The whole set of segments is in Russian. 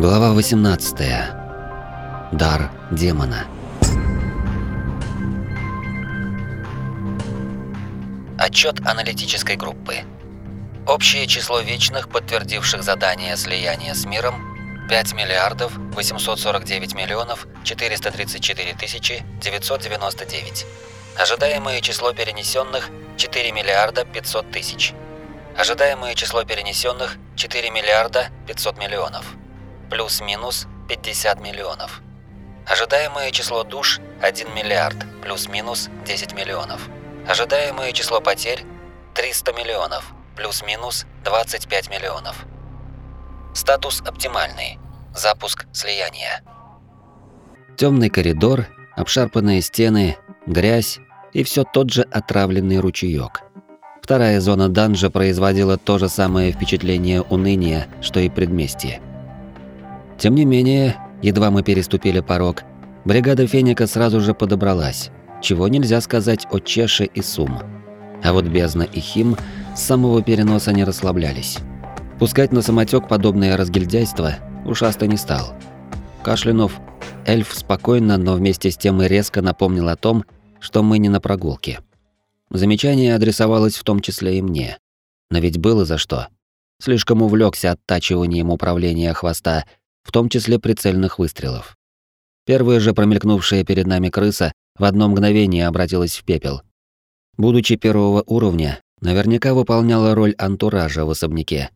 Глава 18. Дар демона. Отчет аналитической группы. Общее число вечных, подтвердивших задание слияния с миром 5 миллиардов 849 миллионов 434 тысячи 999. Ожидаемое число перенесенных 4 миллиарда 500 тысяч. Ожидаемое число перенесенных 4 миллиарда 500 миллионов. Плюс-минус 50 миллионов. Ожидаемое число душ 1 миллиард, плюс-минус 10 миллионов. Ожидаемое число потерь 300 миллионов, плюс-минус 25 миллионов. Статус оптимальный. Запуск слияния. Темный коридор, обшарпанные стены, грязь и все тот же отравленный ручеек. Вторая зона данжа производила то же самое впечатление уныния, что и предместье. Тем не менее, едва мы переступили порог, бригада Феника сразу же подобралась, чего нельзя сказать о Чеше и Сум. А вот Бездна и Хим с самого переноса не расслаблялись. Пускать на самотек подобное разгильдяйство ушасто не стал. Кашлянув, эльф спокойно, но вместе с тем и резко напомнил о том, что мы не на прогулке. Замечание адресовалось в том числе и мне. Но ведь было за что. Слишком увлекся оттачиванием управления хвоста, в том числе прицельных выстрелов. Первая же промелькнувшая перед нами крыса в одно мгновение обратилась в пепел. Будучи первого уровня, наверняка выполняла роль антуража в особняке,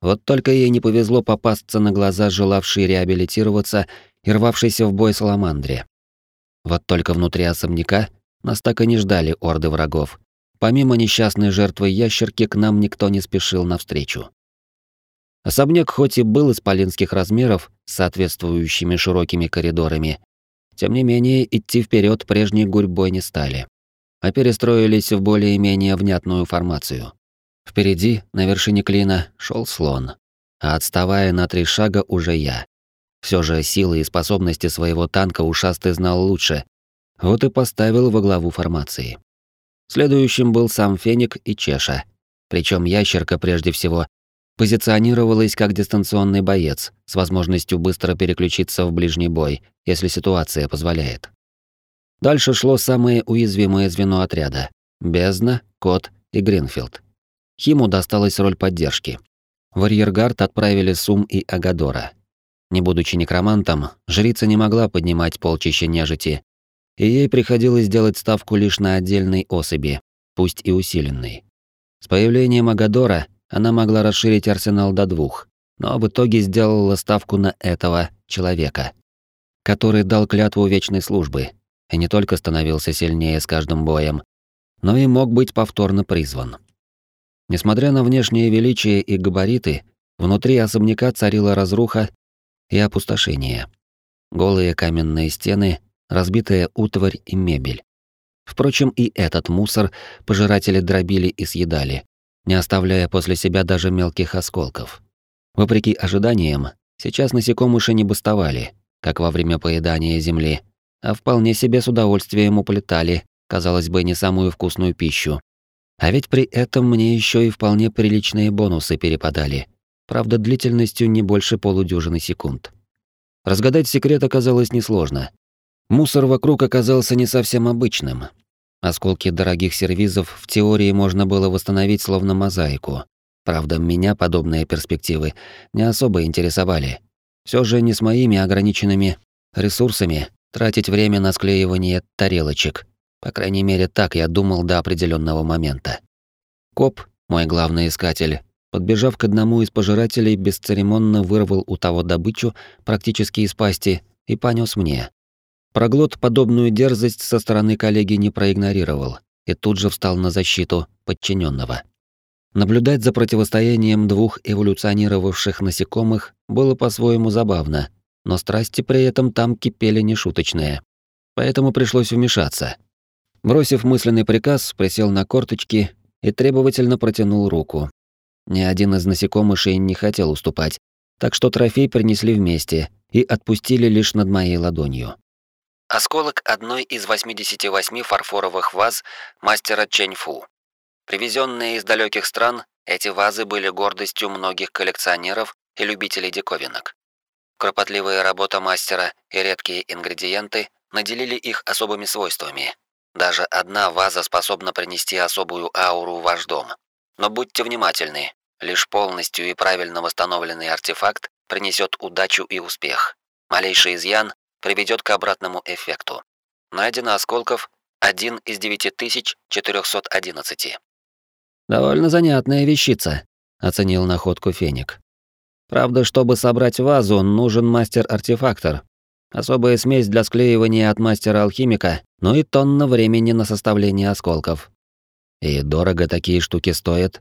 вот только ей не повезло попасться на глаза желавшей реабилитироваться и рвавшейся в бой саламандре. Вот только внутри особняка нас так и не ждали орды врагов. Помимо несчастной жертвы ящерки, к нам никто не спешил навстречу. Особняк хоть и был исполинских размеров, с соответствующими широкими коридорами, тем не менее идти вперед прежней гурьбой не стали, а перестроились в более-менее внятную формацию. Впереди, на вершине клина, шел слон, а отставая на три шага уже я. Все же силы и способности своего танка ушастый знал лучше, вот и поставил во главу формации. Следующим был сам Феник и Чеша. Причем ящерка прежде всего позиционировалась как дистанционный боец с возможностью быстро переключиться в ближний бой, если ситуация позволяет. Дальше шло самое уязвимое звено отряда — Бездна, Кот и Гринфилд. Химу досталась роль поддержки. В арьергард отправили Сум и Агадора. Не будучи некромантом, жрица не могла поднимать полчища нежити, и ей приходилось делать ставку лишь на отдельной особи, пусть и усиленной. С появлением Агадора она могла расширить арсенал до двух, но в итоге сделала ставку на этого человека, который дал клятву вечной службы и не только становился сильнее с каждым боем, но и мог быть повторно призван. Несмотря на внешнее величие и габариты, внутри особняка царила разруха и опустошение. Голые каменные стены, разбитая утварь и мебель. Впрочем, и этот мусор пожиратели дробили и съедали, не оставляя после себя даже мелких осколков. Вопреки ожиданиям, сейчас насекомыши не бастовали, как во время поедания земли, а вполне себе с удовольствием уплетали, казалось бы, не самую вкусную пищу, а ведь при этом мне еще и вполне приличные бонусы перепадали. Правда, длительностью не больше полудюжины секунд. Разгадать секрет оказалось несложно. Мусор вокруг оказался не совсем обычным. Осколки дорогих сервизов в теории можно было восстановить словно мозаику. Правда, меня подобные перспективы не особо интересовали. Все же не с моими ограниченными ресурсами тратить время на склеивание тарелочек по крайней мере, так я думал до определенного момента. Коп, мой главный искатель, подбежав к одному из пожирателей, бесцеремонно вырвал у того добычу практически из пасти и понес мне. Проглот подобную дерзость со стороны коллеги не проигнорировал и тут же встал на защиту подчиненного. Наблюдать за противостоянием двух эволюционировавших насекомых было по-своему забавно, но страсти при этом там кипели нешуточные. Поэтому пришлось вмешаться. Бросив мысленный приказ, присел на корточки и требовательно протянул руку. Ни один из насекомышей не хотел уступать, так что трофей принесли вместе и отпустили лишь над моей ладонью. Осколок одной из 88 фарфоровых ваз мастера Чэньфу. Привезенные из далеких стран, эти вазы были гордостью многих коллекционеров и любителей диковинок. Кропотливая работа мастера и редкие ингредиенты наделили их особыми свойствами. Даже одна ваза способна принести особую ауру в ваш дом. Но будьте внимательны, лишь полностью и правильно восстановленный артефакт принесет удачу и успех. Малейший изъян приведет к обратному эффекту. Найдено осколков 1 из 9411. Довольно занятная вещица, оценил находку Феник. Правда, чтобы собрать вазу, нужен мастер-артефактор. Особая смесь для склеивания от мастера-алхимика, ну и тонна времени на составление осколков. И дорого такие штуки стоят.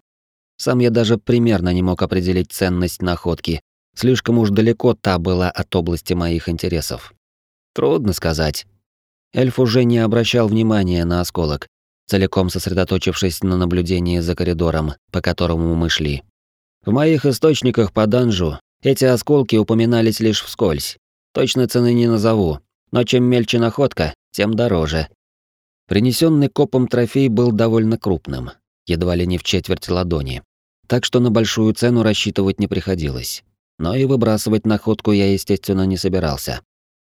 Сам я даже примерно не мог определить ценность находки. Слишком уж далеко та была от области моих интересов. Трудно сказать. Эльф уже не обращал внимания на осколок, целиком сосредоточившись на наблюдении за коридором, по которому мы шли. В моих источниках по данжу эти осколки упоминались лишь вскользь. Точной цены не назову, но чем мельче находка, тем дороже. Принесенный копом трофей был довольно крупным, едва ли не в четверть ладони. Так что на большую цену рассчитывать не приходилось. Но и выбрасывать находку я, естественно, не собирался.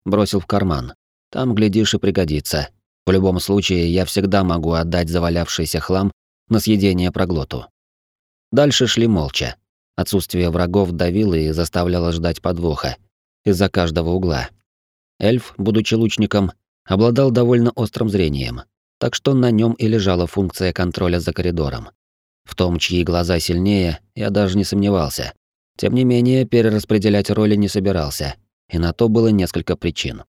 Бросил в карман. Там, глядишь, и пригодится. В любом случае, я всегда могу отдать завалявшийся хлам на съедение проглоту. Дальше шли молча. Отсутствие врагов давило и заставляло ждать подвоха из-за каждого угла. Эльф, будучи лучником, обладал довольно острым зрением, так что на нем и лежала функция контроля за коридором. В том, чьи глаза сильнее, я даже не сомневался. Тем не менее, перераспределять роли не собирался, и на то было несколько причин.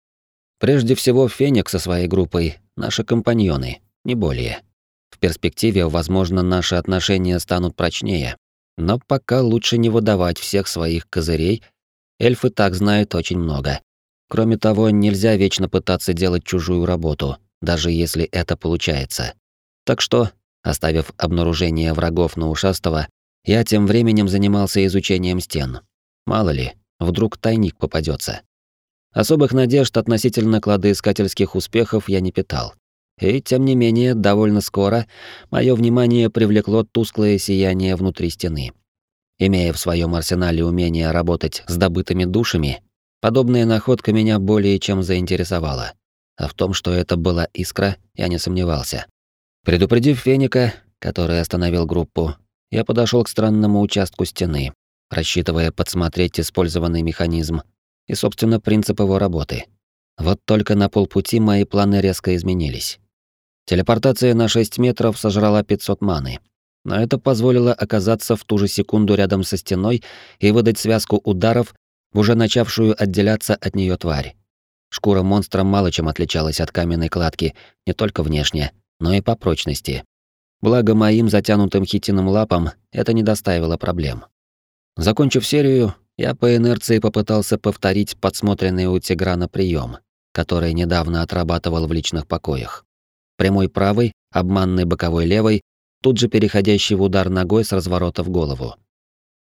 Прежде всего, Феник со своей группой — наши компаньоны, не более. В перспективе, возможно, наши отношения станут прочнее, но пока лучше не выдавать всех своих козырей, эльфы так знают очень много. Кроме того, нельзя вечно пытаться делать чужую работу, даже если это получается. Так что, оставив обнаружение врагов на ушастого, я тем временем занимался изучением стен. Мало ли, вдруг тайник попадется. Особых надежд относительно кладоискательских успехов я не питал. И, тем не менее, довольно скоро мое внимание привлекло тусклое сияние внутри стены. Имея в своем арсенале умение работать с добытыми душами, подобная находка меня более чем заинтересовала. А в том, что это была искра, я не сомневался. Предупредив Феника, который остановил группу, я подошел к странному участку стены, рассчитывая подсмотреть использованный механизм и, собственно, принцип его работы. Вот только на полпути мои планы резко изменились. Телепортация на 6 метров сожрала 500 маны. Но это позволило оказаться в ту же секунду рядом со стеной и выдать связку ударов в уже начавшую отделяться от нее тварь. Шкура монстра мало чем отличалась от каменной кладки, не только внешне, но и по прочности. Благо моим затянутым хитиным лапам это не доставило проблем. Закончив серию, я по инерции попытался повторить подсмотренный у Тиграна прием, который недавно отрабатывал в личных покоях. Прямой правой, обманный боковой левой, тут же переходящий в удар ногой с разворота в голову.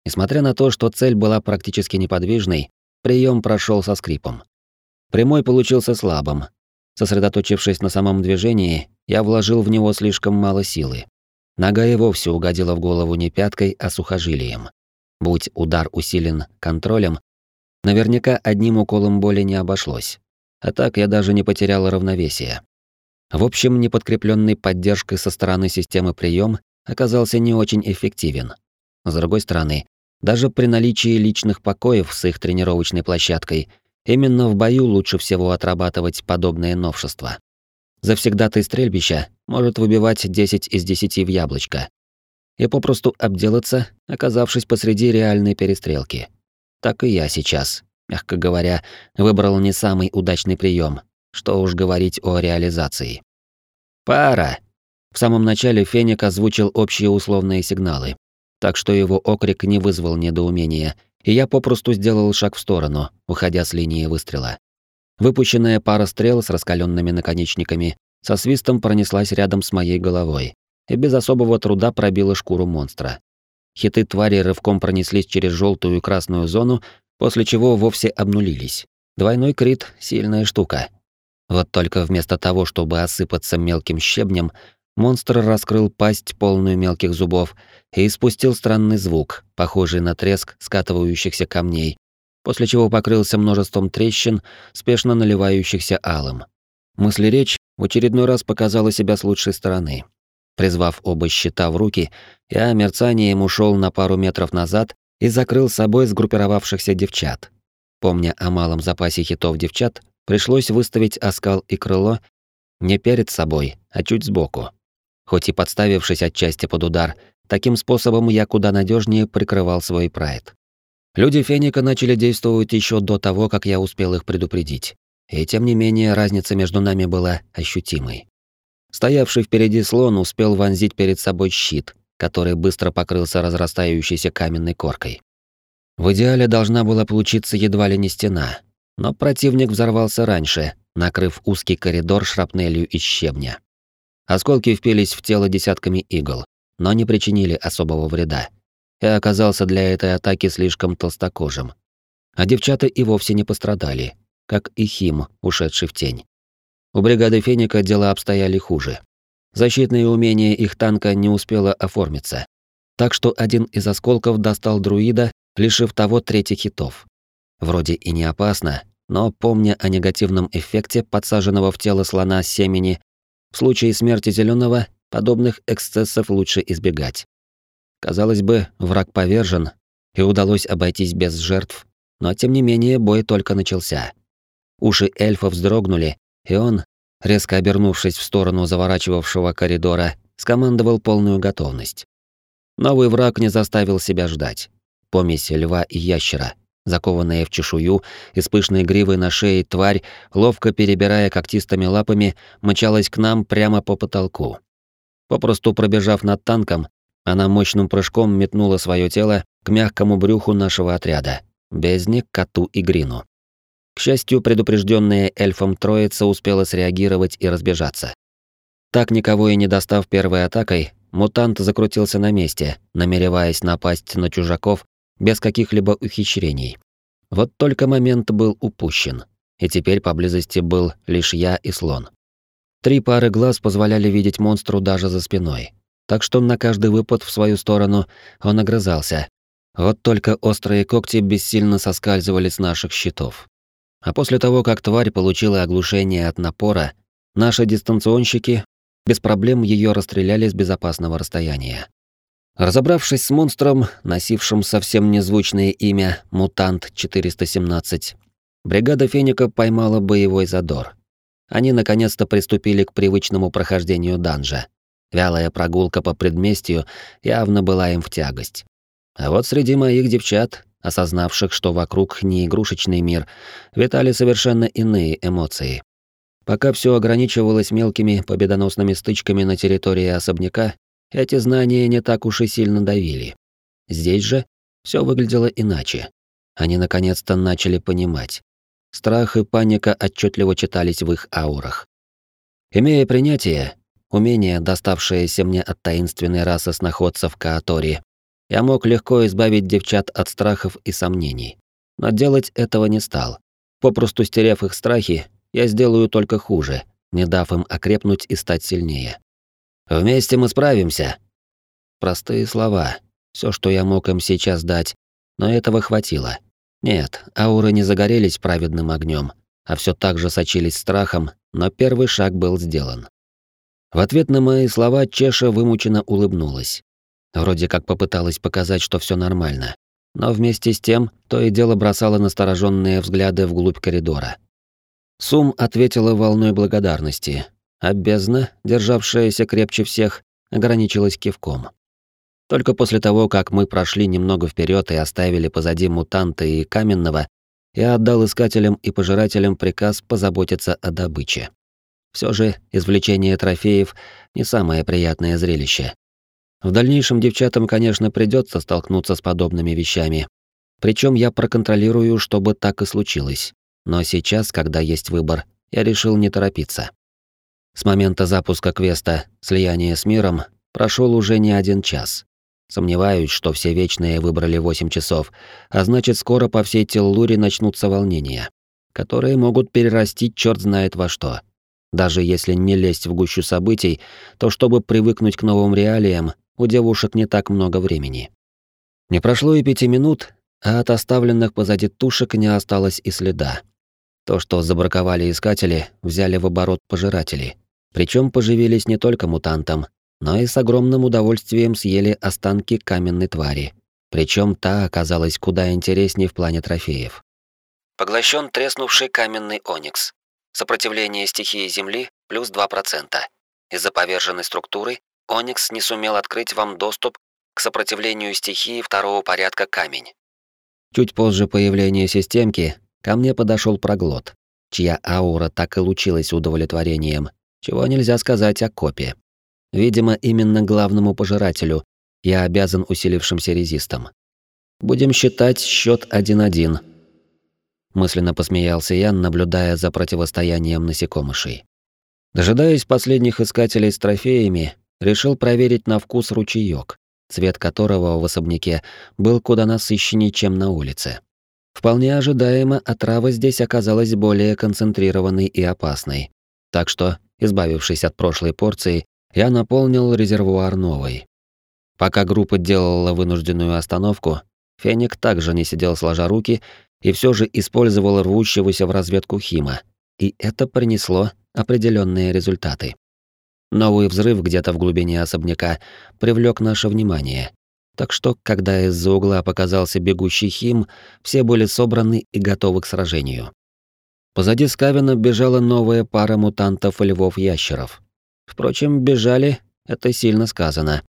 Несмотря на то, что цель была практически неподвижной, прием прошел со скрипом. Прямой получился слабым. Сосредоточившись на самом движении, я вложил в него слишком мало силы. Нога и вовсе угодила в голову не пяткой, а сухожилием. Будь удар усилен контролем, наверняка одним уколом боли не обошлось. А так я даже не потерял равновесие. В общем, неподкрепленный поддержкой со стороны системы прием оказался не очень эффективен. С другой стороны, даже при наличии личных покоев с их тренировочной площадкой, именно в бою лучше всего отрабатывать подобные новшества. Завсегдатый стрельбища может выбивать 10 из 10 в яблочко. И попросту обделаться, оказавшись посреди реальной перестрелки. Так и я сейчас, мягко говоря, выбрал не самый удачный прием, что уж говорить о реализации. Пара. В самом начале Феник озвучил общие условные сигналы, так что его окрик не вызвал недоумения, и я попросту сделал шаг в сторону, уходя с линии выстрела. Выпущенная пара стрел с раскаленными наконечниками со свистом пронеслась рядом с моей головой и без особого труда пробила шкуру монстра. Хиты твари рывком пронеслись через желтую и красную зону, после чего вовсе обнулились. Двойной крит — сильная штука. Вот только вместо того, чтобы осыпаться мелким щебнем, монстр раскрыл пасть, полную мелких зубов, и испустил странный звук, похожий на треск скатывающихся камней, после чего покрылся множеством трещин, спешно наливающихся алым. Мысли речь в очередной раз показала себя с лучшей стороны. Призвав оба щита в руки, я мерцанием ушел на пару метров назад и закрыл собой сгруппировавшихся девчат. Помня о малом запасе хитов девчат, пришлось выставить оскал и крыло не перед собой, а чуть сбоку. Хоть и подставившись отчасти под удар, таким способом я куда надежнее прикрывал свой прайд. Люди Феника начали действовать еще до того, как я успел их предупредить. И тем не менее, разница между нами была ощутимой. Стоявший впереди слон успел вонзить перед собой щит, который быстро покрылся разрастающейся каменной коркой. В идеале должна была получиться едва ли не стена, но противник взорвался раньше, накрыв узкий коридор шрапнелью из щебня. Осколки впились в тело десятками игл, но не причинили особого вреда. Я оказался для этой атаки слишком толстокожим. А девчата и вовсе не пострадали, как и Хим, ушедший в тень. У бригады Феника дела обстояли хуже. Защитное умение их танка не успело оформиться. Так что один из осколков достал друида, лишив того трети хитов. Вроде и не опасно, но помня о негативном эффекте подсаженного в тело слона семени, в случае смерти зеленого подобных эксцессов лучше избегать. Казалось бы, враг повержен, и удалось обойтись без жертв, но тем не менее бой только начался. Уши эльфа вздрогнули, и он, резко обернувшись в сторону заворачивавшего коридора, скомандовал полную готовность. Новый враг не заставил себя ждать. Помесь льва и ящера, закованная в чешую и с пышной гривой на шее тварь, ловко перебирая когтистыми лапами, мчалась к нам прямо по потолку. Попросту пробежав над танком, она мощным прыжком метнула свое тело к мягкому брюху нашего отряда, бездне, коту и грину. К счастью, предупрежденная эльфом троица успела среагировать и разбежаться. Так никого и не достав первой атакой, мутант закрутился на месте, намереваясь напасть на чужаков без каких-либо ухищрений. Вот только момент был упущен, и теперь поблизости был лишь я и слон. Три пары глаз позволяли видеть монстру даже за спиной, так что на каждый выпад в свою сторону он огрызался. Вот только острые когти бессильно соскальзывали с наших щитов. А после того, как тварь получила оглушение от напора, наши дистанционщики без проблем ее расстреляли с безопасного расстояния. Разобравшись с монстром, носившим совсем незвучное имя «Мутант-417», бригада Феника поймала боевой задор. Они наконец-то приступили к привычному прохождению данжа. Вялая прогулка по предместью явно была им в тягость. А вот среди моих девчат, осознавших, что вокруг не игрушечный мир, витали совершенно иные эмоции. Пока все ограничивалось мелкими победоносными стычками на территории особняка, эти знания не так уж и сильно давили. Здесь же все выглядело иначе. Они наконец-то начали понимать. Страх и паника отчетливо читались в их аурах. Имея принятие, умение, доставшееся мне от таинственной расы сноходцев Каатори, я мог легко избавить девчат от страхов и сомнений. Но делать этого не стал. Попросту стерев их страхи, я сделаю только хуже, не дав им окрепнуть и стать сильнее. Вместе мы справимся. Простые слова. Все, что я мог им сейчас дать, но этого хватило. Нет, ауры не загорелись праведным огнем, а все так же сочились страхом, но первый шаг был сделан. В ответ на мои слова Чеша вымученно улыбнулась. Вроде как попыталась показать, что все нормально, но вместе с тем то и дело бросала настороженные взгляды вглубь коридора. Сум ответила волной благодарности, а бездна, державшаяся крепче всех, ограничилась кивком. Только после того, как мы прошли немного вперед и оставили позади мутанта и каменного, я отдал искателям и пожирателям приказ позаботиться о добыче. Все же извлечение трофеев не самое приятное зрелище. В дальнейшем девчатам, конечно, придется столкнуться с подобными вещами. Причем я проконтролирую, чтобы так и случилось. Но сейчас, когда есть выбор, я решил не торопиться. С момента запуска квеста «Слияние с миром» прошел уже не один час. Сомневаюсь, что все вечные выбрали 8 часов, а значит, скоро по всей Теллуре начнутся волнения, которые могут перерасти черт знает во что. Даже если не лезть в гущу событий, то чтобы привыкнуть к новым реалиям, у девушек не так много времени. Не прошло и пяти минут, а от оставленных позади тушек не осталось и следа. То, что забраковали искатели, взяли в оборот пожиратели. Причем поживились не только мутантом, но и с огромным удовольствием съели останки каменной твари. Причем та оказалась куда интереснее в плане трофеев. Поглощен треснувший каменный оникс. Сопротивление стихии Земли плюс 2%. Из-за поверженной структуры оникс не сумел открыть вам доступ к сопротивлению стихии второго порядка камень. Чуть позже появления системки ко мне подошел проглот, чья аура так и лучилась удовлетворением, чего нельзя сказать о копе. Видимо, именно главному пожирателю я обязан усилившимся резистом. Будем считать счет 1-1. Мысленно посмеялся я, наблюдая за противостоянием насекомышей. Дожидаясь последних искателей с трофеями, решил проверить на вкус ручеёк, цвет которого в особняке был куда насыщеннее, чем на улице. Вполне ожидаемо, отрава здесь оказалась более концентрированной и опасной. Так что, избавившись от прошлой порции, я наполнил резервуар новой. Пока группа делала вынужденную остановку, Феник также не сидел сложа руки и все же использовал рвущегося в разведку Хима, и это принесло определенные результаты. Новый взрыв где-то в глубине особняка привлек наше внимание. Так что, когда из-за угла показался бегущий Хим, все были собраны и готовы к сражению. Позади Скавина бежала новая пара мутантов и львов-ящеров. Впрочем, бежали — это сильно сказано.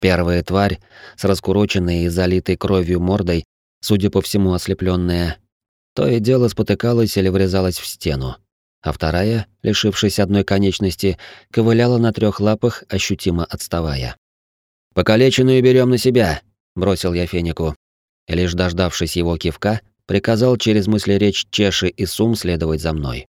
Первая тварь, с раскуроченной и залитой кровью мордой, судя по всему ослепленная, то и дело спотыкалась или врезалась в стену а вторая, лишившись одной конечности, ковыляла на трех лапах, ощутимо отставая. «Покалеченную берем на себя», — бросил я Фенику. И лишь дождавшись его кивка, приказал через мысли речь Чеши и Сум следовать за мной.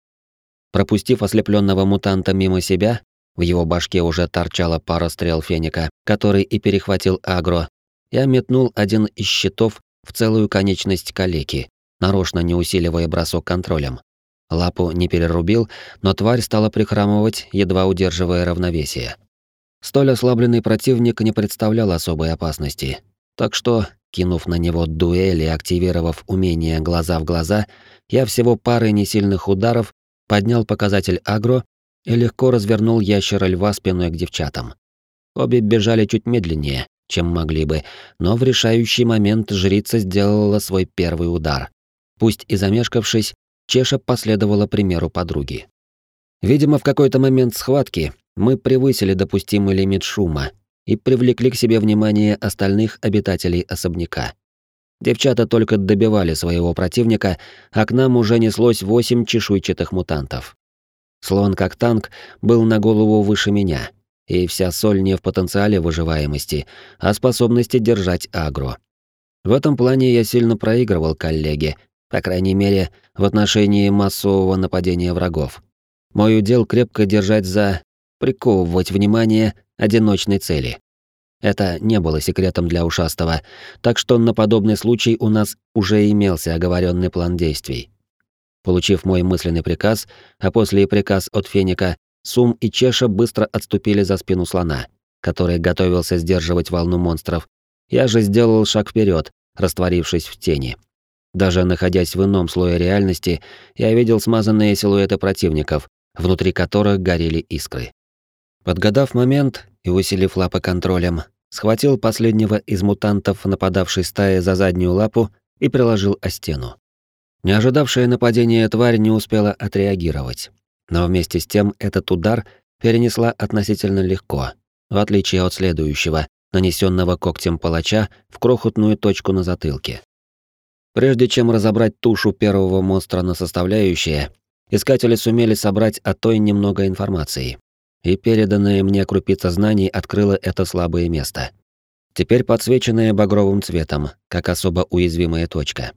Пропустив ослепленного мутанта мимо себя, в его башке уже торчала пара стрел Феника, который и перехватил агро, я метнул один из щитов в целую конечность калеки, нарочно не усиливая бросок контролем. Лапу не перерубил, но тварь стала прихрамывать, едва удерживая равновесие. Столь ослабленный противник не представлял особой опасности. Так что, кинув на него дуэль и активировав умение глаза в глаза, я всего парой несильных ударов поднял показатель агро и легко развернул ящера льва спиной к девчатам. Обе бежали чуть медленнее, чем могли бы, но в решающий момент жрица сделала свой первый удар. Пусть и замешкавшись, Чеша последовала примеру подруги. Видимо, в какой-то момент схватки мы превысили допустимый лимит шума и привлекли к себе внимание остальных обитателей особняка. Девчата только добивали своего противника, а к нам уже неслось восемь чешуйчатых мутантов. Слон, как танк, был на голову выше меня, и вся соль не в потенциале выживаемости, а способности держать агро. В этом плане я сильно проигрывал коллеге, по крайней мере, в отношении массового нападения врагов. Мой удел крепко держать за приковывать внимание одиночной цели. Это не было секретом для ушастого, так что на подобный случай у нас уже имелся оговоренный план действий. Получив мой мысленный приказ, а после и приказ от Феника, Сум и Чеша быстро отступили за спину слона, который готовился сдерживать волну монстров. Я же сделал шаг вперед, растворившись в тени. Даже находясь в ином слое реальности, я видел смазанные силуэты противников, внутри которых горели искры. Подгадав момент и усилив лапы контролем, схватил последнего из мутантов, нападавшей стаи за заднюю лапу, и приложил о стену. Не нападения тварь не успела отреагировать. Но вместе с тем этот удар перенесла относительно легко, в отличие от следующего, нанесенного когтем палача в крохотную точку на затылке. Прежде чем разобрать тушу первого монстра на составляющие, искатели сумели собрать о той немного информации. И переданная мне крупица знаний открыла это слабое место. Теперь подсвеченное багровым цветом, как особо уязвимая точка.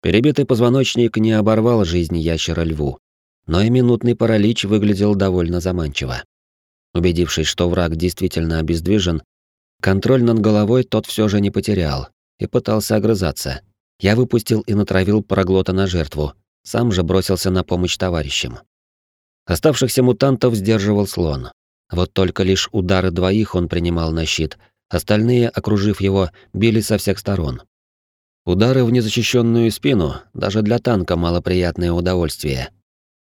Перебитый позвоночник не оборвал жизнь ящера-льву, но и минутный паралич выглядел довольно заманчиво. Убедившись, что враг действительно обездвижен, контроль над головой тот все же не потерял и пытался огрызаться, я выпустил и натравил проглота на жертву, сам же бросился на помощь товарищам. Оставшихся мутантов сдерживал слон. Вот только лишь удары двоих он принимал на щит, остальные, окружив его, били со всех сторон. Удары в незащищенную спину даже для танка малоприятное удовольствие.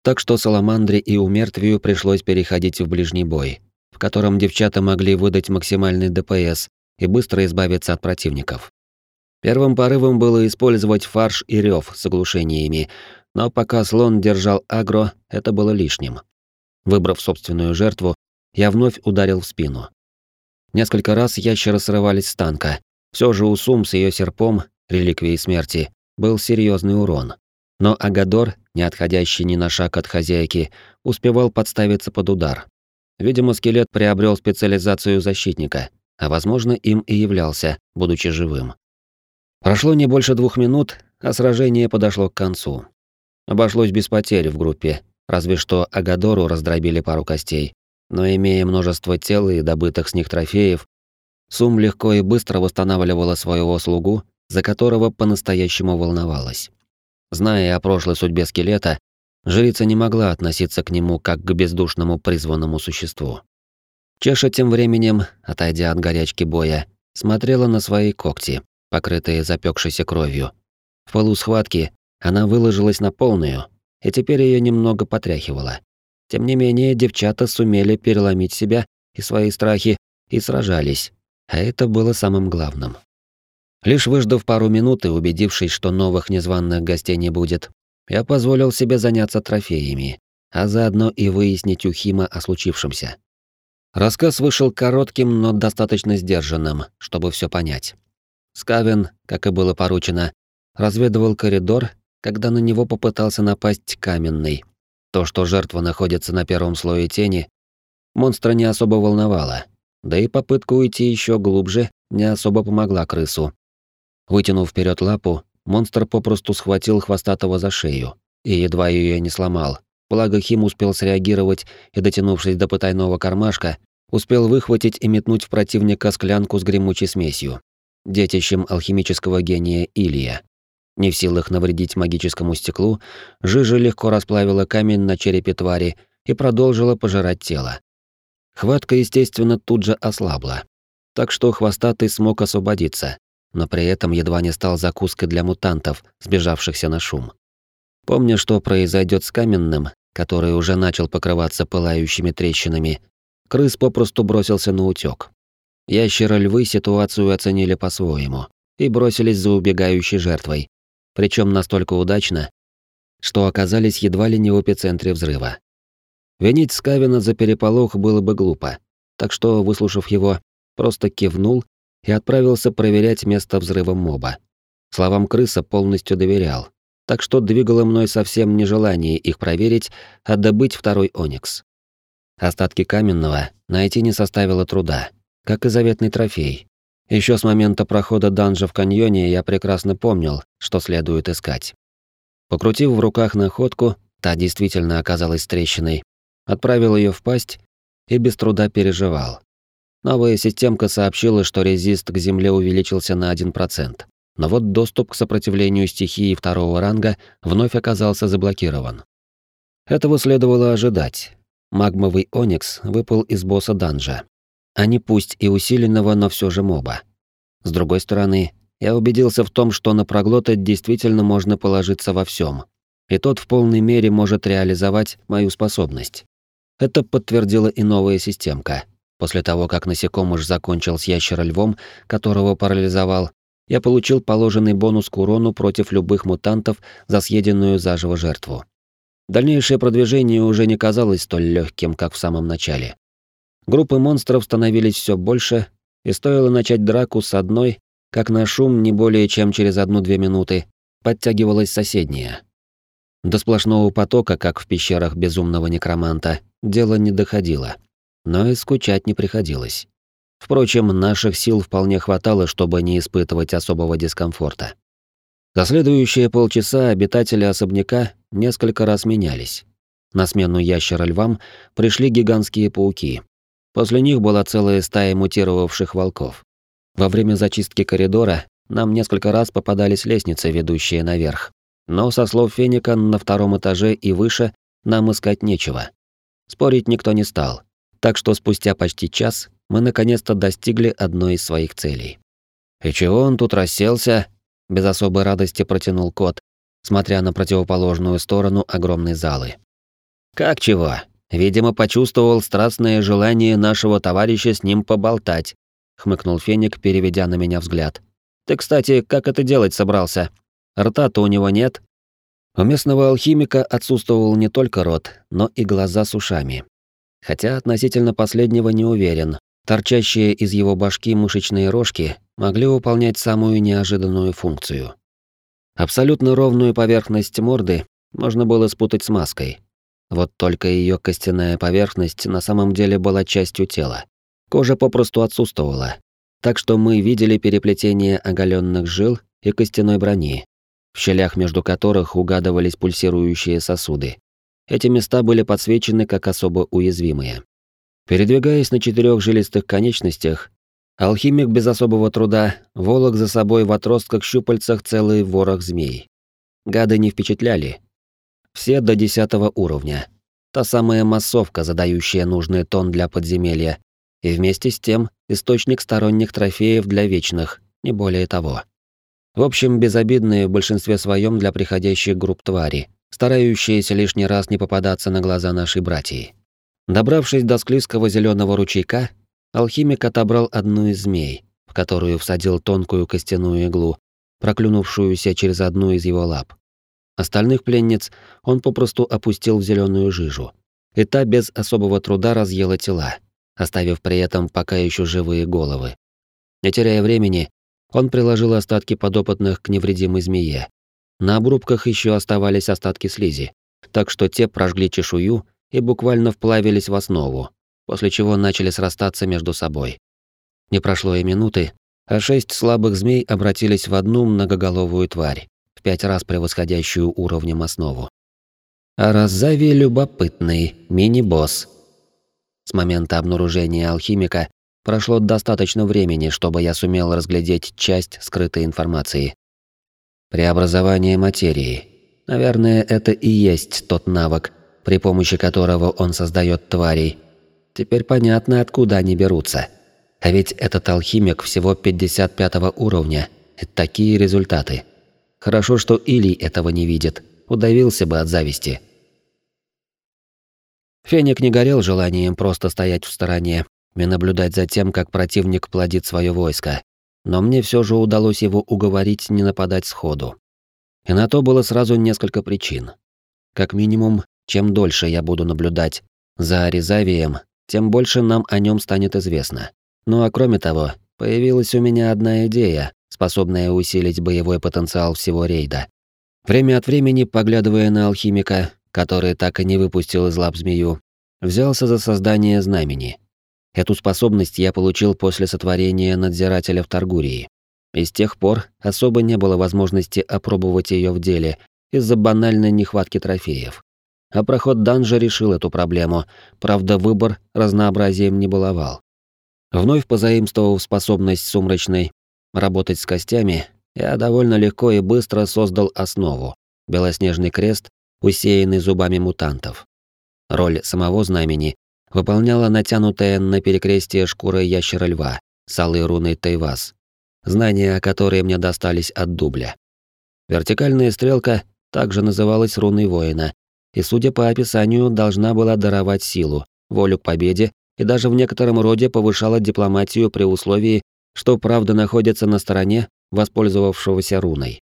Так что Саламандре и Умертвию пришлось переходить в ближний бой, в котором девчата могли выдать максимальный ДПС и быстро избавиться от противников. Первым порывом было использовать фарш и рев с оглушениями, но пока слон держал агро, это было лишним. Выбрав собственную жертву, я вновь ударил в спину. Несколько раз ящеры срывались с танка. Все же у Сум с ее серпом, реликвией смерти, был серьезный урон. Но Агадор, не отходящий ни на шаг от хозяйки, успевал подставиться под удар. Видимо, скелет приобрел специализацию защитника, а возможно, им и являлся, будучи живым. Прошло не больше двух минут, а сражение подошло к концу. Обошлось без потерь в группе, разве что Агадору раздробили пару костей. Но имея множество тел и добытых с них трофеев, Сум легко и быстро восстанавливала своего слугу, за которого по-настоящему волновалась. Зная о прошлой судьбе скелета, жрица не могла относиться к нему как к бездушному призванному существу. Чеша тем временем, отойдя от горячки боя, смотрела на свои когти, покрытые запекшейся кровью. В полу схватки она выложилась на полную, и теперь ее немного потряхивало. Тем не менее, девчата сумели переломить себя и свои страхи и сражались, а это было самым главным. Лишь выждав пару минут и убедившись, что новых незваных гостей не будет, я позволил себе заняться трофеями, а заодно и выяснить у Хима о случившемся. Рассказ вышел коротким, но достаточно сдержанным, чтобы все понять. Скавен, как и было поручено, разведывал коридор, когда на него попытался напасть каменный. То, что жертва находится на первом слое тени, монстра не особо волновало, да и попытка уйти еще глубже не особо помогла крысу. Вытянув вперед лапу, монстр попросту схватил хвостатого за шею и едва ее не сломал. Благо Хим успел среагировать и, дотянувшись до потайного кармашка, успел выхватить и метнуть в противника склянку с гремучей смесью, детищем алхимического гения Илья. Не в силах навредить магическому стеклу, жижа легко расплавила камень на черепе твари и продолжила пожирать тело. Хватка, естественно, тут же ослабла. Так что хвостатый смог освободиться, но при этом едва не стал закуской для мутантов, сбежавшихся на шум. Помня, что произойдет с каменным, который уже начал покрываться пылающими трещинами, крыс попросту бросился на утёк. Ящеры-львы ситуацию оценили по-своему и бросились за убегающей жертвой, причем настолько удачно, что оказались едва ли не в эпицентре взрыва. Винить Скавина за переполох было бы глупо, так что, выслушав его, просто кивнул и отправился проверять место взрыва моба. Словам крыса полностью доверял, так что двигало мной совсем не желание их проверить, а добыть второй оникс. Остатки каменного найти не составило труда, как и заветный трофей, еще с момента прохода данжа в каньоне я прекрасно помнил, что следует искать. Покрутив в руках находку, та действительно оказалась трещиной, отправил ее в пасть и без труда переживал. Новая системка сообщила, что резист к земле увеличился на 1%, но вот доступ к сопротивлению стихии второго ранга вновь оказался заблокирован. Этого следовало ожидать. Магмовый оникс выпал из босса данжа, а не пусть и усиленного, но все же моба. С другой стороны, я убедился в том, что на проглота действительно можно положиться во всем, и тот в полной мере может реализовать мою способность. Это подтвердила и новая системка. После того, как насекомыш закончил с ящером-львом, которого парализовал, я получил положенный бонус к урону против любых мутантов за съеденную заживо жертву. Дальнейшее продвижение уже не казалось столь легким, как в самом начале. Группы монстров становились все больше, и стоило начать драку с одной, как на шум не более чем через одну-две минуты подтягивалась соседняя. До сплошного потока, как в пещерах безумного некроманта, дело не доходило. Но и скучать не приходилось. Впрочем, наших сил вполне хватало, чтобы не испытывать особого дискомфорта. За следующие полчаса обитатели особняка несколько раз менялись. На смену ящера-львам пришли гигантские пауки, После них была целая стая мутировавших волков. Во время зачистки коридора нам несколько раз попадались лестницы, ведущие наверх. Но, со слов Феника, на втором этаже и выше нам искать нечего. Спорить никто не стал. Так что спустя почти час мы наконец-то достигли одной из своих целей. «И чего он тут расселся?» без особой радости протянул кот, смотря на противоположную сторону огромной залы. Как чего? Видимо, почувствовал страстное желание нашего товарища с ним поболтать, хмыкнул Феник, переведя на меня взгляд. Ты, кстати, как это делать собрался? Рта-то у него нет. У местного алхимика отсутствовал не только рот, но и глаза с ушами. Хотя относительно последнего не уверен. Торчащие из его башки мышечные рожки могли выполнять самую неожиданную функцию. Абсолютно ровную поверхность морды можно было спутать с маской. Вот только ее костяная поверхность на самом деле была частью тела. Кожа попросту отсутствовала. Так что мы видели переплетение оголенных жил и костяной брони, в щелях между которых угадывались пульсирующие сосуды. Эти места были подсвечены как особо уязвимые. Передвигаясь на четырех жилистых конечностях, алхимик без особого труда волок за собой в отростках щупальцах целый ворох змей. Гады не впечатляли. Все до десятого уровня. Та самая массовка, задающая нужный тон для подземелья, и вместе с тем источник сторонних трофеев для вечных, не более того. В общем, безобидные в большинстве своем для приходящих групп твари, старающиеся лишний раз не попадаться на глаза нашей братьи. Добравшись до склизкого зеленого ручейка, алхимик отобрал одну из змей, в которую всадил тонкую костяную иглу, проклюнувшуюся через одну из его лап. Остальных пленниц он попросту опустил в зеленую жижу, и та без особого труда разъела тела, оставив при этом пока еще живые головы. Не теряя времени, он приложил остатки подопытных к невредимой змее. На обрубках еще оставались остатки слизи, так что те прожгли чешую и буквально вплавились в основу, после чего начали срастаться между собой. Не прошло и минуты, а шесть слабых змей обратились в одну многоголовую тварь, пять раз превосходящую уровнем основу. А любопытный, мини-босс. С момента обнаружения алхимика прошло достаточно времени, чтобы я сумел разглядеть часть скрытой информации. Преобразование материи. Наверное, это и есть тот навык, при помощи которого он создает тварей. Теперь понятно, откуда они берутся. А ведь этот алхимик всего 55 уровня. Такие результаты. Хорошо, что Илий этого не видит. Удавился бы от зависти. Феник не горел желанием просто стоять в стороне и наблюдать за тем, как противник плодит свое войско. Но мне все же удалось его уговорить не нападать сходу. И на то было сразу несколько причин. Как минимум, чем дольше я буду наблюдать за Аризавием, тем больше нам о нем станет известно. Ну а кроме того, появилась у меня одна идея, способная усилить боевой потенциал всего рейда. Время от времени, поглядывая на алхимика, который так и не выпустил из лап змею, взялся за создание знамени. Эту способность я получил после сотворения надзирателя в Таргурии. И с тех пор особо не было возможности опробовать ее в деле из-за банальной нехватки трофеев. А проход данжа решил эту проблему, правда выбор разнообразием не баловал. Вновь позаимствовав способность сумрачной работать с костями, я довольно легко и быстро создал основу — белоснежный крест, усеянный зубами мутантов. Роль самого знамени выполняла натянутая на перекрестие шкура ящера-льва с алой руной Тайвас, знания которые мне достались от дубля. Вертикальная стрелка также называлась руной воина и, судя по описанию, должна была даровать силу, волю к победе и даже в некотором роде повышала дипломатию при условии, что правда находится на стороне воспользовавшегося руной.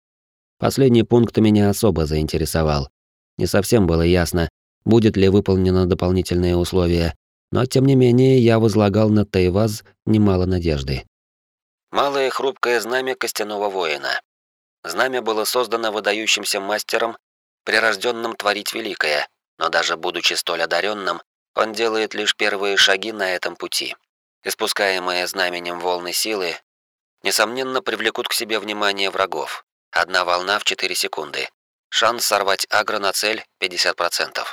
Последний пункт меня особо заинтересовал. Не совсем было ясно, будет ли выполнено дополнительное условие, но тем не менее я возлагал на Тайваз немало надежды. Малое хрупкое знамя костяного воина. Знамя было создано выдающимся мастером прирожденным творить великое, но даже будучи столь одаренным, он делает лишь первые шаги на этом пути. Испускаемые знаменем волны силы, несомненно, привлекут к себе внимание врагов. Одна волна в 4 секунды. Шанс сорвать агро на цель 50%.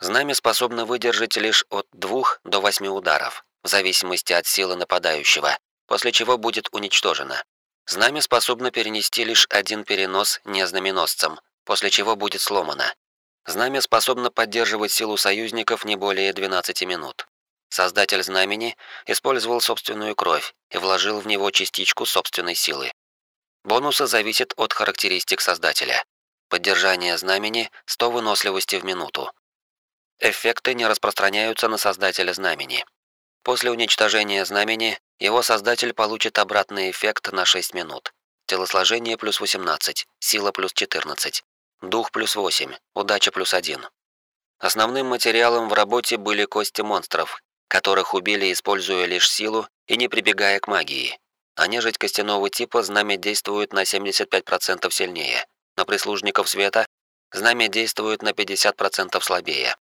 Знамя способно выдержать лишь от 2 до 8 ударов, в зависимости от силы нападающего, после чего будет уничтожено. Знамя способно перенести лишь один перенос незнаменосцем, после чего будет сломано. Знамя способно поддерживать силу союзников не более 12 минут. Создатель знамени использовал собственную кровь и вложил в него частичку собственной силы. Бонусы зависят от характеристик создателя. Поддержание знамени 100 выносливости в минуту. Эффекты не распространяются на создателя знамени. После уничтожения знамени его создатель получит обратный эффект на 6 минут. Телосложение плюс 18, сила плюс 14, дух плюс 8, удача плюс 1. Основным материалом в работе были кости монстров, которых убили, используя лишь силу и не прибегая к магии. А нежить костяного типа знамя действует на 75% сильнее. На прислужников света знамя действует на 50% слабее.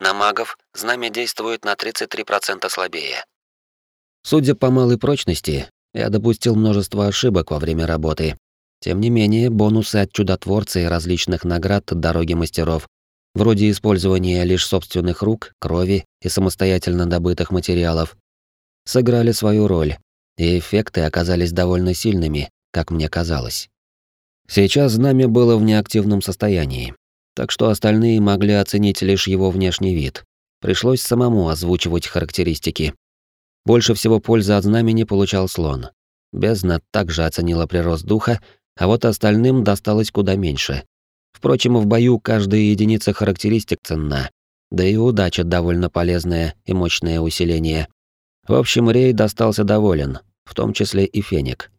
На магов знамя действует на 33% слабее. Судя по малой прочности, я допустил множество ошибок во время работы. Тем не менее, бонусы от чудотворца и различных наград от дороги мастеров, вроде использования лишь собственных рук, крови и самостоятельно добытых материалов, сыграли свою роль, и эффекты оказались довольно сильными, как мне казалось. Сейчас знамя было в неактивном состоянии, так что остальные могли оценить лишь его внешний вид. Пришлось самому озвучивать характеристики. Больше всего пользы от знамени получал слон. Бездна также оценила прирост духа, а вот остальным досталось куда меньше. Впрочем, в бою каждая единица характеристик ценна, да и удача довольно полезное и мощное усиление. В общем, Рей достался доволен, в том числе и Феник.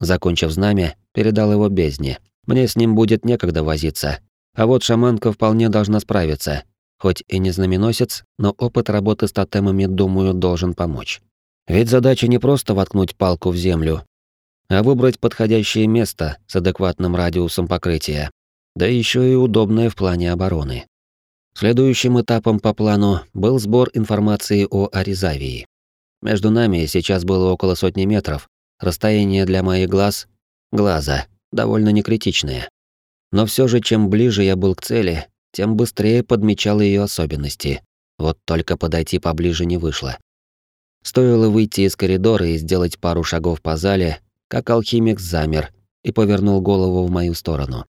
Закончив знамя, передал его бездне. Мне с ним будет некогда возиться. А вот шаманка вполне должна справиться, Хоть и не знаменосец, но опыт работы с тотемами, думаю, должен помочь. Ведь задача не просто воткнуть палку в землю, а выбрать подходящее место с адекватным радиусом покрытия, да еще и удобное в плане обороны. Следующим этапом по плану был сбор информации о Аризавии. Между нами сейчас было около сотни метров, расстояние для моих глаз, глаза, довольно некритичное. Но все же, чем ближе я был к цели, тем быстрее подмечал ее особенности. Вот только подойти поближе не вышло. Стоило выйти из коридора и сделать пару шагов по зале, как алхимик замер и повернул голову в мою сторону.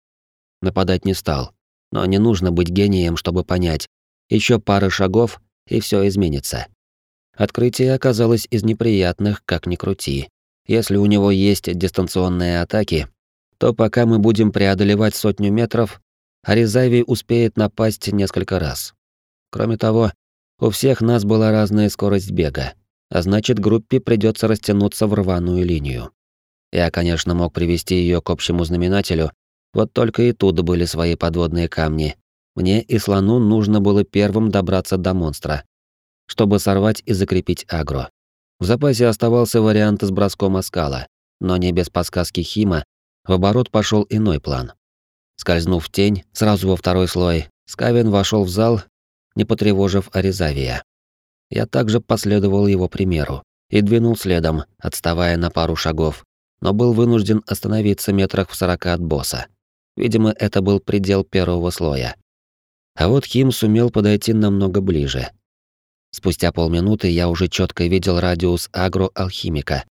Нападать не стал, но не нужно быть гением, чтобы понять. Еще пара шагов, и все изменится. Открытие оказалось из неприятных, как ни крути. Если у него есть дистанционные атаки, то пока мы будем преодолевать сотню метров, Аризави успеет напасть несколько раз. Кроме того, у всех нас была разная скорость бега, а значит, группе придется растянуться в рваную линию. Я, конечно, мог привести ее к общему знаменателю, вот только и тут были свои подводные камни. Мне и слону нужно было первым добраться до монстра, чтобы сорвать и закрепить агро. В запасе оставался вариант с броском оскала, но не без подсказки Хима, в оборот пошел иной план. Скользнув в тень, сразу во второй слой, Скавин вошел в зал, не потревожив Аризавия. Я также последовал его примеру и двинул следом, отставая на пару шагов, но был вынужден остановиться метрах в сорока от босса. Видимо, это был предел первого слоя. А вот Хим сумел подойти намного ближе. Спустя полминуты я уже четко видел радиус агро-алхимика,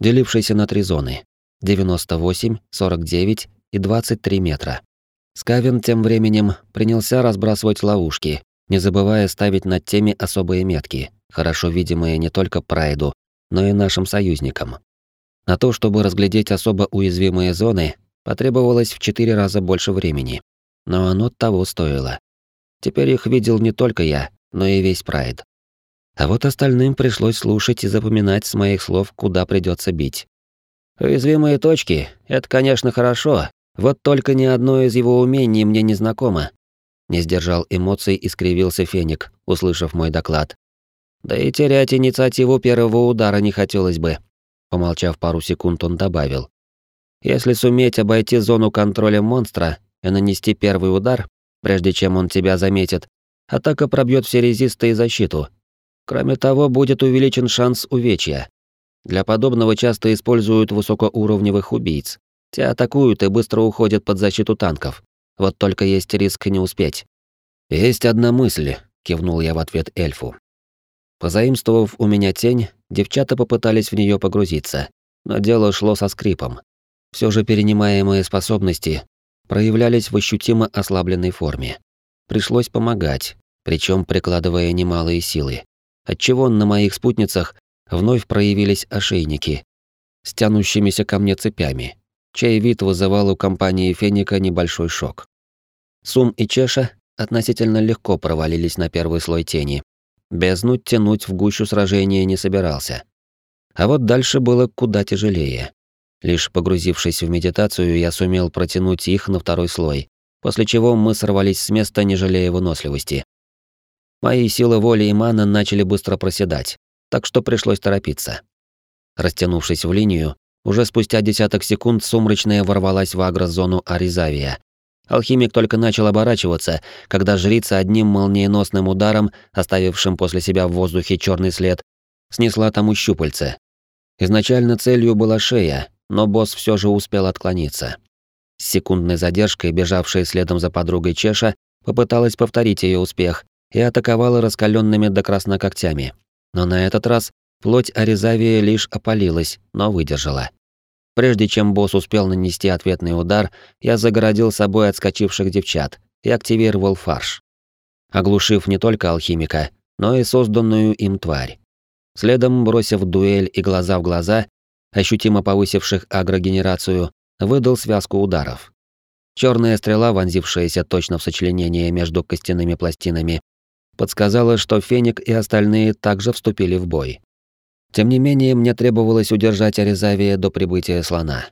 делившийся на три зоны — 98, 49 и 23 метра. Скавин тем временем принялся разбрасывать ловушки, не забывая ставить над теми особые метки, хорошо видимые не только Прайду, но и нашим союзникам. На то, чтобы разглядеть особо уязвимые зоны, потребовалось в четыре раза больше времени. Но оно того стоило. Теперь их видел не только я, но и весь Прайд. А вот остальным пришлось слушать и запоминать с моих слов, куда придется бить. Уязвимые точки — это, конечно, хорошо, вот только ни одно из его умений мне не знакомо. Не сдержал эмоций и скривился Феник, услышав мой доклад. Да и терять инициативу первого удара не хотелось бы. Помолчав пару секунд, он добавил. Если суметь обойти зону контроля монстра и нанести первый удар, прежде чем он тебя заметит, атака пробьет все резисты и защиту. Кроме того, будет увеличен шанс увечья. Для подобного часто используют высокоуровневых убийц, те атакуют и быстро уходят под защиту танков. Вот только есть риск не успеть. «Есть одна мысль», — кивнул я в ответ эльфу. Позаимствовав у меня тень, девчата попытались в нее погрузиться, но дело шло со скрипом. Все же перенимаемые способности проявлялись в ощутимо ослабленной форме. Пришлось помогать, причем прикладывая немалые силы, отчего на моих спутницах вновь проявились ошейники с тянущимися ко мне цепями, чей вид вызывал у компании Феника небольшой шок. Сум и Чеша относительно легко провалились на первый слой тени. Бездну тянуть в гущу сражения не собирался. А вот дальше было куда тяжелее. Лишь погрузившись в медитацию, я сумел протянуть их на второй слой, после чего мы сорвались с места, не жалея выносливости. Мои силы воли и мана начали быстро проседать, так что пришлось торопиться. Растянувшись в линию, уже спустя десяток секунд сумрачная ворвалась в агрозону Аризавия. Алхимик только начал оборачиваться, когда жрица одним молниеносным ударом, оставившим после себя в воздухе черный след, снесла тому щупальце. Изначально целью была шея, но босс все же успел отклониться. С секундной задержкой бежавшая следом за подругой Чеша попыталась повторить ее успех и атаковала раскаленными до красна когтями. Но на этот раз плоть Аризавия лишь опалилась, но выдержала. Прежде чем босс успел нанести ответный удар, я загородил собой отскочивших девчат и активировал фарш. Оглушив не только алхимика, но и созданную им тварь. Следом, бросив дуэль и глаза в глаза, ощутимо повысивших агрогенерацию, выдал связку ударов. Черная стрела, вонзившаяся точно в сочленение между костяными пластинами, подсказала, что Феник и остальные также вступили в бой. Тем не менее, мне требовалось удержать Аризавия до прибытия слона.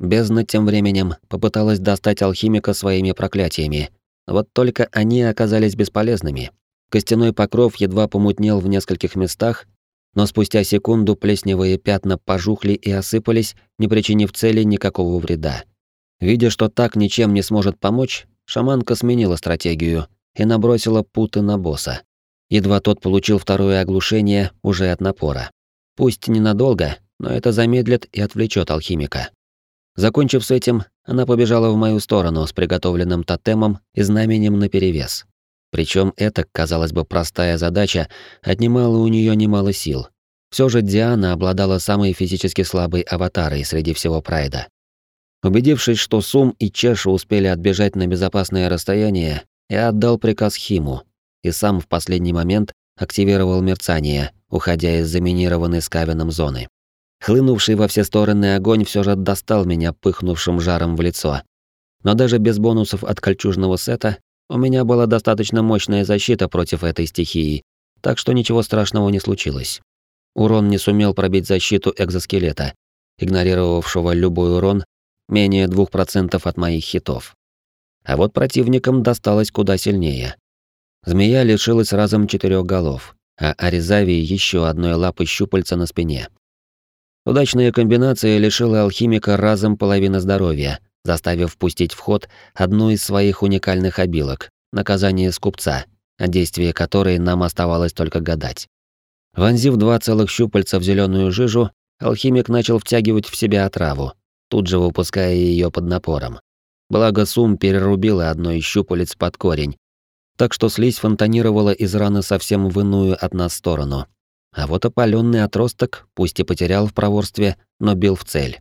Бездна тем временем попыталась достать алхимика своими проклятиями, вот только они оказались бесполезными. Костяной покров едва помутнел в нескольких местах, но спустя секунду плесневые пятна пожухли и осыпались, не причинив цели никакого вреда. Видя, что так ничем не сможет помочь, шаманка сменила стратегию и набросила путы на босса. Едва тот получил второе оглушение уже от напора. Пусть ненадолго, но это замедлит и отвлечет алхимика. Закончив с этим, она побежала в мою сторону с приготовленным тотемом и знаменем наперевес. Причем эта, казалось бы, простая задача отнимала у нее немало сил. Все же Диана обладала самой физически слабой аватарой среди всего Прайда. Убедившись, что Сум и Чеша успели отбежать на безопасное расстояние, я отдал приказ Химу и сам в последний момент активировал мерцание, уходя из заминированной скавином зоны. Хлынувший во все стороны огонь все же достал меня пыхнувшим жаром в лицо. Но даже без бонусов от кольчужного сета у меня была достаточно мощная защита против этой стихии, так что ничего страшного не случилось. Урон не сумел пробить защиту экзоскелета, игнорировавшего любой урон менее 2% от моих хитов. А вот противникам досталось куда сильнее. Змея лишилась разом четырех голов, а Аризавии еще одной лапы щупальца на спине. Удачная комбинация лишила алхимика разом половины здоровья, заставив впустить в ход одну из своих уникальных обилок — наказание скупца, о действии которой нам оставалось только гадать. Вонзив два целых щупальца в зеленую жижу, алхимик начал втягивать в себя отраву, тут же выпуская ее под напором. Благо Сум перерубила одно из щупалец под корень, так что слизь фонтанировала из раны совсем в иную от нас сторону. А вот опаленный отросток, пусть и потерял в проворстве, но бил в цель.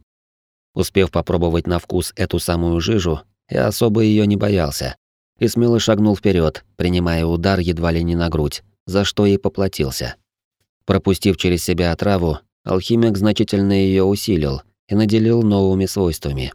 Успев попробовать на вкус эту самую жижу, я особо ее не боялся и смело шагнул вперед, принимая удар едва ли не на грудь, за что и поплатился. Пропустив через себя отраву, алхимик значительно ее усилил и наделил новыми свойствами.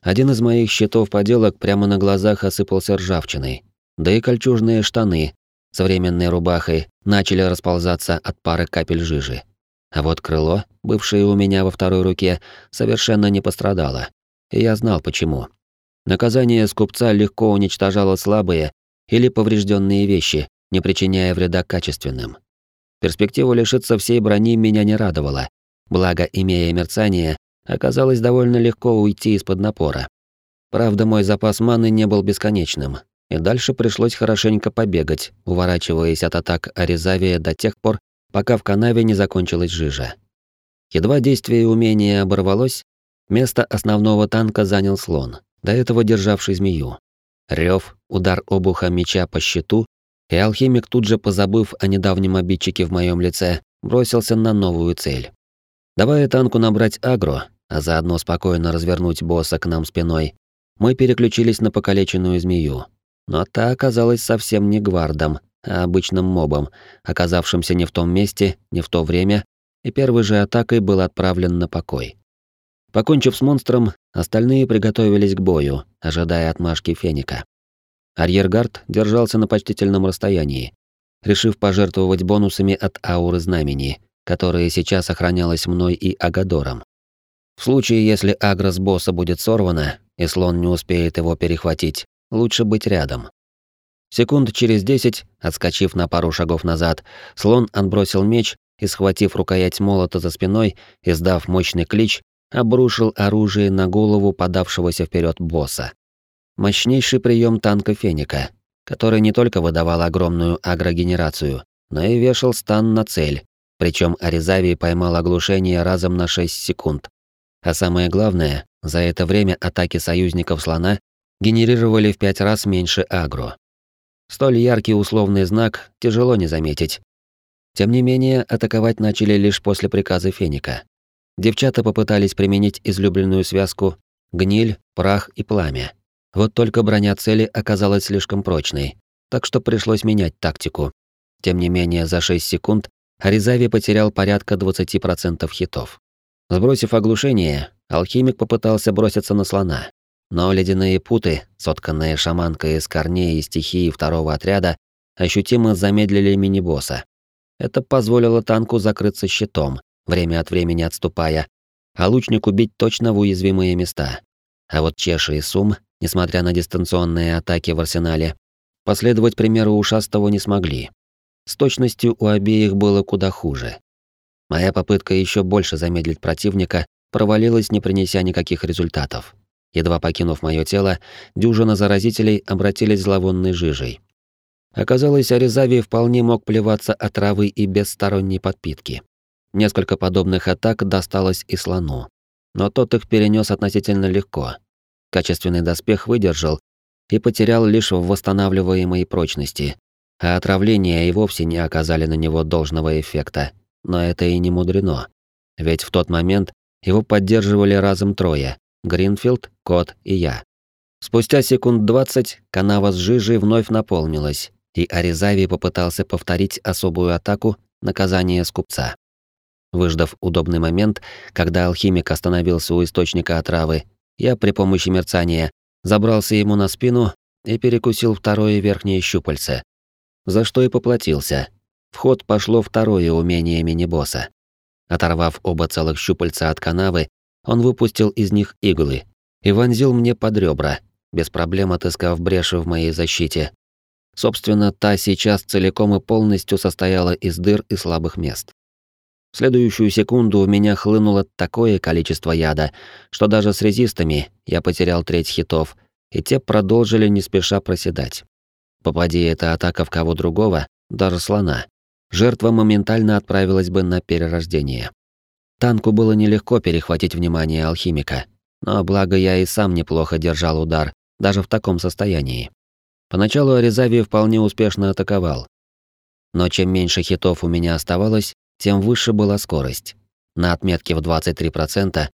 Один из моих щитов поделок прямо на глазах осыпался ржавчиной, да и кольчужные штаны с временной рубахой начали расползаться от пары капель жижи. А вот крыло, бывшее у меня во второй руке, совершенно не пострадало. И я знал почему. Наказание скупца легко уничтожало слабые или поврежденные вещи, не причиняя вреда качественным. Перспектива лишиться всей брони меня не радовала. Благо, имея мерцание, оказалось довольно легко уйти из-под напора. Правда, мой запас маны не был бесконечным, и дальше пришлось хорошенько побегать, уворачиваясь от атак Аризавия до тех пор, пока в канаве не закончилась жижа. Едва действие умения оборвалось, место основного танка занял слон, до этого державший змею. Рев, удар обуха меча по щиту, и алхимик, тут же позабыв о недавнем обидчике в моем лице, бросился на новую цель. Давая танку набрать агро, а заодно спокойно развернуть босса к нам спиной, мы переключились на покалеченную змею. Но та оказалась совсем не гвардом, а обычным мобом, оказавшимся не в том месте, не в то время, и первой же атакой был отправлен на покой. Покончив с монстром, остальные приготовились к бою, ожидая отмашки Феника. Арьергард держался на почтительном расстоянии, решив пожертвовать бонусами от ауры знамени, которая сейчас охранялась мной и Агадором. В случае, если агрос босса будет сорвана, и слон не успеет его перехватить, лучше быть рядом. Секунд через десять, отскочив на пару шагов назад, слон отбросил меч и, схватив рукоять молота за спиной, издав мощный клич, обрушил оружие на голову подавшегося вперед босса. Мощнейший прием танка Феника, который не только выдавал огромную агрогенерацию, но и вешал стан на цель, причем Аризави поймал оглушение разом на 6 секунд. А самое главное, за это время атаки союзников слона генерировали в пять раз меньше агро. Столь яркий условный знак тяжело не заметить. Тем не менее, атаковать начали лишь после приказа Феника. Девчата попытались применить излюбленную связку гниль, прах и пламя. Вот только броня цели оказалась слишком прочной, так что пришлось менять тактику. Тем не менее, за 6 секунд Аризави потерял порядка 20% хитов. Сбросив оглушение, алхимик попытался броситься на слона. Но ледяные путы, сотканные шаманкой из корней и стихии второго отряда, ощутимо замедлили мини-босса. Это позволило танку закрыться щитом, время от времени отступая, а лучнику бить точно в уязвимые места. А вот Чеши и Сум, несмотря на дистанционные атаки в арсенале, последовать примеру ушастого не смогли. С точностью у обеих было куда хуже. Моя попытка еще больше замедлить противника провалилась, не принеся никаких результатов. Едва покинув мое тело, дюжина заразителей обратились зловонной жижей. Оказалось, Аризави вполне мог плеваться от травы и без сторонней подпитки. Несколько подобных атак досталось и слону. Но тот их перенес относительно легко. Качественный доспех выдержал и потерял лишь в восстанавливаемой прочности, а отравления и вовсе не оказали на него должного эффекта. Но это и не мудрено. Ведь в тот момент его поддерживали разом трое — Гринфилд, Кот и я. Спустя секунд двадцать канава с жижей вновь наполнилась, и Аризави попытался повторить особую атаку наказание скупца. Выждав удобный момент, когда алхимик остановился у источника отравы, я при помощи мерцания забрался ему на спину и перекусил второе верхнее щупальце, за что и поплатился. В ход пошло второе умение мини-босса. Оторвав оба целых щупальца от канавы, он выпустил из них иглы и вонзил мне под ребра, без проблем отыскав бреши в моей защите. Собственно, та сейчас целиком и полностью состояла из дыр и слабых мест. В следующую секунду у меня хлынуло такое количество яда, что даже с резистами я потерял треть хитов, и те продолжили не спеша проседать. Попади эта атака в кого другого, даже слона, жертва моментально отправилась бы на перерождение. Танку было нелегко перехватить внимание алхимика, но благо я и сам неплохо держал удар, даже в таком состоянии. Поначалу Аризави вполне успешно атаковал. Но чем меньше хитов у меня оставалось, тем выше была скорость. На отметке в 23%,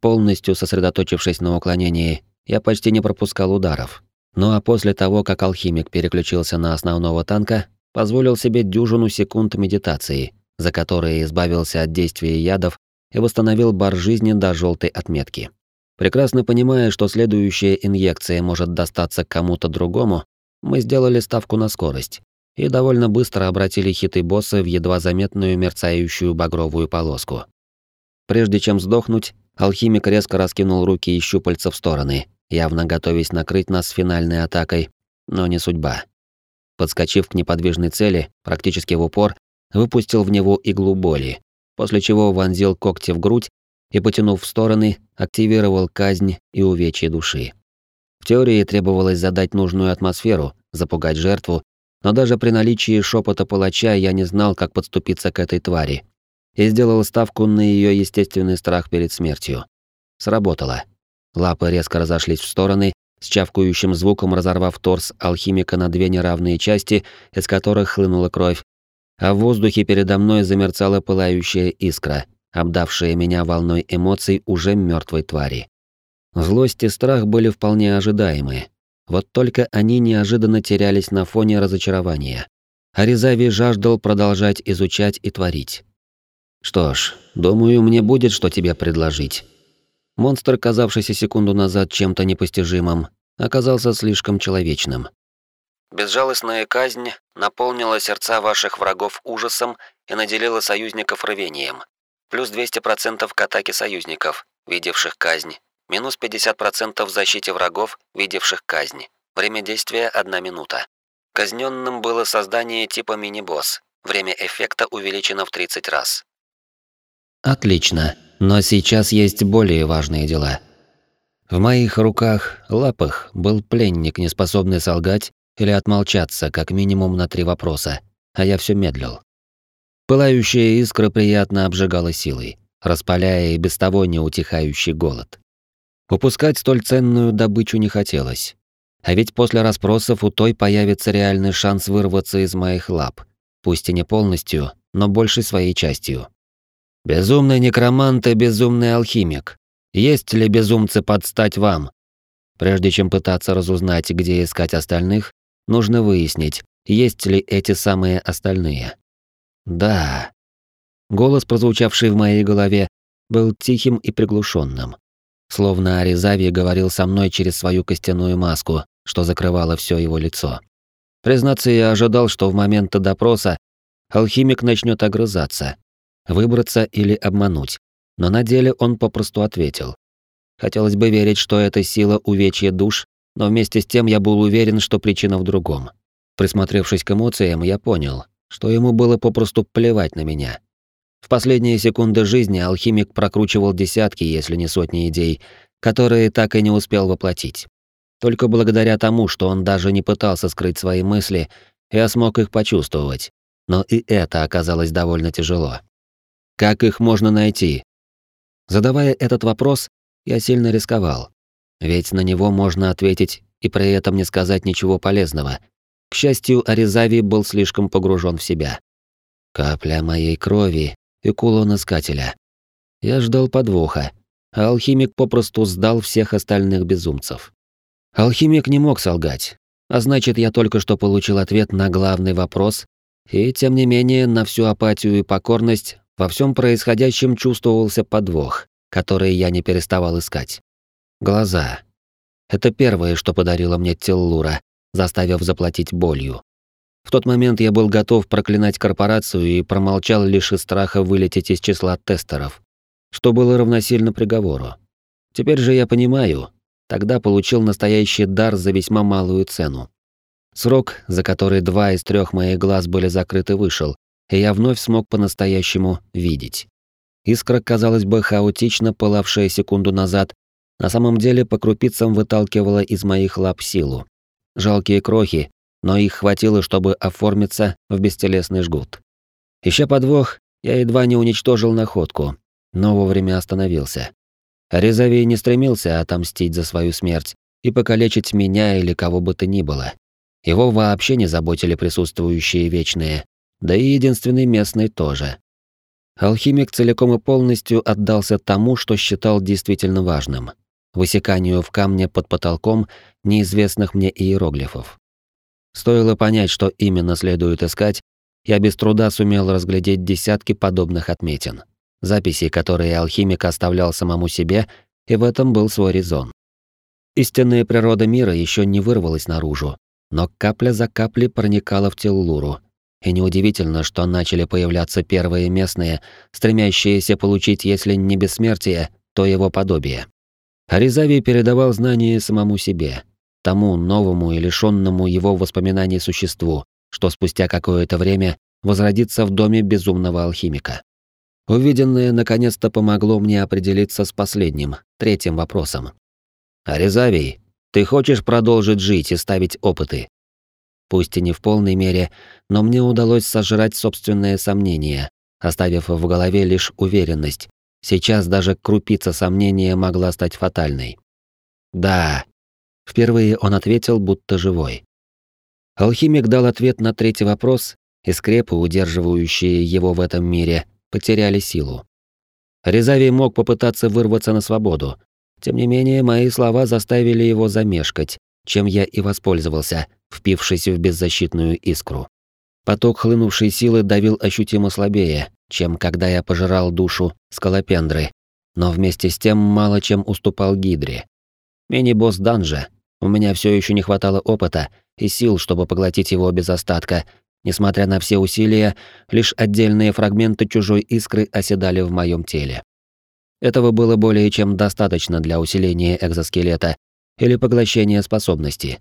полностью сосредоточившись на уклонении, я почти не пропускал ударов. Ну а после того, как алхимик переключился на основного танка, позволил себе дюжину секунд медитации, за которые избавился от действия ядов и восстановил бар жизни до желтой отметки. Прекрасно понимая, что следующая инъекция может достаться кому-то другому, мы сделали ставку на скорость и довольно быстро обратили хиты босса в едва заметную мерцающую багровую полоску. Прежде чем сдохнуть, алхимик резко раскинул руки и щупальца в стороны, явно готовясь накрыть нас финальной атакой, но не судьба. Подскочив к неподвижной цели, практически в упор, выпустил в него иглу боли, после чего вонзил когти в грудь и, потянув в стороны, активировал казнь и увечье души. В теории требовалось задать нужную атмосферу, запугать жертву, но даже при наличии шепота палача я не знал, как подступиться к этой твари. И сделал ставку на ее естественный страх перед смертью. Сработало. Лапы резко разошлись в стороны, с чавкающим звуком разорвав торс алхимика на две неравные части, из которых хлынула кровь, а в воздухе передо мной замерцала пылающая искра, обдавшая меня волной эмоций уже мертвой твари. Злость и страх были вполне ожидаемы. Вот только они неожиданно терялись на фоне разочарования. Аризави жаждал продолжать изучать и творить. Что ж, думаю, мне будет что тебе предложить. Монстр, казавшийся секунду назад чем-то непостижимым, оказался слишком человечным. Безжалостная казнь наполнила сердца ваших врагов ужасом и наделила союзников рвением. Плюс 200% к атаке союзников, видевших казнь. Минус 50% в защите врагов, видевших казнь. Время действия 1 минута. Казненным было создание типа мини-босс. Время эффекта увеличено в 30 раз. Отлично, но сейчас есть более важные дела. В моих руках, лапах, был пленник, не способный солгать или отмолчаться как минимум на три вопроса, а я все медлил. Пылающая искра приятно обжигала силой, распаляя и без того неутихающий голод. Упускать столь ценную добычу не хотелось. А ведь после расспросов у той появится реальный шанс вырваться из моих лап, пусть и не полностью, но большей своей частью. Безумный некромант и безумный алхимик. Есть ли безумцы подстать вам? Прежде чем пытаться разузнать, где искать остальных, нужно выяснить, есть ли эти самые остальные. Да. Голос, прозвучавший в моей голове, был тихим и приглушенным. Словно Аризави говорил со мной через свою костяную маску, что закрывало все его лицо. Признаться, я ожидал, что в момент допроса алхимик начнет огрызаться, выбраться или обмануть, но на деле он попросту ответил. Хотелось бы верить, что это сила увечья душ, но вместе с тем я был уверен, что причина в другом. Присмотревшись к эмоциям, я понял, что ему было попросту плевать на меня. В последние секунды жизни алхимик прокручивал десятки, если не сотни идей, которые так и не успел воплотить. Только благодаря тому, что он даже не пытался скрыть свои мысли, я смог их почувствовать. Но и это оказалось довольно тяжело. Как их можно найти? Задавая этот вопрос, я сильно рисковал. Ведь на него можно ответить и при этом не сказать ничего полезного. К счастью, Аризави был слишком погружен в себя. Капля моей крови и кулон искателя. Я ждал подвоха, а алхимик попросту сдал всех остальных безумцев. Алхимик не мог солгать, а значит, я только что получил ответ на главный вопрос, и тем не менее на всю апатию и покорность во всем происходящем чувствовался подвох, который я не переставал искать. Глаза. Это первое, что подарило мне Теллура, заставив заплатить болью. В тот момент я был готов проклинать корпорацию и промолчал лишь из страха вылететь из числа тестеров, что было равносильно приговору. Теперь же я понимаю, тогда получил настоящий дар за весьма малую цену. Срок, за который два из трех моих глаз были закрыты, вышел, и я вновь смог по-настоящему видеть. Искра, казалось бы, хаотично пылавшая секунду назад, на самом деле по крупицам выталкивала из моих лап силу. Жалкие крохи, но их хватило, чтобы оформиться в бестелесный жгут. Ища подвох, я едва не уничтожил находку, но вовремя остановился. Резавий не стремился отомстить за свою смерть и покалечить меня или кого бы то ни было. Его вообще не заботили присутствующие вечные, да и единственный местный тоже. Алхимик целиком и полностью отдался тому, что считал действительно важным — высеканию в камне под потолком неизвестных мне иероглифов. Стоило понять, что именно следует искать, я без труда сумел разглядеть десятки подобных отметин, записи, которые алхимик оставлял самому себе, и в этом был свой резон. Истинная природа мира еще не вырвалась наружу, но капля за каплей проникала в Теллуру, и неудивительно, что начали появляться первые местные, стремящиеся получить, если не бессмертие, то его подобие. Аризавий передавал знания самому себе, тому новому и лишенному его воспоминаний существу, что спустя какое-то время возродится в доме безумного алхимика. Увиденное наконец-то помогло мне определиться с последним, третьим вопросом. «Аризавий, ты хочешь продолжить жить и ставить опыты?» Пусть и не в полной мере, но мне удалось сожрать собственные сомнения, оставив в голове лишь уверенность. Сейчас даже крупица сомнения могла стать фатальной. «Да», Впервые он ответил, будто живой. Алхимик дал ответ на третий вопрос, и скрепы, удерживающие его в этом мире, потеряли силу. Резавий мог попытаться вырваться на свободу. Тем не менее, мои слова заставили его замешкать, чем я и воспользовался, впившись в беззащитную искру. Поток хлынувшей силы давил ощутимо слабее, чем когда я пожирал душу скалопендры, но вместе с тем мало чем уступал Гидре. Мини-босс Данжа. У меня все еще не хватало опыта и сил, чтобы поглотить его без остатка. Несмотря на все усилия, лишь отдельные фрагменты чужой искры оседали в моем теле. Этого было более чем достаточно для усиления экзоскелета или поглощения способности.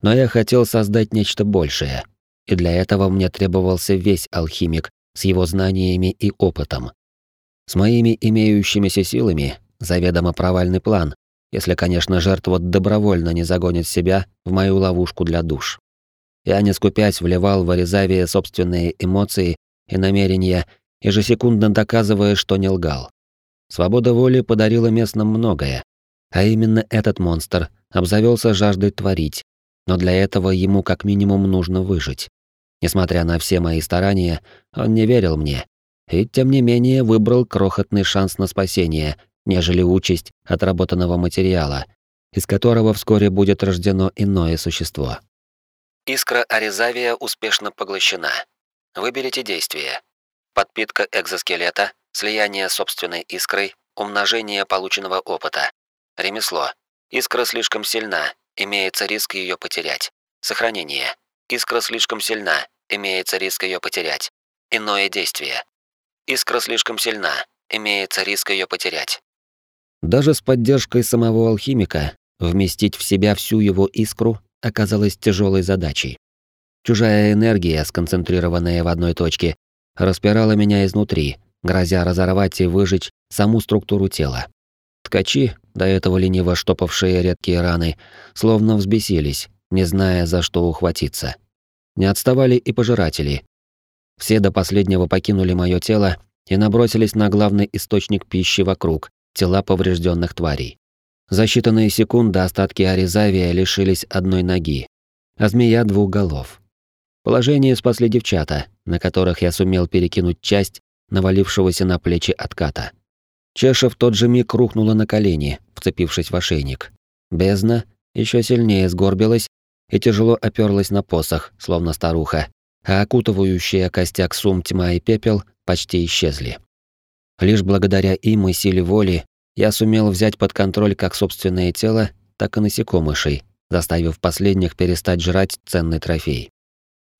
Но я хотел создать нечто большее, и для этого мне требовался весь алхимик с его знаниями и опытом. С моими имеющимися силами заведомо провальный план, если, конечно, жертва добровольно не загонит себя в мою ловушку для душ. Я, не скупясь, вливал в Аризавия собственные эмоции и намерения, ежесекундно доказывая, что не лгал. Свобода воли подарила местным многое, а именно этот монстр обзавелся жаждой творить, но для этого ему как минимум нужно выжить. Несмотря на все мои старания, он не верил мне, и тем не менее выбрал крохотный шанс на спасение, нежели участь отработанного материала, из которого вскоре будет рождено иное существо. Искра Аризавия успешно поглощена. Выберите действие. Подпитка экзоскелета, слияние собственной искрой, умножение полученного опыта. Ремесло. Искра слишком сильна, имеется риск ее потерять. Сохранение. Искра слишком сильна, имеется риск ее потерять. Иное действие. Искра слишком сильна, имеется риск ее потерять. Даже с поддержкой самого алхимика вместить в себя всю его искру оказалось тяжелой задачей. Чужая энергия, сконцентрированная в одной точке, распирала меня изнутри, грозя разорвать и выжечь саму структуру тела. Ткачи, до этого лениво штопавшие редкие раны, словно взбесились, не зная, за что ухватиться. Не отставали и пожиратели. Все до последнего покинули мое тело и набросились на главный источник пищи вокруг, тела поврежденных тварей. За считанные секунды остатки Аризавия лишились одной ноги, а змея двух голов. Положение спасли девчата, на которых я сумел перекинуть часть навалившегося на плечи отката. Чеша в тот же миг рухнула на колени, вцепившись в ошейник. Бездна еще сильнее сгорбилась и тяжело оперлась на посох, словно старуха, а окутывающие костяк сум тьма и пепел почти исчезли. Лишь благодаря им и силе воли я сумел взять под контроль как собственное тело, так и насекомышей, заставив последних перестать жрать ценный трофей.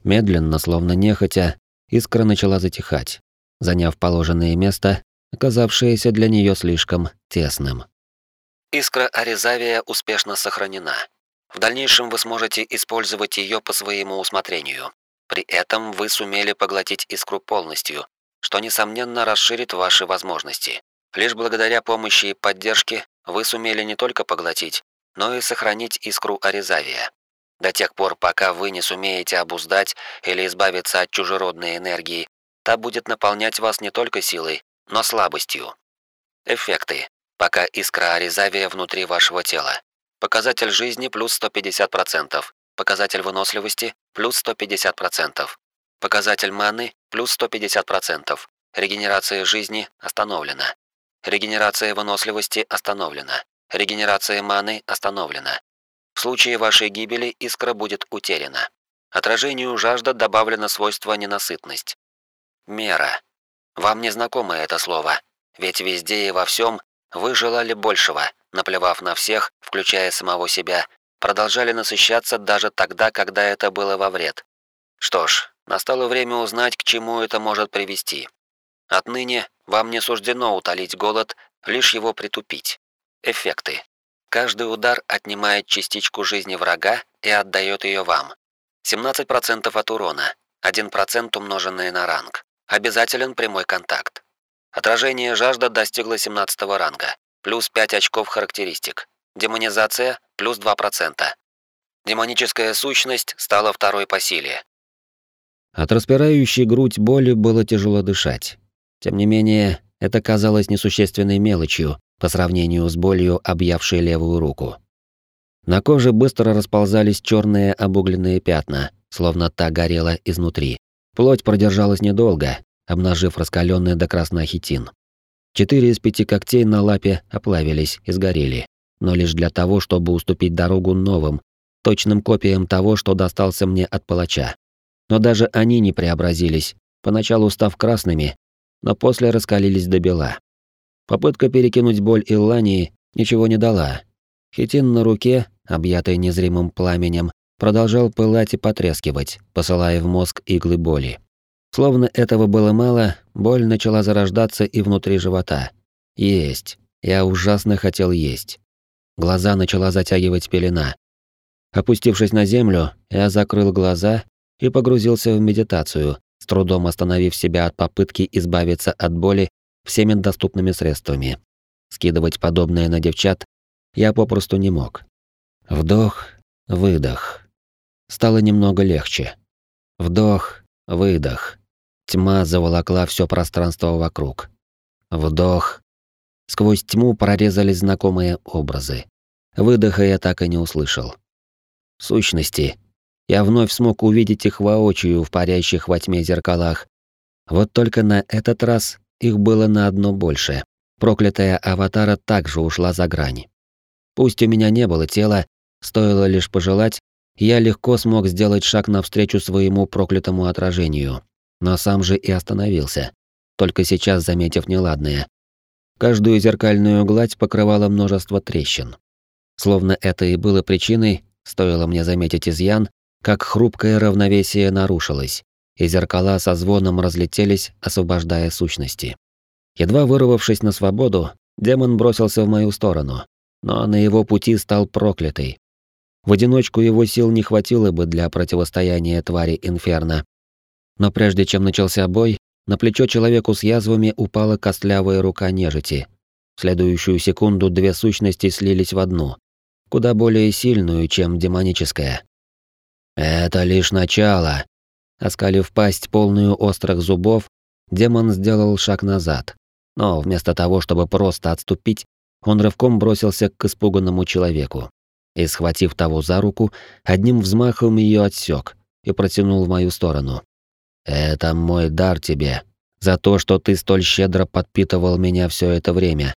Медленно, словно нехотя, искра начала затихать, заняв положенное место, оказавшееся для нее слишком тесным. Искра Аризавия успешно сохранена. В дальнейшем вы сможете использовать ее по своему усмотрению. При этом вы сумели поглотить искру полностью, что, несомненно, расширит ваши возможности. Лишь благодаря помощи и поддержке вы сумели не только поглотить, но и сохранить искру Аризавия. До тех пор, пока вы не сумеете обуздать или избавиться от чужеродной энергии, та будет наполнять вас не только силой, но слабостью. Эффекты. Пока искра Аризавия внутри вашего тела. Показатель жизни плюс 150%. Показатель выносливости плюс 150%. Показатель маны плюс 150%. Регенерация жизни остановлена. Регенерация выносливости остановлена. Регенерация маны остановлена. В случае вашей гибели искра будет утеряна. Отражению жажда добавлено свойство ненасытность. Мера. Вам не знакомо это слово, ведь везде и во всем вы желали большего, наплевав на всех, включая самого себя, продолжали насыщаться даже тогда, когда это было во вред. Что ж, Настало время узнать, к чему это может привести. Отныне вам не суждено утолить голод, лишь его притупить. Эффекты. Каждый удар отнимает частичку жизни врага и отдает ее вам. 17% от урона, 1% умноженное на ранг. Обязателен прямой контакт. Отражение жажда достигло 17 ранга, плюс 5 очков характеристик. Демонизация плюс 2%. Демоническая сущность стала второй по силе, от распирающей грудь боли было тяжело дышать. Тем не менее, это казалось несущественной мелочью по сравнению с болью, объявшей левую руку. На коже быстро расползались черные обугленные пятна, словно та горела изнутри. Плоть продержалась недолго, обнажив раскаленный до красна хитин. Четыре из пяти когтей на лапе оплавились и сгорели, но лишь для того, чтобы уступить дорогу новым, точным копиям того, что достался мне от палача. Но даже они не преобразились, поначалу став красными, но после раскалились до бела. Попытка перекинуть боль Иллании ничего не дала. Хитин на руке, объятый незримым пламенем, продолжал пылать и потрескивать, посылая в мозг иглы боли. Словно этого было мало, боль начала зарождаться и внутри живота. Есть. Я ужасно хотел есть. Глаза начала затягивать пелена. Опустившись на землю, я закрыл глаза и погрузился в медитацию, с трудом остановив себя от попытки избавиться от боли всеми доступными средствами. Скидывать подобное на девчат я попросту не мог. Вдох, выдох. Стало немного легче. Вдох, выдох. Тьма заволокла все пространство вокруг. Вдох. Сквозь тьму прорезались знакомые образы. Выдоха я так и не услышал. Сущности, я вновь смог увидеть их воочию в парящих во тьме зеркалах. Вот только на этот раз их было на одно больше. Проклятая аватара также ушла за грань. Пусть у меня не было тела, стоило лишь пожелать, я легко смог сделать шаг навстречу своему проклятому отражению. Но сам же и остановился, только сейчас заметив неладное. Каждую зеркальную гладь покрывало множество трещин. Словно это и было причиной, стоило мне заметить изъян, как хрупкое равновесие нарушилось, и зеркала со звоном разлетелись, освобождая сущности. Едва вырвавшись на свободу, демон бросился в мою сторону, но на его пути стал проклятый. В одиночку его сил не хватило бы для противостояния твари Инферно. Но прежде чем начался бой, на плечо человеку с язвами упала костлявая рука нежити. В следующую секунду две сущности слились в одну, куда более сильную, чем демоническая. «Это лишь начало», Оскалив пасть, полную острых зубов, демон сделал шаг назад. Но вместо того, чтобы просто отступить, он рывком бросился к испуганному человеку. И, схватив того за руку, одним взмахом ее отсек и протянул в мою сторону. «Это мой дар тебе, за то, что ты столь щедро подпитывал меня все это время».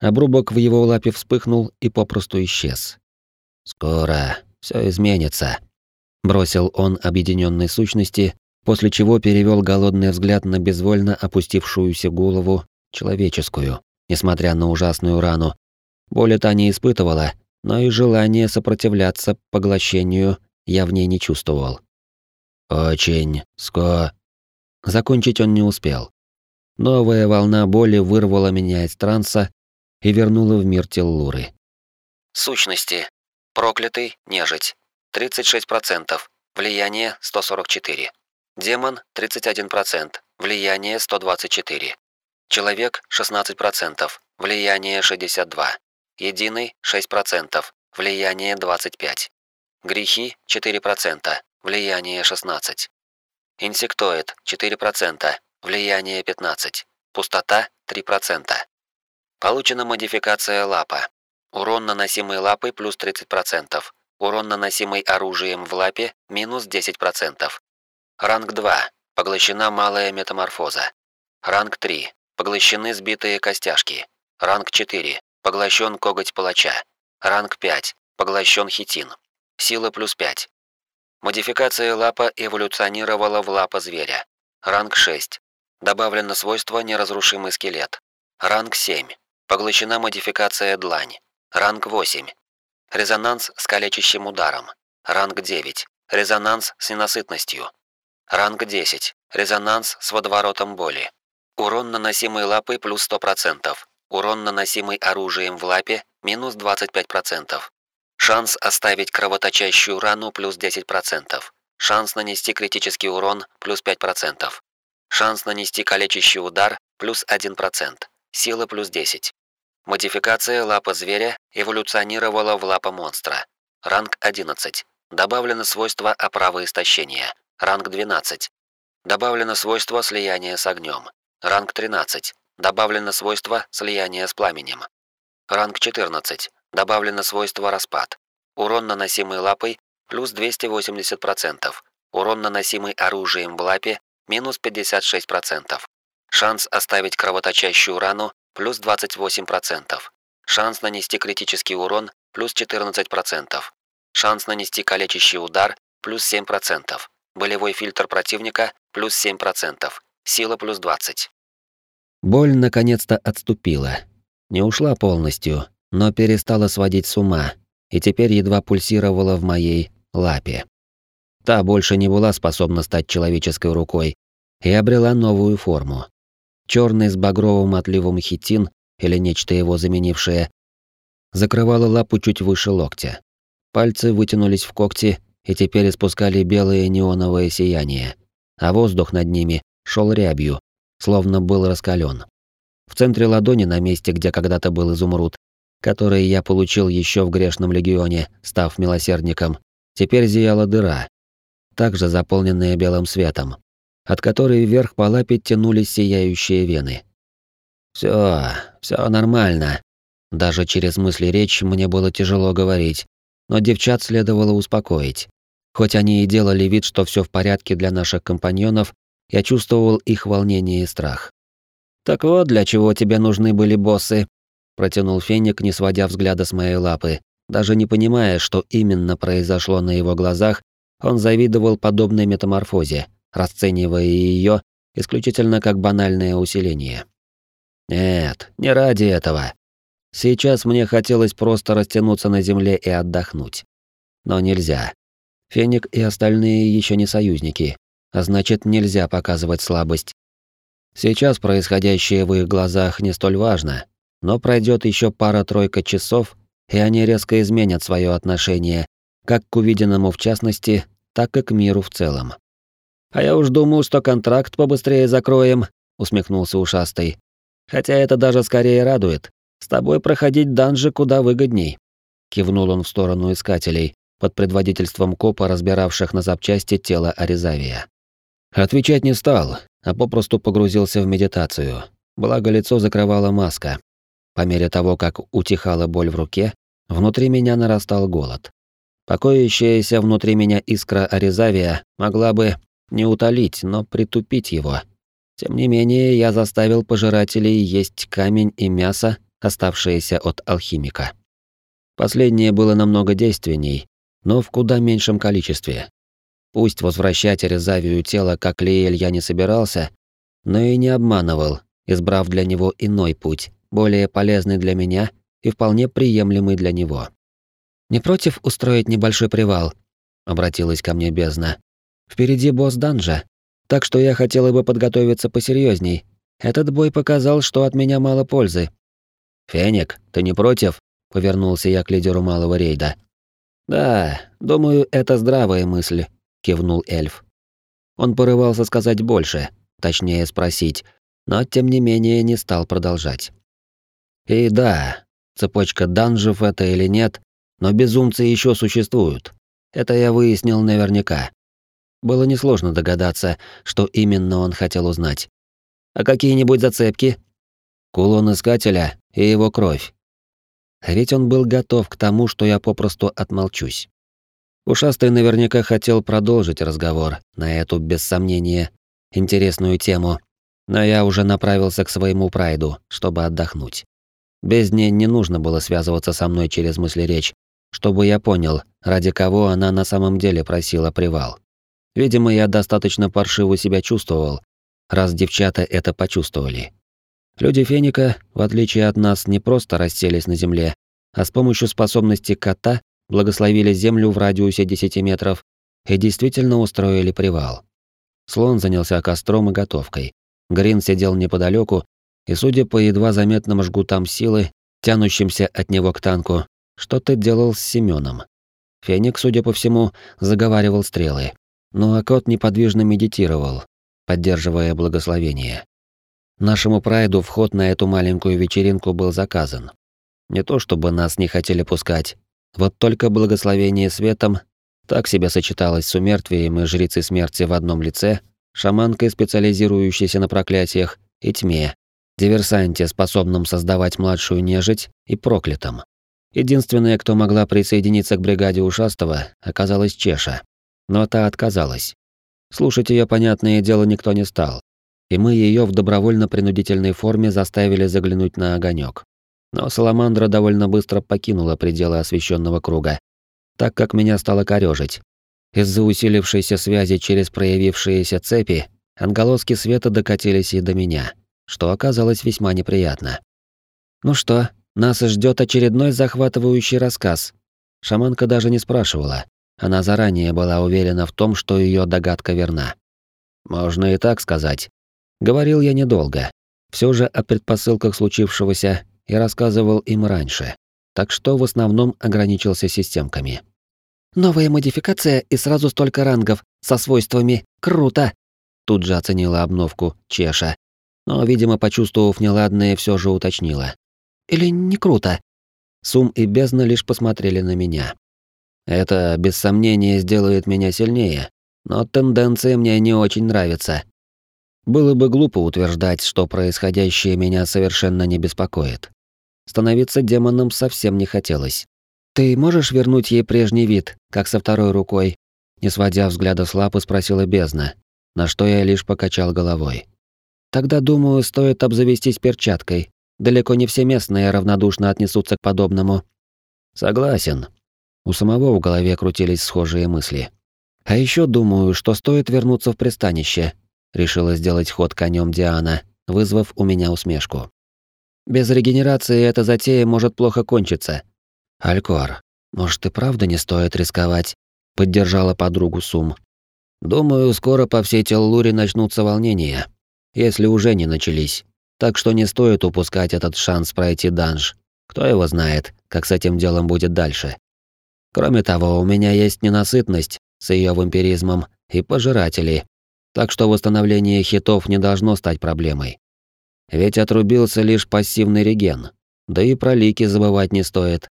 Обрубок в его лапе вспыхнул и попросту исчез. «Скоро все изменится», бросил он объединенной сущности, после чего перевел голодный взгляд на безвольно опустившуюся голову человеческую, несмотря на ужасную рану. Боли та не испытывала, но и желание сопротивляться поглощению я в ней не чувствовал. Очень ско. Закончить он не успел. Новая волна боли вырвала меня из транса и вернула в мир Теллуры. Сущности. Проклятый, нежить. 36%, влияние 144. Демон 31%, влияние 124. Человек 16%, влияние 62. Единый 6%, влияние 25. Грехи 4%, влияние 16. Инсектоид 4%, влияние 15. Пустота 3%. Получена модификация лапа. Урон, наносимый лапой, плюс 30%. Урон, наносимый оружием в лапе, минус 10%. Ранг 2. Поглощена малая метаморфоза. Ранг 3. Поглощены сбитые костяшки. Ранг 4. Поглощен коготь палача. Ранг 5. Поглощен хитин. Сила плюс 5. Модификация лапа эволюционировала в лапа зверя. Ранг 6. Добавлено свойство неразрушимый скелет. Ранг 7. Поглощена модификация длань. Ранг 8. Резонанс с калечащим ударом. Ранг 9. Резонанс с ненасытностью. Ранг 10. Резонанс с водоворотом боли. Урон, наносимый лапой, плюс 100%. Урон, наносимый оружием в лапе, минус 25%. Шанс оставить кровоточащую рану, плюс 10%. Шанс нанести критический урон, плюс 5%. Шанс нанести калечащий удар, плюс 1%. Сила, плюс 10. Модификация лапа зверя эволюционировала в лапа монстра. Ранг 11. Добавлено свойство оправы истощения. Ранг 12. Добавлено свойство слияния с огнем. Ранг 13. Добавлено свойство слияния с пламенем. Ранг 14. Добавлено свойство распад. Урон, наносимый лапой, плюс 280%. Урон, наносимый оружием в лапе, минус 56%. Шанс оставить кровоточащую рану плюс 28%. Шанс нанести критический урон плюс 14%. Шанс нанести калечащий удар плюс 7%. Болевой фильтр противника плюс 7%. Сила плюс 20. Боль наконец-то отступила. Не ушла полностью, но перестала сводить с ума, и теперь едва пульсировала в моей лапе. Та больше не была способна стать человеческой рукой и обрела новую форму. Черный с багровым отливом хитин или нечто его заменившее закрывала лапу чуть выше локтя. Пальцы вытянулись в когти и теперь испускали белое неоновое сияние, а воздух над ними шел рябью, словно был раскален. В центре ладони, на месте, где когда-то был изумруд, который я получил еще в грешном легионе, став милосердником, теперь зияла дыра, также заполненная белым светом, от которой вверх по лапе тянулись сияющие вены. Все, все нормально. Даже через мысли речь мне было тяжело говорить, но девчат следовало успокоить. Хоть они и делали вид, что все в порядке для наших компаньонов, я чувствовал их волнение и страх. «Так вот, для чего тебе нужны были боссы», — протянул Феник, не сводя взгляда с моей лапы. Даже не понимая, что именно произошло на его глазах, он завидовал подобной метаморфозе, расценивая ее исключительно как банальное усиление. Нет, не ради этого. Сейчас мне хотелось просто растянуться на земле и отдохнуть. Но нельзя. Феник и остальные еще не союзники, а значит, нельзя показывать слабость. Сейчас происходящее в их глазах не столь важно, но пройдет еще пара-тройка часов, и они резко изменят свое отношение как к увиденному в частности, так и к миру в целом. «А я уж думал, что контракт побыстрее закроем», — усмехнулся ушастый. «Хотя это даже скорее радует. С тобой проходить данжи куда выгодней». Кивнул он в сторону искателей, под предводительством копа, разбиравших на запчасти тело Аризавия. Отвечать не стал, а попросту погрузился в медитацию. Благо лицо закрывала маска. По мере того, как утихала боль в руке, внутри меня нарастал голод. Покоящаяся внутри меня искра Аризавия могла бы не утолить, но притупить его. Тем не менее, я заставил пожирателей есть камень и мясо, оставшиеся от алхимика. Последнее было намного действенней, но в куда меньшем количестве. Пусть возвращать Резавию тело как Лиэль я не собирался, но и не обманывал, избрав для него иной путь, более полезный для меня и вполне приемлемый для него. «Не против устроить небольшой привал?» — обратилась ко мне бездна. «Впереди босс данжа, так что я хотела бы подготовиться посерьезней. Этот бой показал, что от меня мало пользы». «Феник, ты не против?» — повернулся я к лидеру малого рейда. «Да, думаю, это здравая мысль», кивнул эльф. Он порывался сказать больше, точнее спросить, но тем не менее не стал продолжать. И да, цепочка данжев это или нет, но безумцы еще существуют. Это я выяснил наверняка. Было несложно догадаться, что именно он хотел узнать. А какие-нибудь зацепки? Кулон искателя и его кровь. А ведь он был готов к тому, что я попросту отмолчусь. Ушастый наверняка хотел продолжить разговор на эту, без сомнения, интересную тему, но я уже направился к своему прайду, чтобы отдохнуть. Без ней не нужно было связываться со мной через мысли-речь, чтобы я понял, ради кого она на самом деле просила привал. Видимо, я достаточно паршиво себя чувствовал, раз девчата это почувствовали. Люди Феника, в отличие от нас, не просто расселись на земле, а с помощью способности кота благословили землю в радиусе 10 метров и действительно устроили привал. Слон занялся костром и готовкой. Грин сидел неподалеку и, судя по едва заметным жгутам силы, тянущимся от него к танку, что-то делал с Семеном. Феник, судя по всему, заговаривал стрелы. Ну а кот неподвижно медитировал, поддерживая благословение. Нашему прайду вход на эту маленькую вечеринку был заказан. Не то чтобы нас не хотели пускать, вот только благословение светом так себя сочеталось с умертвием и жрицей смерти в одном лице, шаманкой, специализирующейся на проклятиях, и тьме, диверсанте, способном создавать младшую нежить, и проклятом. Единственная, кто могла присоединиться к бригаде ушастого, оказалась Чеша. Но та отказалась. Слушать ее понятное дело никто не стал. И мы ее в добровольно-принудительной форме заставили заглянуть на огонек. Но Саламандра довольно быстро покинула пределы освещенного круга, так как меня стало корёжить. Из-за усилившейся связи через проявившиеся цепи отголоски света докатились и до меня. Что оказалось весьма неприятно. «Ну что, нас ждет очередной захватывающий рассказ». Шаманка даже не спрашивала. Она заранее была уверена в том, что ее догадка верна. Можно и так сказать. Говорил я недолго. Все же о предпосылках случившегося я рассказывал им раньше, так что в основном ограничился системками. «Новая модификация и сразу столько рангов, со свойствами. Круто!» Тут же оценила обновку Чеша, но, видимо, почувствовав неладное, все же уточнила. «Или не круто?» Сум и Бездна лишь посмотрели на меня. Это, без сомнения, сделает меня сильнее, но тенденция мне не очень нравится. Было бы глупо утверждать, что происходящее меня совершенно не беспокоит. Становиться демоном совсем не хотелось. «Ты можешь вернуть ей прежний вид, как со второй рукой?» Не сводя взгляда с лапы, спросила бездна, на что я лишь покачал головой. «Тогда, думаю, стоит обзавестись перчаткой. Далеко не все местные равнодушно отнесутся к подобному». «Согласен». У самого в голове крутились схожие мысли. «А еще думаю, что стоит вернуться в пристанище», решила сделать ход конем Диана, вызвав у меня усмешку. Без регенерации эта затея может плохо кончиться. Алькор, может и правда не стоит рисковать, поддержала подругу Сум. Думаю, скоро по всей Теллуре начнутся волнения, если уже не начались. Так что не стоит упускать этот шанс пройти данж. Кто его знает, как с этим делом будет дальше. Кроме того, у меня есть ненасытность с ее вампиризмом и пожиратели. Так что восстановление хитов не должно стать проблемой. Ведь отрубился лишь пассивный реген. Да и про лики забывать не стоит.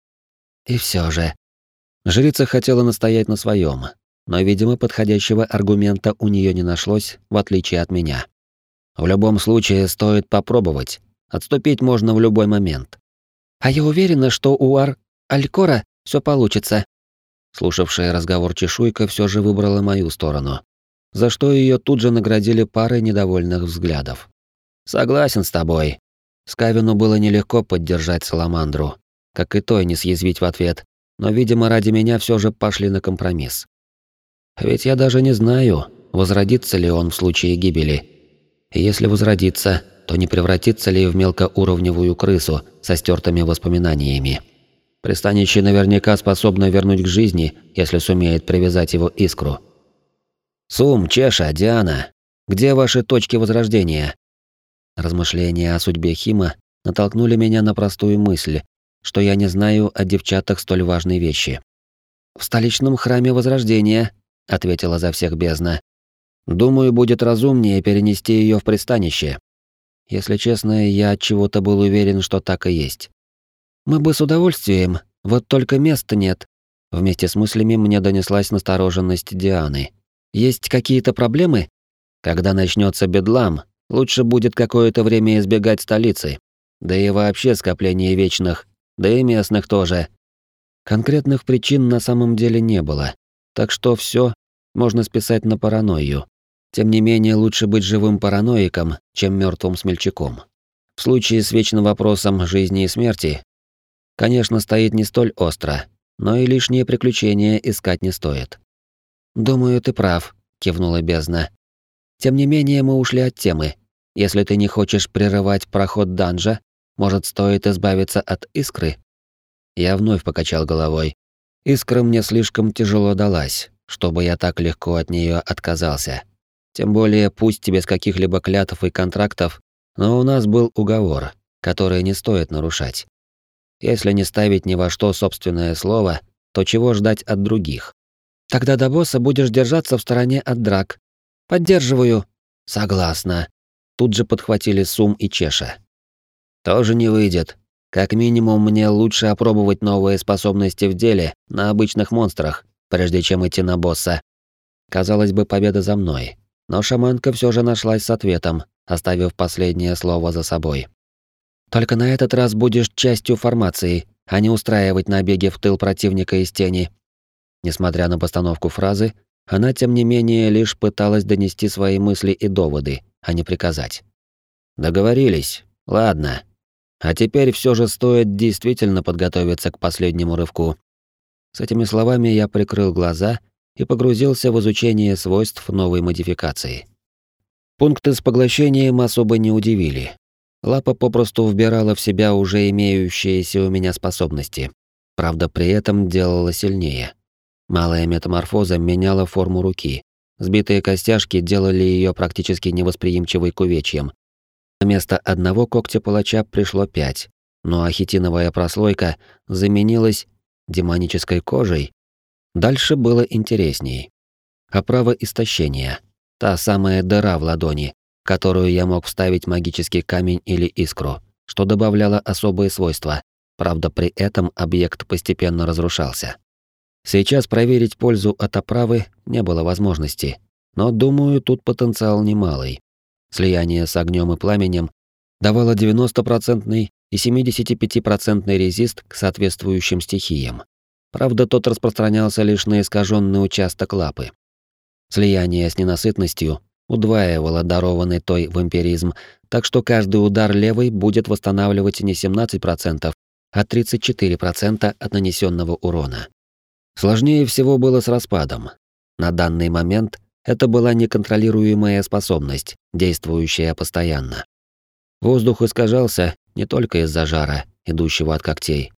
И все же. Жрица хотела настоять на своем, но, видимо, подходящего аргумента у нее не нашлось, в отличие от меня. В любом случае, стоит попробовать. Отступить можно в любой момент. А я уверена, что у Ар Алькора все получится. Слушавшая разговор чешуйка все же выбрала мою сторону, за что ее тут же наградили парой недовольных взглядов. Согласен с тобой. Скавину было нелегко поддержать Саламандру, как и той не съязвить в ответ, но, видимо, ради меня все же пошли на компромисс. Ведь я даже не знаю, возродится ли он в случае гибели. Если возродится, то не превратится ли в мелкоуровневую крысу со стертыми воспоминаниями. Пристанище наверняка способно вернуть к жизни, если сумеет привязать его искру. Сум, Чеша, Диана, где ваши точки возрождения? Размышления о судьбе Хима натолкнули меня на простую мысль, что я не знаю о девчатах столь важной вещи. «В столичном храме Возрождения», — ответила за всех бездна. «Думаю, будет разумнее перенести ее в пристанище». Если честно, я от чего-то был уверен, что так и есть. «Мы бы с удовольствием, вот только места нет». Вместе с мыслями мне донеслась настороженность Дианы. «Есть какие-то проблемы?» «Когда начнется бедлам, Лучше будет какое-то время избегать столицы. Да и вообще скопление вечных, да и местных тоже. Конкретных причин на самом деле не было. Так что все можно списать на паранойю. Тем не менее, лучше быть живым параноиком, чем мертвым смельчаком. В случае с вечным вопросом жизни и смерти, конечно, стоит не столь остро, но и лишние приключения искать не стоит. «Думаю, ты прав», — кивнула бездна. «Тем не менее, мы ушли от темы. Если ты не хочешь прерывать проход данжа, может, стоит избавиться от искры? Я вновь покачал головой. Искра мне слишком тяжело далась, чтобы я так легко от нее отказался. Тем более, пусть без каких-либо клятв и контрактов, но у нас был уговор, который не стоит нарушать. Если не ставить ни во что собственное слово, то чего ждать от других? Тогда до босса будешь держаться в стороне от драк. Поддерживаю. Согласна. Тут же подхватили Сум и Чеша. Тоже не выйдет. Как минимум, мне лучше опробовать новые способности в деле на обычных монстрах, прежде чем идти на босса. Казалось бы, победа за мной. Но шаманка все же нашлась с ответом, оставив последнее слово за собой. Только на этот раз будешь частью формации, а не устраивать набеги в тыл противника из тени. Несмотря на постановку фразы, она тем не менее лишь пыталась донести свои мысли и доводы, а не приказать. Договорились. Ладно. А теперь все же стоит действительно подготовиться к последнему рывку. С этими словами я прикрыл глаза и погрузился в изучение свойств новой модификации. Пункты с поглощением особо не удивили. Лапа попросту вбирала в себя уже имеющиеся у меня способности. Правда, при этом делала сильнее. Малая метаморфоза меняла форму руки. Сбитые костяшки делали ее практически невосприимчивой к увечьям. Вместо одного когтя палача пришло пять, но ахитиновая прослойка заменилась демонической кожей. Дальше было интересней. Оправа истощения. Та самая дыра в ладони, которую я мог вставить магический камень или искру, что добавляло особые свойства. Правда, при этом объект постепенно разрушался. Сейчас проверить пользу от оправы не было возможности, но, думаю, тут потенциал немалый. Слияние с огнем и пламенем давало 90% и 75% резист к соответствующим стихиям. Правда, тот распространялся лишь на искаженный участок лапы. Слияние с ненасытностью удваивало дарованный той вампиризм, так что каждый удар левой будет восстанавливать не 17%, а 34% от нанесенного урона. Сложнее всего было с распадом. На данный момент это была неконтролируемая способность, действующая постоянно. Воздух искажался не только из-за жара, идущего от когтей.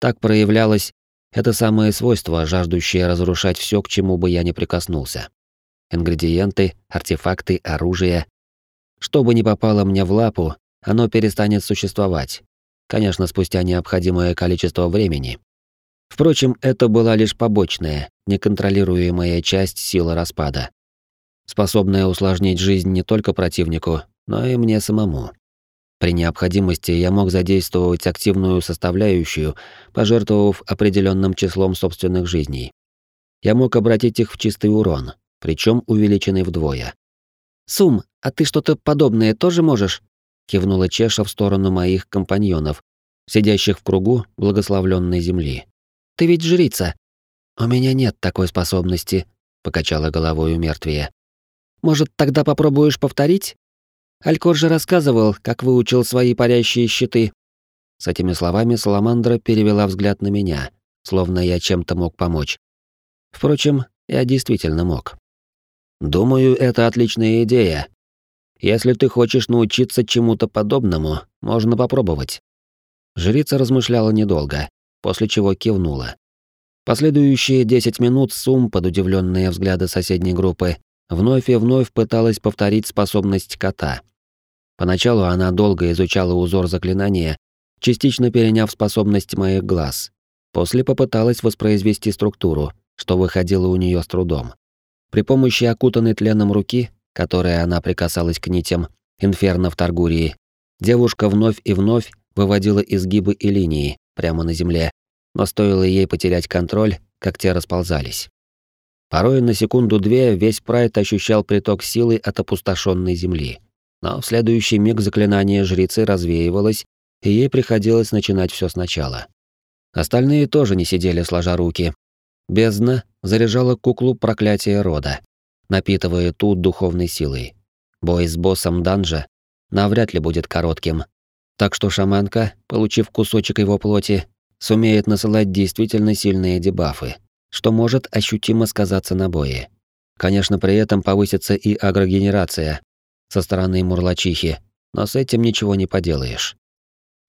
Так проявлялось это самое свойство, жаждущее разрушать все, к чему бы я ни прикоснулся. Ингредиенты, артефакты, оружие. Что бы ни попало мне в лапу, оно перестанет существовать. Конечно, спустя необходимое количество времени. Впрочем, это была лишь побочная, неконтролируемая часть силы распада, способная усложнить жизнь не только противнику, но и мне самому. При необходимости я мог задействовать активную составляющую, пожертвовав определенным числом собственных жизней. Я мог обратить их в чистый урон, причем увеличенный вдвое. «Сум, а ты что-то подобное тоже можешь?» кивнула Чеша в сторону моих компаньонов, сидящих в кругу благословленной земли. «Ты ведь жрица». «У меня нет такой способности», — покачала головой у мертвия. «Может, тогда попробуешь повторить?» Алькор же рассказывал, как выучил свои парящие щиты. С этими словами Саламандра перевела взгляд на меня, словно я чем-то мог помочь. Впрочем, я действительно мог. Думаю, это отличная идея. Если ты хочешь научиться чему-то подобному, можно попробовать. Жрица размышляла недолго, после чего кивнула. Последующие 10 минут Сум, под удивленные взгляды соседней группы, вновь и вновь пыталась повторить способность кота — Поначалу она долго изучала узор заклинания, частично переняв способность моих глаз. После попыталась воспроизвести структуру, что выходило у нее с трудом. При помощи окутанной тленом руки, которой она прикасалась к нитям инферно в Таргурии, девушка вновь и вновь выводила изгибы и линии прямо на земле, но стоило ей потерять контроль, как те расползались. Порой на секунду-две весь прайд ощущал приток силы от опустошенной земли но в следующий миг заклинание жрицы развеивалось, и ей приходилось начинать все сначала. Остальные тоже не сидели сложа руки. Бездна заряжала куклу проклятия рода, напитывая ту духовной силой. Бой с боссом данжа навряд ли будет коротким. Так что шаманка, получив кусочек его плоти, сумеет насылать действительно сильные дебафы, что может ощутимо сказаться на бое. Конечно, при этом повысится и агрогенерация, со стороны мурлачихи, но с этим ничего не поделаешь.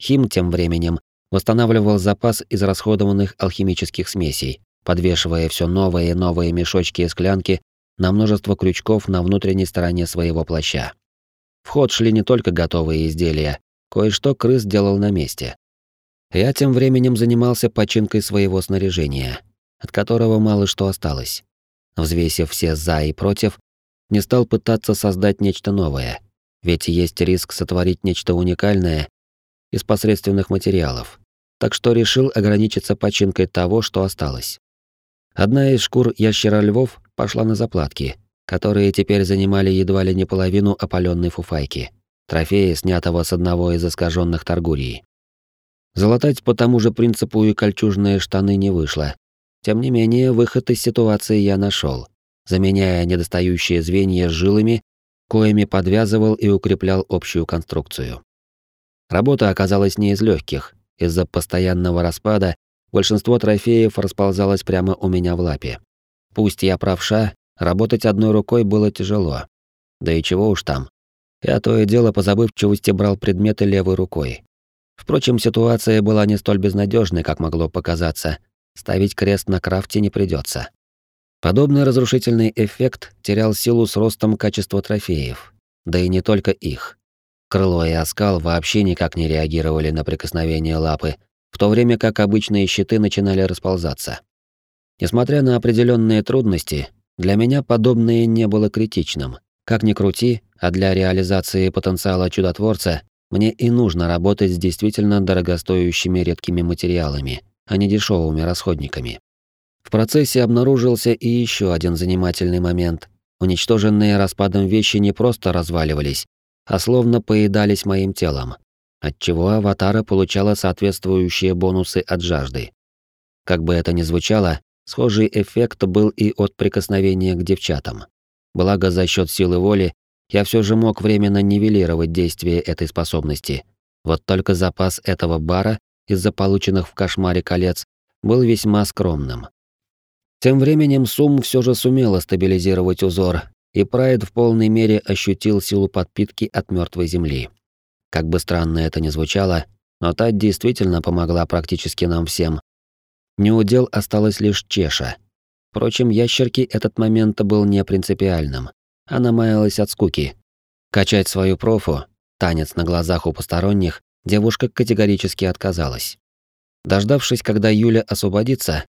Хим тем временем восстанавливал запас израсходованных алхимических смесей, подвешивая все новые и новые мешочки и склянки на множество крючков на внутренней стороне своего плаща. В ход шли не только готовые изделия, кое-что крыс делал на месте. Я тем временем занимался починкой своего снаряжения, от которого мало что осталось. Взвесив все «за» и «против», не стал пытаться создать нечто новое, ведь есть риск сотворить нечто уникальное из посредственных материалов. Так что решил ограничиться починкой того, что осталось. Одна из шкур ящера-львов пошла на заплатки, которые теперь занимали едва ли не половину опаленной фуфайки, трофея, снятого с одного из искаженных Таргурий. Залатать по тому же принципу и кольчужные штаны не вышло. Тем не менее, выход из ситуации я нашел заменяя недостающие звенья жилами, коими подвязывал и укреплял общую конструкцию. Работа оказалась не из легких. Из-за постоянного распада большинство трофеев расползалось прямо у меня в лапе. Пусть я правша, работать одной рукой было тяжело. Да и чего уж там. Я то и дело по забывчивости брал предметы левой рукой. Впрочем, ситуация была не столь безнадежной, как могло показаться. Ставить крест на крафте не придется. Подобный разрушительный эффект терял силу с ростом качества трофеев. Да и не только их. Крыло и оскал вообще никак не реагировали на прикосновение лапы, в то время как обычные щиты начинали расползаться. Несмотря на определенные трудности, для меня подобное не было критичным. Как ни крути, а для реализации потенциала чудотворца мне и нужно работать с действительно дорогостоящими редкими материалами, а не дешевыми расходниками. В процессе обнаружился и еще один занимательный момент. Уничтоженные распадом вещи не просто разваливались, а словно поедались моим телом, отчего аватара получала соответствующие бонусы от жажды. Как бы это ни звучало, схожий эффект был и от прикосновения к девчатам. Благо за счет силы воли я все же мог временно нивелировать действие этой способности. Вот только запас этого бара из-за полученных в кошмаре колец был весьма скромным. Тем временем Сум все же сумела стабилизировать узор, и Прайд в полной мере ощутил силу подпитки от мертвой земли. Как бы странно это ни звучало, но та действительно помогла практически нам всем. Неудел осталась лишь Чеша. Впрочем, ящерки этот момент был не принципиальным. Она маялась от скуки. Качать свою профу, танец на глазах у посторонних, девушка категорически отказалась. Дождавшись, когда Юля освободится,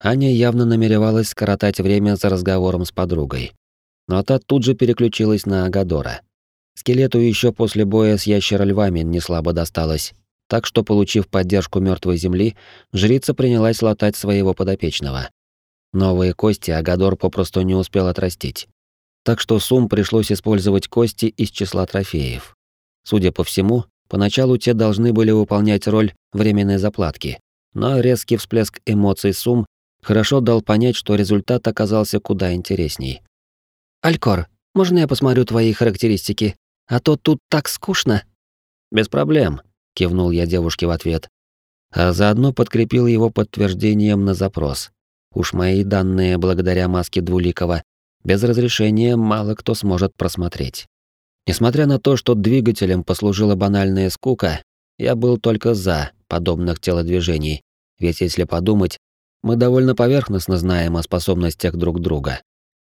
Аня явно намеревалась скоротать время за разговором с подругой но та тут же переключилась на Агадора. Скелету еще после боя с ящерольвами не слабо досталось, так что, получив поддержку мертвой земли, жрица принялась латать своего подопечного. Новые кости Агадор попросту не успел отрастить. Так что Сум пришлось использовать кости из числа трофеев. Судя по всему, поначалу те должны были выполнять роль временной заплатки, но резкий всплеск эмоций Сум хорошо дал понять, что результат оказался куда интересней. «Алькор, можно я посмотрю твои характеристики? А то тут так скучно». «Без проблем», — кивнул я девушке в ответ. А заодно подкрепил его подтверждением на запрос. Уж мои данные благодаря маске Двуликова без разрешения мало кто сможет просмотреть. Несмотря на то, что двигателем послужила банальная скука, я был только за подобных телодвижений, ведь если подумать, мы довольно поверхностно знаем о способностях друг друга.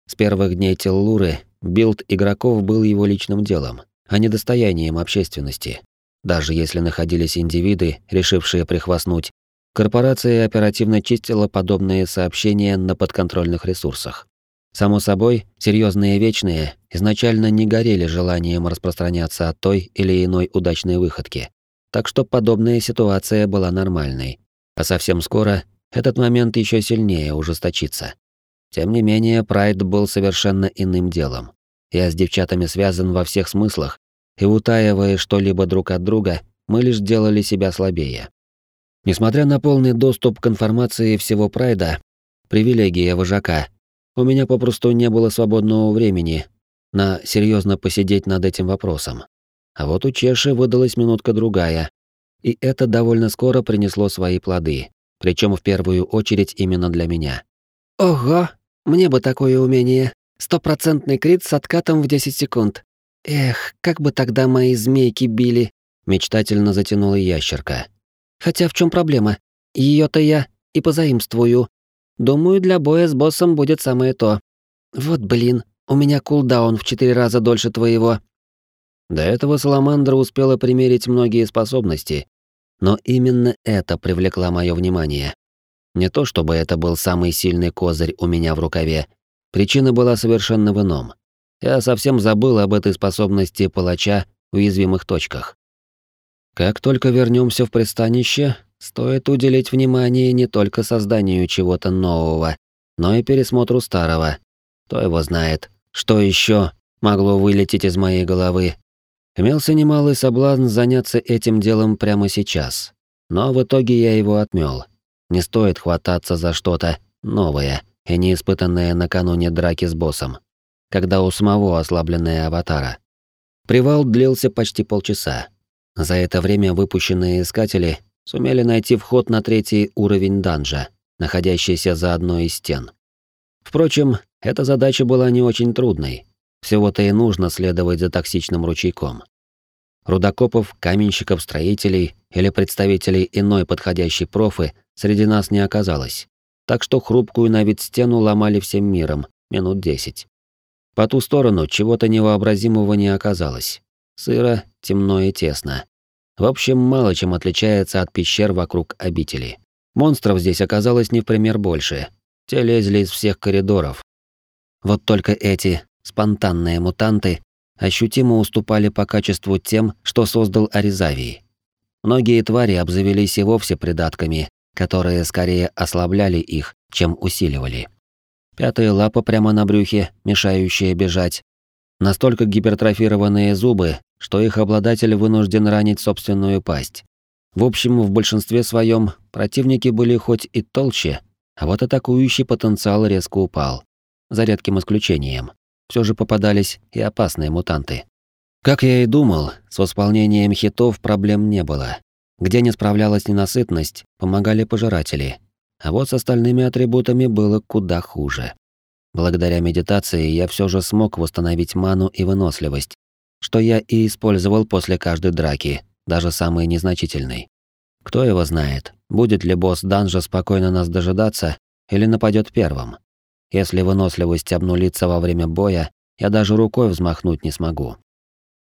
С первых дней Теллуры билд игроков был его личным делом, а не достоянием общественности. Даже если находились индивиды, решившие прихвастнуть, корпорация оперативно чистила подобные сообщения на подконтрольных ресурсах. Само собой, серьезные вечные изначально не горели желанием распространяться о той или иной удачной выходке. Так что подобная ситуация была нормальной. А совсем скоро этот момент еще сильнее ужесточится. Тем не менее, прайд был совершенно иным делом. Я с девчатами связан во всех смыслах, и утаивая что-либо друг от друга, мы лишь делали себя слабее. Несмотря на полный доступ к информации всего прайда, привилегия вожака, у меня попросту не было свободного времени на серьезно посидеть над этим вопросом. А вот у Чеши выдалась минутка другая, и это довольно скоро принесло свои плоды, причем в первую очередь именно для меня. «Ого, мне бы такое умение. Стопроцентный крит с откатом в 10 секунд. Эх, как бы тогда мои змейки били. Мечтательно затянула ящерка. Хотя в чем проблема? Ее-то я и позаимствую. Думаю, для боя с боссом будет самое то. Вот блин, у меня кулдаун в четыре раза дольше твоего. До этого Саламандра успела примерить многие способности, но именно это привлекло мое внимание. Не то чтобы это был самый сильный козырь у меня в рукаве. Причина была совершенно в ином. Я совсем забыл об этой способности палача в уязвимых точках. Как только вернемся в пристанище, стоит уделить внимание не только созданию чего-то нового, но и пересмотру старого. Кто его знает, что еще могло вылететь из моей головы. Имелся немалый соблазн заняться этим делом прямо сейчас. Но в итоге я его отмёл. Не стоит хвататься за что-то новое и неиспытанное накануне драки с боссом, когда у самого ослабленная аватара. Привал длился почти полчаса. За это время выпущенные искатели сумели найти вход на третий уровень данжа, находящийся за одной из стен. Впрочем, эта задача была не очень трудной. Всего-то и нужно следовать за токсичным ручейком. Рудокопов, каменщиков, строителей или представителей иной подходящей профы среди нас не оказалось. Так что хрупкую на вид стену ломали всем миром, минут десять. По ту сторону чего-то невообразимого не оказалось. Сыро, темно и тесно. В общем, мало чем отличается от пещер вокруг обители. Монстров здесь оказалось не в пример больше. Те лезли из всех коридоров. Вот только эти спонтанные мутанты ощутимо уступали по качеству тем, что создал Аризавий. Многие твари обзавелись и вовсе придатками, которые скорее ослабляли их, чем усиливали. Пятая лапа прямо на брюхе, мешающая бежать. Настолько гипертрофированные зубы, что их обладатель вынужден ранить собственную пасть. В общем, в большинстве своем противники были хоть и толще, а вот атакующий потенциал резко упал. За редким исключением. Все же попадались и опасные мутанты. Как я и думал, с восполнением хитов проблем не было. Где не справлялась ненасытность, помогали пожиратели. А вот с остальными атрибутами было куда хуже. Благодаря медитации я все же смог восстановить ману и выносливость, что я и использовал после каждой драки, даже самой незначительной. Кто его знает, будет ли босс данжа спокойно нас дожидаться или нападет первым. Если выносливость обнулится во время боя, я даже рукой взмахнуть не смогу.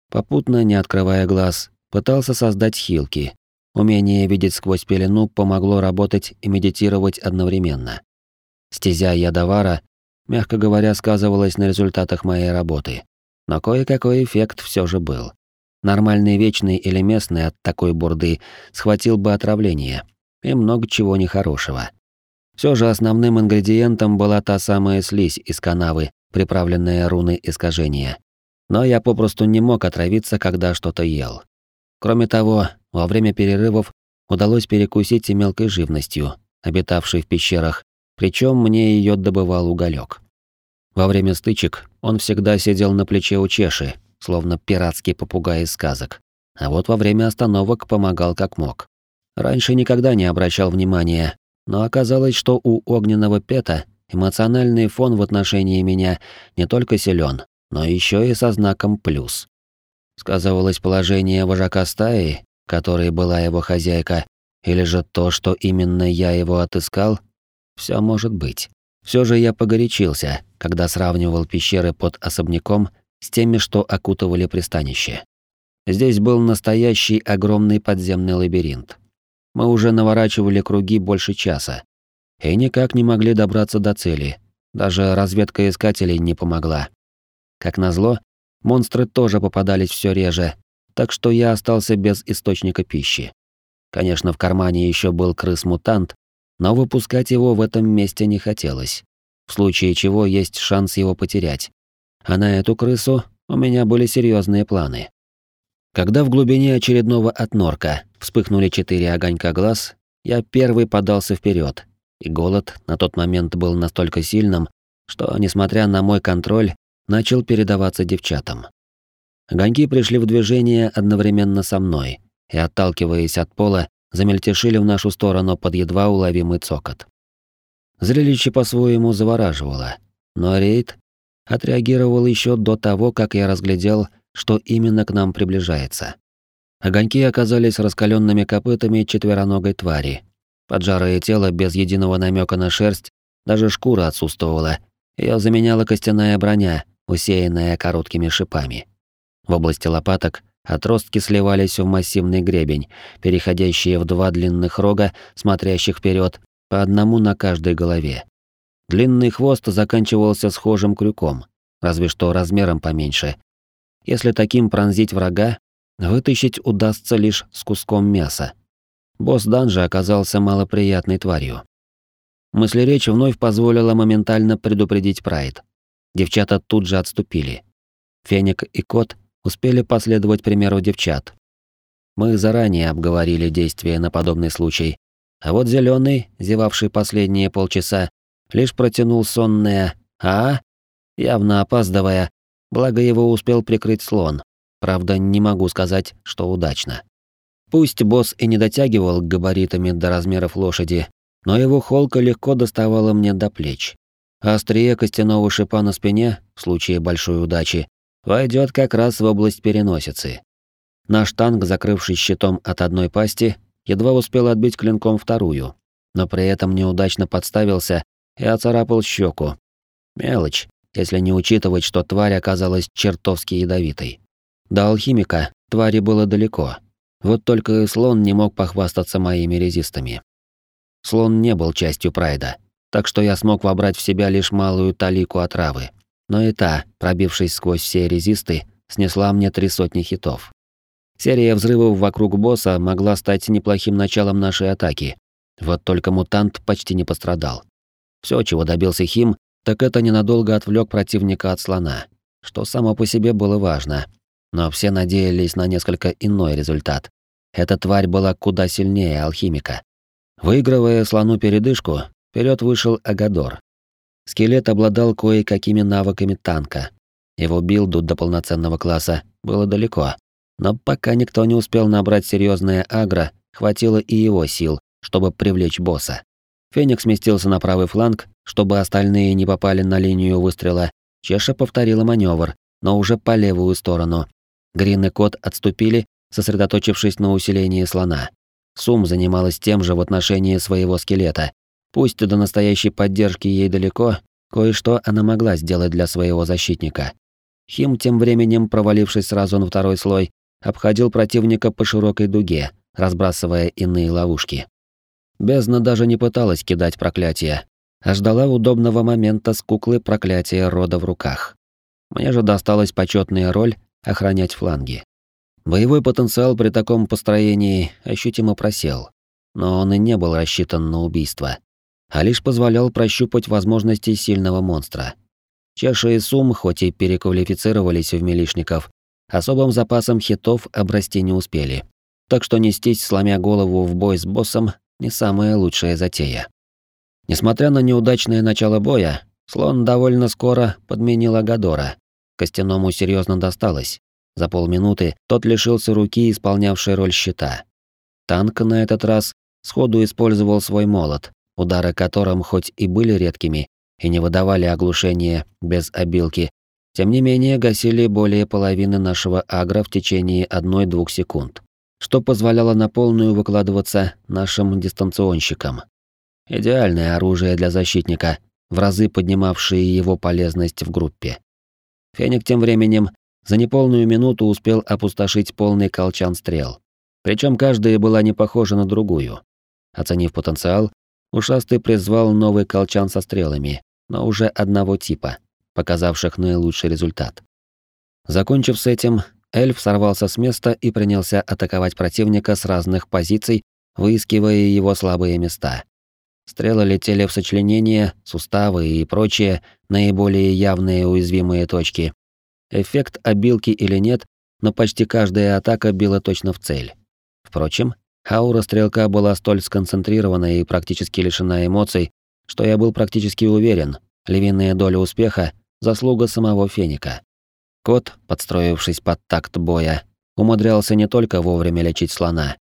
Попутно, не открывая глаз, пытался создать хилки. Умение видеть сквозь пелену помогло работать и медитировать одновременно. Стезя ядовара, мягко говоря, сказывалась на результатах моей работы. Но кое-какой эффект все же был. Нормальный вечный или местный от такой бурды схватил бы отравление и много чего нехорошего. Все же основным ингредиентом была та самая слизь из канавы, приправленная руной искажения. Но я попросту не мог отравиться, когда что-то ел. Кроме того, во время перерывов удалось перекусить и мелкой живностью, обитавшей в пещерах, причем мне ее добывал уголек. Во время стычек он всегда сидел на плече у Чеши, словно пиратский попугай из сказок. А вот во время остановок помогал как мог. Раньше никогда не обращал внимания, но оказалось, что у огненного пета эмоциональный фон в отношении меня не только силен, но еще и со знаком плюс. Сказывалось положение вожака стаи, которой была его хозяйка, или же то, что именно я его отыскал? Все может быть. Все же я погорячился, когда сравнивал пещеры под особняком с теми, что окутывали пристанище. Здесь был настоящий огромный подземный лабиринт. Мы уже наворачивали круги больше часа. И никак не могли добраться до цели. Даже разведка искателей не помогла. Как назло, монстры тоже попадались все реже, так что я остался без источника пищи. Конечно, в кармане еще был крыс-мутант, но выпускать его в этом месте не хотелось. В случае чего есть шанс его потерять. А на эту крысу у меня были серьезные планы. Когда в глубине очередного отнорка вспыхнули четыре огонька глаз, я первый подался вперед, и голод на тот момент был настолько сильным, что, несмотря на мой контроль, начал передаваться девчатам. Огоньки пришли в движение одновременно со мной и, отталкиваясь от пола, замельтешили в нашу сторону под едва уловимый цокот. Зрелище по-своему завораживало, но рейд отреагировал еще до того, как я разглядел что именно к нам приближается. Огоньки оказались раскаленными копытами четвероногой твари. Поджарое тело без единого намека на шерсть, даже шкура отсутствовала. Ее заменяла костяная броня, усеянная короткими шипами. В области лопаток отростки сливались в массивный гребень, переходящие в два длинных рога, смотрящих вперед, по одному на каждой голове. Длинный хвост заканчивался схожим крюком, разве что размером поменьше, если таким пронзить врага, вытащить удастся лишь с куском мяса. Босс данжа оказался малоприятной тварью. Мысль речи вновь позволила моментально предупредить Прайд. Девчата тут же отступили. Феник и Кот успели последовать примеру девчат. Мы заранее обговорили действия на подобный случай, а вот зеленый, зевавший последние полчаса, лишь протянул сонное «А?», явно опаздывая, Благо его успел прикрыть слон. Правда, не могу сказать, что удачно. Пусть босс и не дотягивал габаритами до размеров лошади, но его холка легко доставала мне до плеч. Острие костяного шипа на спине, в случае большой удачи, войдет как раз в область переносицы. Наш танк, закрывший щитом от одной пасти, едва успел отбить клинком вторую, но при этом неудачно подставился и оцарапал щеку. Мелочь, если не учитывать, что тварь оказалась чертовски ядовитой. До алхимика твари было далеко. Вот только и слон не мог похвастаться моими резистами. Слон не был частью прайда, так что я смог вобрать в себя лишь малую талику отравы. Но и та, пробившись сквозь все резисты, снесла мне три сотни хитов. Серия взрывов вокруг босса могла стать неплохим началом нашей атаки. Вот только мутант почти не пострадал. Все, чего добился Хим, так это ненадолго отвлек противника от слона, что само по себе было важно. Но все надеялись на несколько иной результат. Эта тварь была куда сильнее алхимика. Выигрывая слону передышку, вперед вышел Агадор. Скелет обладал кое-какими навыками танка. Его билду до полноценного класса было далеко, но пока никто не успел набрать серьезное агро, хватило и его сил, чтобы привлечь босса. Феникс сместился на правый фланг, чтобы остальные не попали на линию выстрела. Чеша повторила маневр, но уже по левую сторону. Грин и Кот отступили, сосредоточившись на усилении слона. Сум занималась тем же в отношении своего скелета. Пусть до настоящей поддержки ей далеко, кое-что она могла сделать для своего защитника. Хим, тем временем, провалившись сразу на второй слой, обходил противника по широкой дуге, разбрасывая иные ловушки. Бездна даже не пыталась кидать проклятия, а ждала удобного момента с куклы проклятия рода в руках. Мне же досталась почетная роль охранять фланги. Боевой потенциал при таком построении ощутимо просел, но он и не был рассчитан на убийство, а лишь позволял прощупать возможности сильного монстра. Чеша и Сум, хоть и переквалифицировались в милишников, особым запасом хитов обрасти не успели. Так что нестись, сломя голову в бой с боссом, не самая лучшая затея. Несмотря на неудачное начало боя, слон довольно скоро подменил Агадора. Костяному серьезно досталось. За полминуты тот лишился руки, исполнявшей роль щита. Танк на этот раз сходу использовал свой молот, удары которым хоть и были редкими и не выдавали оглушения без обилки, тем не менее гасили более половины нашего агро в течение 1-2 секунд что позволяло на полную выкладываться нашим дистанционщикам. Идеальное оружие для защитника, в разы поднимавшее его полезность в группе. Феник тем временем за неполную минуту успел опустошить полный колчан стрел. Причем каждая была не похожа на другую. Оценив потенциал, ушастый призвал новый колчан со стрелами, но уже одного типа, показавших наилучший результат. Закончив с этим, Эльф сорвался с места и принялся атаковать противника с разных позиций, выискивая его слабые места. Стрелы летели в сочленения, суставы и прочие наиболее явные уязвимые точки. Эффект обилки или нет, но почти каждая атака била точно в цель. Впрочем, аура стрелка была столь сконцентрирована и практически лишена эмоций, что я был практически уверен, львиная доля успеха — заслуга самого Феника. Кот, подстроившись под такт боя, умудрялся не только вовремя лечить слона,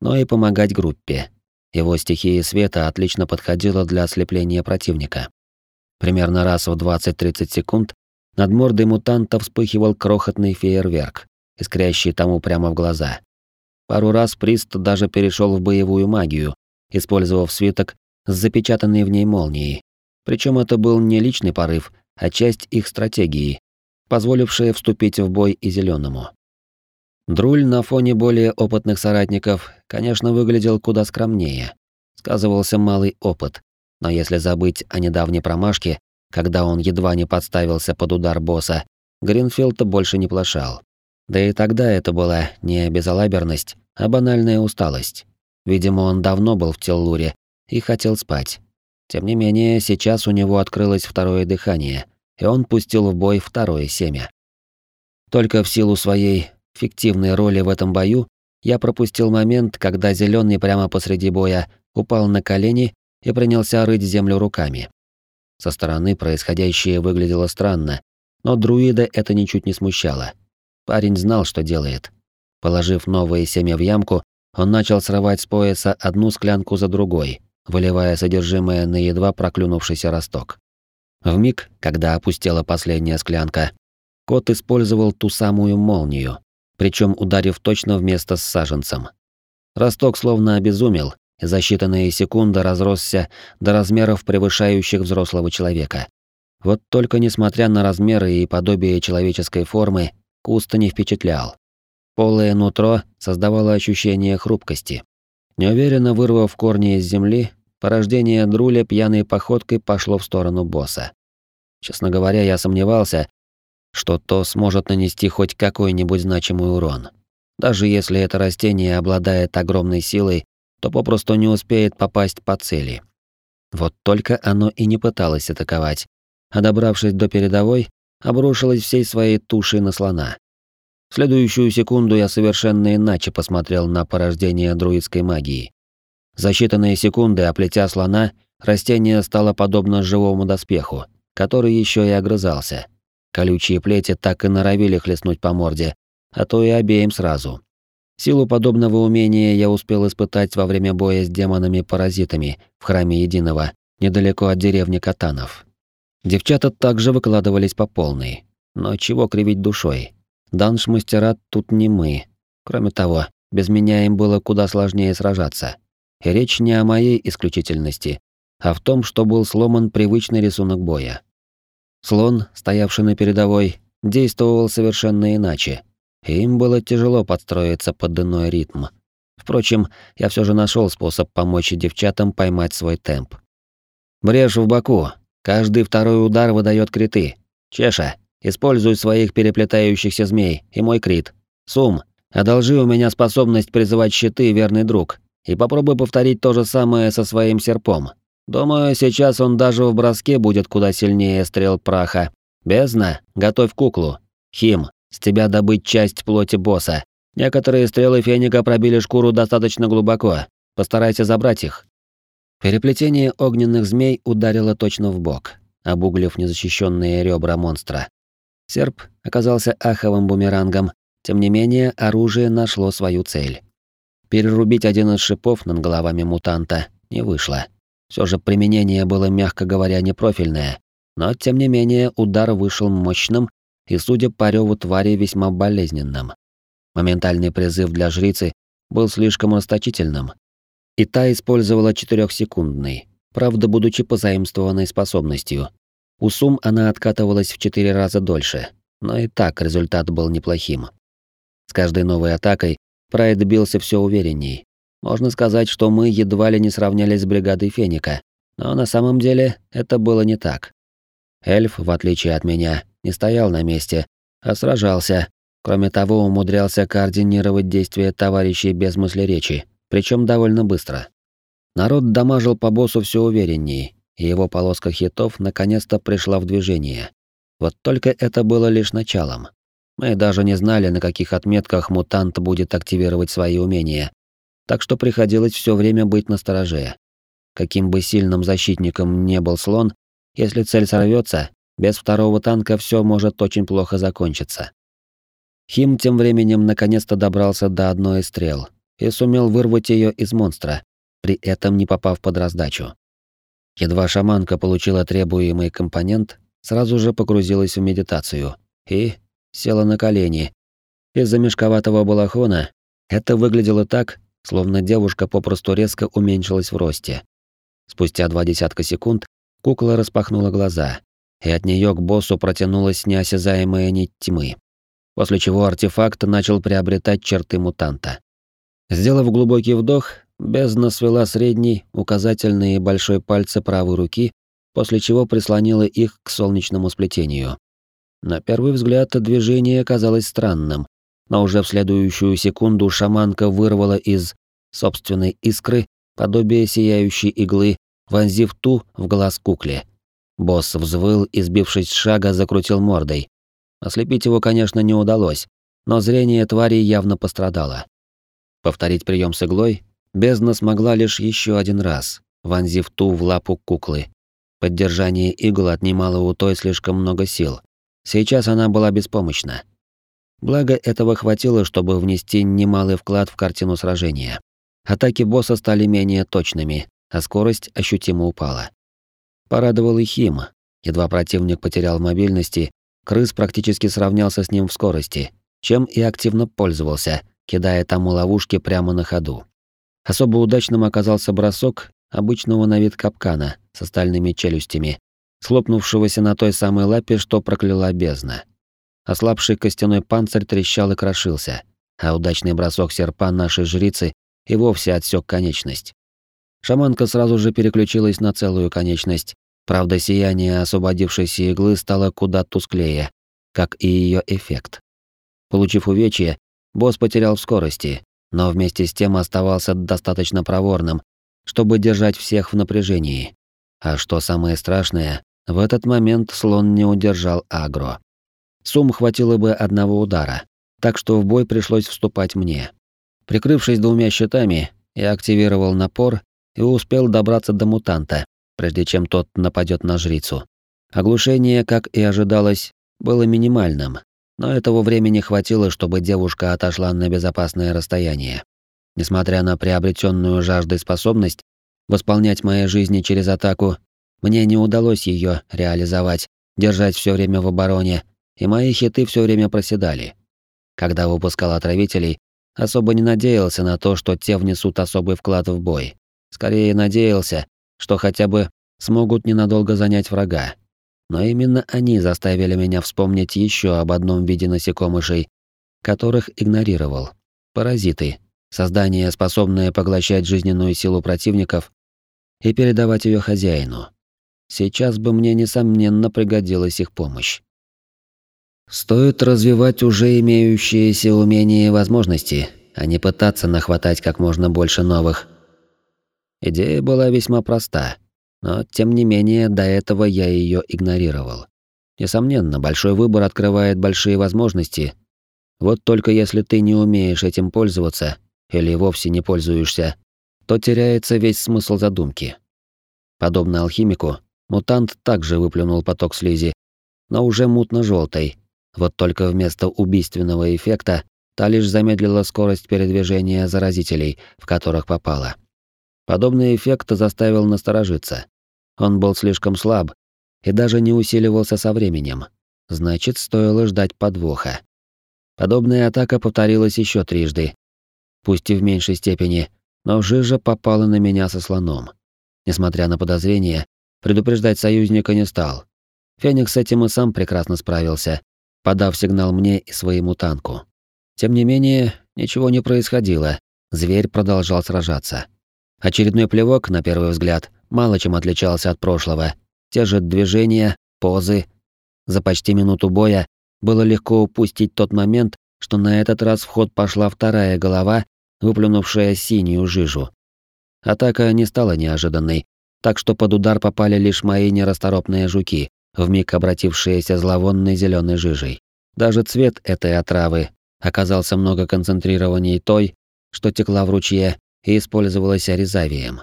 но и помогать группе. Его стихия света отлично подходила для ослепления противника. Примерно раз в 20-30 секунд над мордой мутанта вспыхивал крохотный фейерверк, искрящий тому прямо в глаза. Пару раз Прист даже перешел в боевую магию, использовав свиток с запечатанной в ней молнией. Причем это был не личный порыв, а часть их стратегии, позволившее вступить в бой и зеленому. Друль на фоне более опытных соратников, конечно, выглядел куда скромнее. Сказывался малый опыт, но если забыть о недавней промашке, когда он едва не подставился под удар босса, Гринфилд больше не плашал. Да и тогда это была не безалаберность, а банальная усталость. Видимо, он давно был в Теллуре и хотел спать. Тем не менее, сейчас у него открылось второе дыхание, и он пустил в бой второе семя. Только в силу своей фиктивной роли в этом бою я пропустил момент, когда зеленый прямо посреди боя упал на колени и принялся рыть землю руками. Со стороны происходящее выглядело странно, но друида это ничуть не смущало. Парень знал, что делает. Положив новое семя в ямку, он начал срывать с пояса одну склянку за другой, выливая содержимое на едва проклюнувшийся росток. В миг, когда опустела последняя склянка, кот использовал ту самую молнию, причем ударив точно вместо с саженцем. Росток словно обезумел и за считанные секунды разросся до размеров, превышающих взрослого человека. Вот только несмотря на размеры и подобие человеческой формы, куст не впечатлял. Полое нутро создавало ощущение хрупкости. Неуверенно вырвав корни из земли, порождение Друля пьяной походкой пошло в сторону босса. Честно говоря, я сомневался, что то сможет нанести хоть какой-нибудь значимый урон. Даже если это растение обладает огромной силой, то попросту не успеет попасть по цели. Вот только оно и не пыталось атаковать, а добравшись до передовой, обрушилось всей своей тушей на слона. В следующую секунду я совершенно иначе посмотрел на порождение друидской магии. За считанные секунды, оплетя слона, растение стало подобно живому доспеху, который еще и огрызался. Колючие плети так и норовили хлестнуть по морде, а то и обеим сразу. Силу подобного умения я успел испытать во время боя с демонами-паразитами в храме Единого, недалеко от деревни Катанов. Девчата также выкладывались по полной. Но чего кривить душой? Данш-мастера тут не мы. Кроме того, без меня им было куда сложнее сражаться. И речь не о моей исключительности, а в том, что был сломан привычный рисунок боя. Слон, стоявший на передовой, действовал совершенно иначе, и им было тяжело подстроиться под иной ритм. Впрочем, я все же нашел способ помочь девчатам поймать свой темп. Брешь в боку, Каждый второй удар выдает криты. Чеша, используй своих переплетающихся змей и мой крит. Сум, одолжи у меня способность призывать щиты, верный друг. И попробуй повторить то же самое со своим серпом. Думаю, сейчас он даже в броске будет куда сильнее стрел праха. Бездна, готовь куклу. Хим, с тебя добыть часть плоти босса. Некоторые стрелы феника пробили шкуру достаточно глубоко. Постарайся забрать их. Переплетение огненных змей ударило точно в бок, обуглив незащищенные ребра монстра. Серп оказался аховым бумерангом, тем не менее оружие нашло свою цель. Перерубить один из шипов над головами мутанта не вышло. Все же применение было, мягко говоря, непрофильное, но тем не менее удар вышел мощным и, судя по реву твари, весьма болезненным. Моментальный призыв для жрицы был слишком расточительным, и та использовала четырехсекундный, правда, будучи позаимствованной способностью. У Сум она откатывалась в четыре раза дольше, но и так результат был неплохим. С каждой новой атакой Прайд бился все уверенней. Можно сказать, что мы едва ли не сравнялись с бригадой Феника, но на самом деле это было не так. Эльф, в отличие от меня, не стоял на месте, а сражался. Кроме того, умудрялся координировать действия товарищей без мысли речи, причем довольно быстро. Народ дамажил по боссу все увереннее, и его полоска хитов наконец-то пришла в движение. Вот только это было лишь началом. Мы даже не знали, на каких отметках мутант будет активировать свои умения, так что приходилось все время быть настороже. Каким бы сильным защитником не был слон, если цель сорвется, без второго танка все может очень плохо закончиться. Хим тем временем наконец-то добрался до одной из стрел, и сумел вырвать ее из монстра, при этом не попав под раздачу. Едва шаманка получила требуемый компонент, сразу же погрузилась в медитацию и села на колени. Из-за мешковатого балахона это выглядело так, словно девушка попросту резко уменьшилась в росте. Спустя два десятка секунд кукла распахнула глаза, и от нее к боссу протянулась неосязаемая нить тьмы, после чего артефакт начал приобретать черты мутанта. Сделав глубокий вдох, бездна свела средний, указательный и большой пальцы правой руки, после чего прислонила их к солнечному сплетению. На первый взгляд движение казалось странным, но уже в следующую секунду шаманка вырвала из собственной искры подобие сияющей иглы, вонзив ту в глаз кукле. Босс взвыл и, сбившись с шага, закрутил мордой. Ослепить его, конечно, не удалось, но зрение твари явно пострадало. Повторить прием с иглой бездна смогла лишь еще один раз, вонзив ту в лапу куклы. Поддержание игл отнимало у той слишком много сил. Сейчас она была беспомощна. Благо этого хватило, чтобы внести немалый вклад в картину сражения. Атаки босса стали менее точными, а скорость ощутимо упала. Порадовал и Хим. Едва противник потерял мобильности, крыс практически сравнялся с ним в скорости, чем и активно пользовался, кидая тому ловушки прямо на ходу. Особо удачным оказался бросок обычного на вид капкана с остальными челюстями, слопнувшегося на той самой лапе, что прокляла бездна. Ослабший костяной панцирь трещал и крошился, а удачный бросок серпа нашей жрицы и вовсе отсек конечность. Шаманка сразу же переключилась на целую конечность, правда сияние освободившейся иглы стало куда тусклее, как и ее эффект. Получив увечье, босс потерял в скорости, но вместе с тем оставался достаточно проворным, чтобы держать всех в напряжении. А что самое страшное, в этот момент слон не удержал агро. Сум хватило бы одного удара, так что в бой пришлось вступать мне. Прикрывшись двумя щитами, я активировал напор и успел добраться до мутанта, прежде чем тот нападет на жрицу. Оглушение, как и ожидалось, было минимальным, но этого времени хватило, чтобы девушка отошла на безопасное расстояние. Несмотря на приобретенную жаждой способность восполнять моей жизни через атаку, мне не удалось ее реализовать, держать все время в обороне, и мои хиты все время проседали. Когда выпускал отравителей, особо не надеялся на то, что те внесут особый вклад в бой. Скорее надеялся, что хотя бы смогут ненадолго занять врага. Но именно они заставили меня вспомнить еще об одном виде насекомышей, которых игнорировал. Паразиты, создание, способное поглощать жизненную силу противников и передавать ее хозяину. Сейчас бы мне, несомненно, пригодилась их помощь. Стоит развивать уже имеющиеся умения и возможности, а не пытаться нахватать как можно больше новых. Идея была весьма проста, но тем не менее до этого я ее игнорировал. Несомненно, большой выбор открывает большие возможности. Вот только если ты не умеешь этим пользоваться или вовсе не пользуешься, то теряется весь смысл задумки. Подобно алхимику, Мутант также выплюнул поток слизи, но уже мутно желтой Вот только вместо убийственного эффекта та лишь замедлила скорость передвижения заразителей, в которых попала. Подобный эффект заставил насторожиться. Он был слишком слаб и даже не усиливался со временем. Значит, стоило ждать подвоха. Подобная атака повторилась еще трижды. Пусть и в меньшей степени, но жижа попала на меня со слоном. Несмотря на подозрения, Предупреждать союзника не стал. Феникс с этим и сам прекрасно справился, подав сигнал мне и своему танку. Тем не менее, ничего не происходило. Зверь продолжал сражаться. Очередной плевок, на первый взгляд, мало чем отличался от прошлого. Те же движения, позы. За почти минуту боя было легко упустить тот момент, что на этот раз в ход пошла вторая голова, выплюнувшая синюю жижу. Атака не стала неожиданной, так что под удар попали лишь мои нерасторопные жуки, вмиг обратившиеся зловонной зеленой жижей. Даже цвет этой отравы оказался много концентрированней той, что текла в ручье и использовалась аризавием.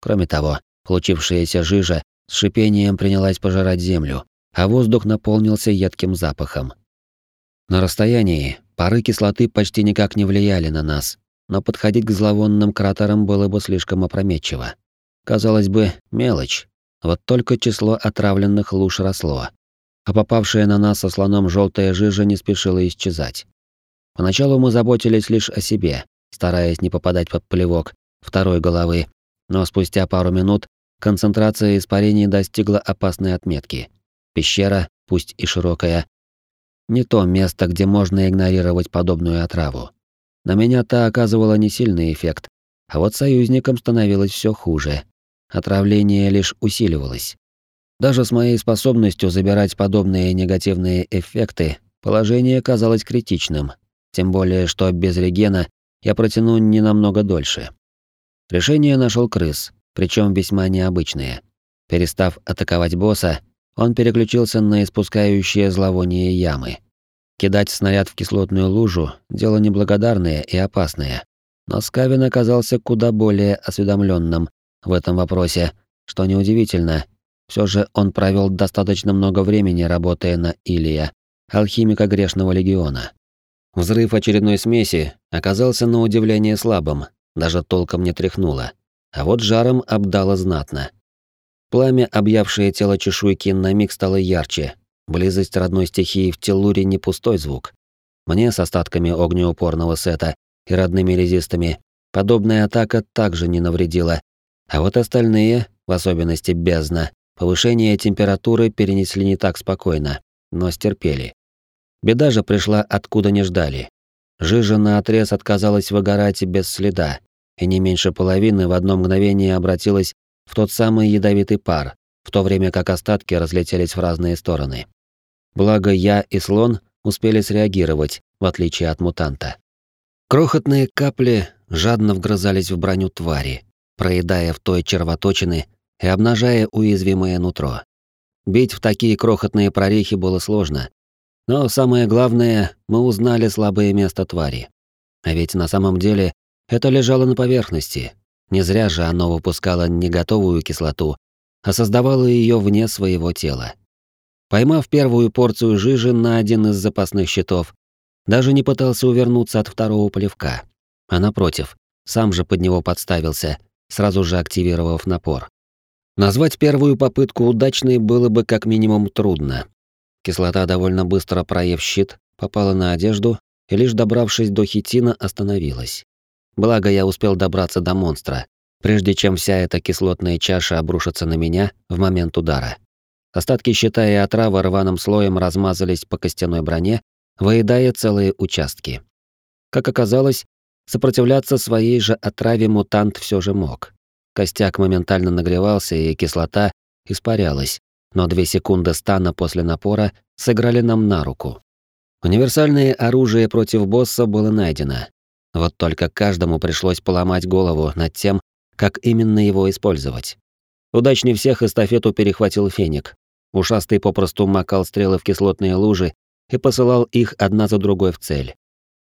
Кроме того, получившаяся жижа с шипением принялась пожирать землю, а воздух наполнился едким запахом. На расстоянии пары кислоты почти никак не влияли на нас, но подходить к зловонным кратерам было бы слишком опрометчиво. Казалось бы, мелочь. Вот только число отравленных луж росло. А попавшая на нас со слоном желтая жижа не спешила исчезать. Поначалу мы заботились лишь о себе, стараясь не попадать под плевок второй головы, но спустя пару минут концентрация испарений достигла опасной отметки. Пещера, пусть и широкая, не то место, где можно игнорировать подобную отраву. На меня та оказывала не сильный эффект, а вот союзникам становилось все хуже, отравление лишь усиливалось. Даже с моей способностью забирать подобные негативные эффекты, положение казалось критичным, тем более что без регена я протяну не намного дольше. Решение нашел крыс, причем весьма необычное. Перестав атаковать босса, он переключился на испускающие зловоние ямы. Кидать снаряд в кислотную лужу – дело неблагодарное и опасное. Но Скавин оказался куда более осведомленным в этом вопросе, что неудивительно. Все же он провел достаточно много времени, работая на Илия, алхимика грешного легиона. Взрыв очередной смеси оказался на удивление слабым, даже толком не тряхнуло. А вот жаром обдало знатно. Пламя, объявшее тело чешуйки, на миг стало ярче. Близость родной стихии в Теллуре не пустой звук. Мне с остатками огнеупорного сета и родными резистами подобная атака также не навредила. А вот остальные, в особенности бездна, повышение температуры перенесли не так спокойно, но стерпели. Беда же пришла откуда не ждали. Жижа на отрез отказалась выгорать без следа, и не меньше половины в одно мгновение обратилась в тот самый ядовитый пар, в то время как остатки разлетелись в разные стороны. Благо я и слон успели среагировать, в отличие от мутанта. Крохотные капли жадно вгрызались в броню твари, проедая в той червоточины и обнажая уязвимое нутро. Бить в такие крохотные прорехи было сложно, но самое главное, мы узнали слабое место твари. А ведь на самом деле это лежало на поверхности. Не зря же оно выпускало не готовую кислоту, а создавало ее вне своего тела. Поймав первую порцию жижи на один из запасных щитов, даже не пытался увернуться от второго плевка, а напротив, сам же под него подставился, сразу же активировав напор. Назвать первую попытку удачной было бы как минимум трудно, Кислота, довольно быстро проев щит, попала на одежду и лишь добравшись до хитина, остановилась. Благо я успел добраться до монстра, прежде чем вся эта кислотная чаша обрушится на меня в момент удара. Остатки щита и отрава рваным слоем размазались по костяной броне, выедая целые участки. Как оказалось, сопротивляться своей же отраве мутант все же мог. Костяк моментально нагревался, и кислота испарялась, но две секунды стана после напора сыграли нам на руку. Универсальное оружие против босса было найдено. Вот только каждому пришлось поломать голову над тем, как именно его использовать. Удачнее всех эстафету перехватил Феник. Ушастый попросту макал стрелы в кислотные лужи и посылал их одна за другой в цель.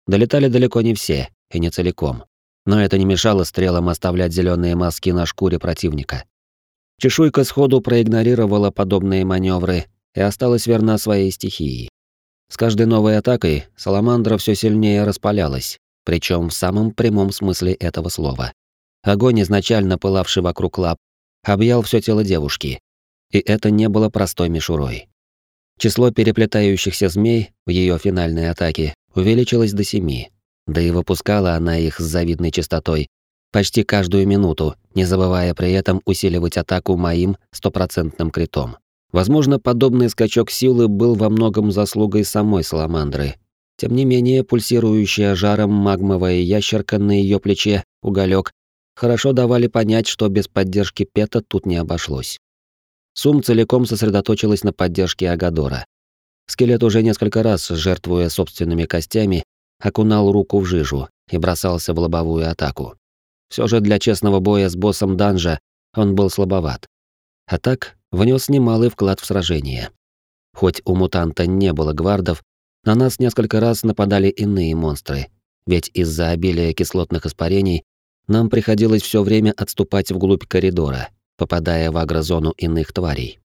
Долетали далеко не все, и не целиком. Но это не мешало стрелам оставлять зеленые маски на шкуре противника. Чешуйка сходу проигнорировала подобные маневры и осталась верна своей стихии. С каждой новой атакой Саламандра все сильнее распалялась, причем в самом прямом смысле этого слова. Огонь, изначально пылавший вокруг лап, объял все тело девушки, и это не было простой мишурой. Число переплетающихся змей в ее финальной атаке увеличилось до семи, да и выпускала она их с завидной частотой, почти каждую минуту, не забывая при этом усиливать атаку моим стопроцентным критом. Возможно, подобный скачок силы был во многом заслугой самой Саламандры. Тем не менее, пульсирующая жаром магмовая ящерка на ее плече, уголек, хорошо давали понять, что без поддержки Пета тут не обошлось. Сум целиком сосредоточилась на поддержке Агадора. Скелет уже несколько раз, жертвуя собственными костями, окунал руку в жижу и бросался в лобовую атаку. Все же для честного боя с боссом данжа он был слабоват. А так, внес немалый вклад в сражение. Хоть у мутанта не было гвардов, на нас несколько раз нападали иные монстры, ведь из-за обилия кислотных испарений нам приходилось все время отступать вглубь коридора, попадая в агрозону иных тварей.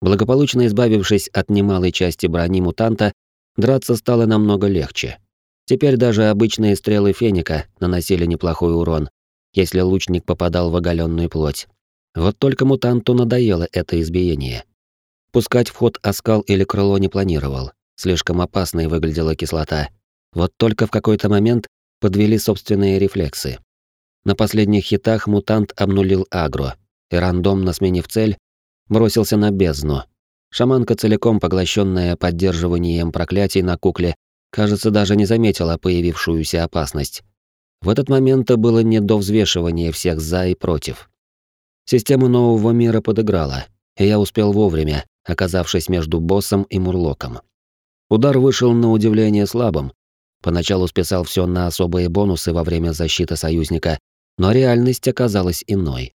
Благополучно избавившись от немалой части брони мутанта, драться стало намного легче. Теперь даже обычные стрелы феника наносили неплохой урон, если лучник попадал в оголенную плоть. Вот только мутанту надоело это избиение. Пускать в ход оскал или крыло не планировал. Слишком опасной выглядела кислота. Вот только в какой-то момент подвели собственные рефлексы. На последних хитах мутант обнулил агро, и рандомно сменив цель, бросился на бездну. Шаманка, целиком поглощенная поддерживанием проклятий на кукле, кажется, даже не заметила появившуюся опасность. В этот момент было не до взвешивания всех за и против. Система нового мира подыграла, и я успел вовремя, оказавшись между боссом и мурлоком. Удар вышел на удивление слабым. Поначалу списал все на особые бонусы во время защиты союзника, но реальность оказалась иной.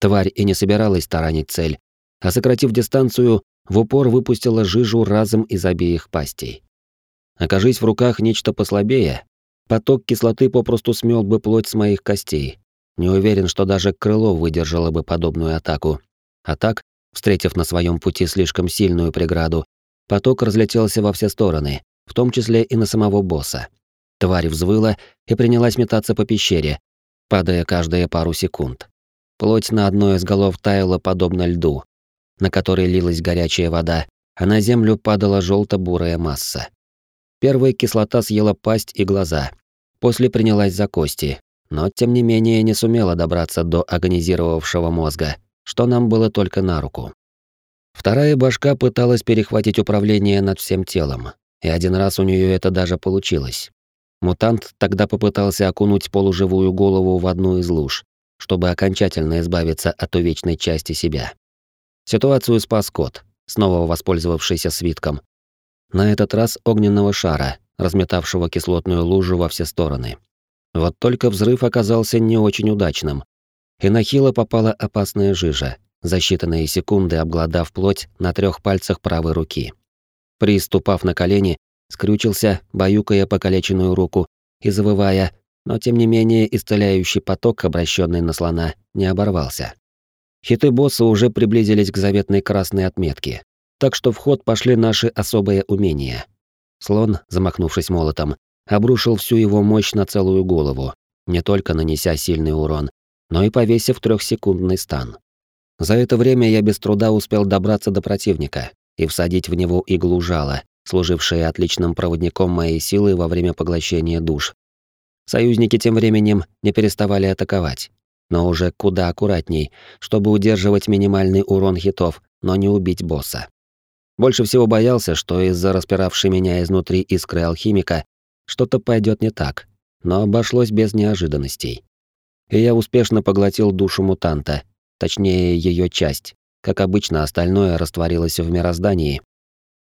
Тварь и не собиралась таранить цель, а сократив дистанцию, в упор выпустила жижу разом из обеих пастей. Окажись в руках нечто послабее, Поток кислоты попросту смел бы плоть с моих костей. Не уверен, что даже крыло выдержало бы подобную атаку. А так, встретив на своем пути слишком сильную преграду, поток разлетелся во все стороны, в том числе и на самого босса. Тварь взвыла и принялась метаться по пещере, падая каждые пару секунд. Плоть на одной из голов таяла подобно льду, на который лилась горячая вода, а на землю падала желто бурая масса. Первая кислота съела пасть и глаза. После принялась за кости, но тем не менее не сумела добраться до агонизировавшего мозга, что нам было только на руку. Вторая башка пыталась перехватить управление над всем телом, и один раз у нее это даже получилось. Мутант тогда попытался окунуть полуживую голову в одну из луж, чтобы окончательно избавиться от увечной части себя. Ситуацию спас кот, снова воспользовавшийся свитком. На этот раз огненного шара, разметавшего кислотную лужу во все стороны. Вот только взрыв оказался не очень удачным. И на Хила попала опасная жижа, за считанные секунды обглодав плоть на трех пальцах правой руки. Приступав на колени, скрючился, баюкая покалеченную руку и завывая, но тем не менее исцеляющий поток, обращенный на слона, не оборвался. Хиты босса уже приблизились к заветной красной отметке, так что в ход пошли наши особые умения. Слон, замахнувшись молотом, обрушил всю его мощь на целую голову, не только нанеся сильный урон, но и повесив трехсекундный стан. За это время я без труда успел добраться до противника и всадить в него иглу жала, служившее отличным проводником моей силы во время поглощения душ. Союзники тем временем не переставали атаковать, но уже куда аккуратней, чтобы удерживать минимальный урон хитов, но не убить босса. Больше всего боялся, что из-за распиравшей меня изнутри искры алхимика что-то пойдет не так, но обошлось без неожиданностей. И я успешно поглотил душу мутанта, точнее ее часть. Как обычно, остальное растворилось в мироздании,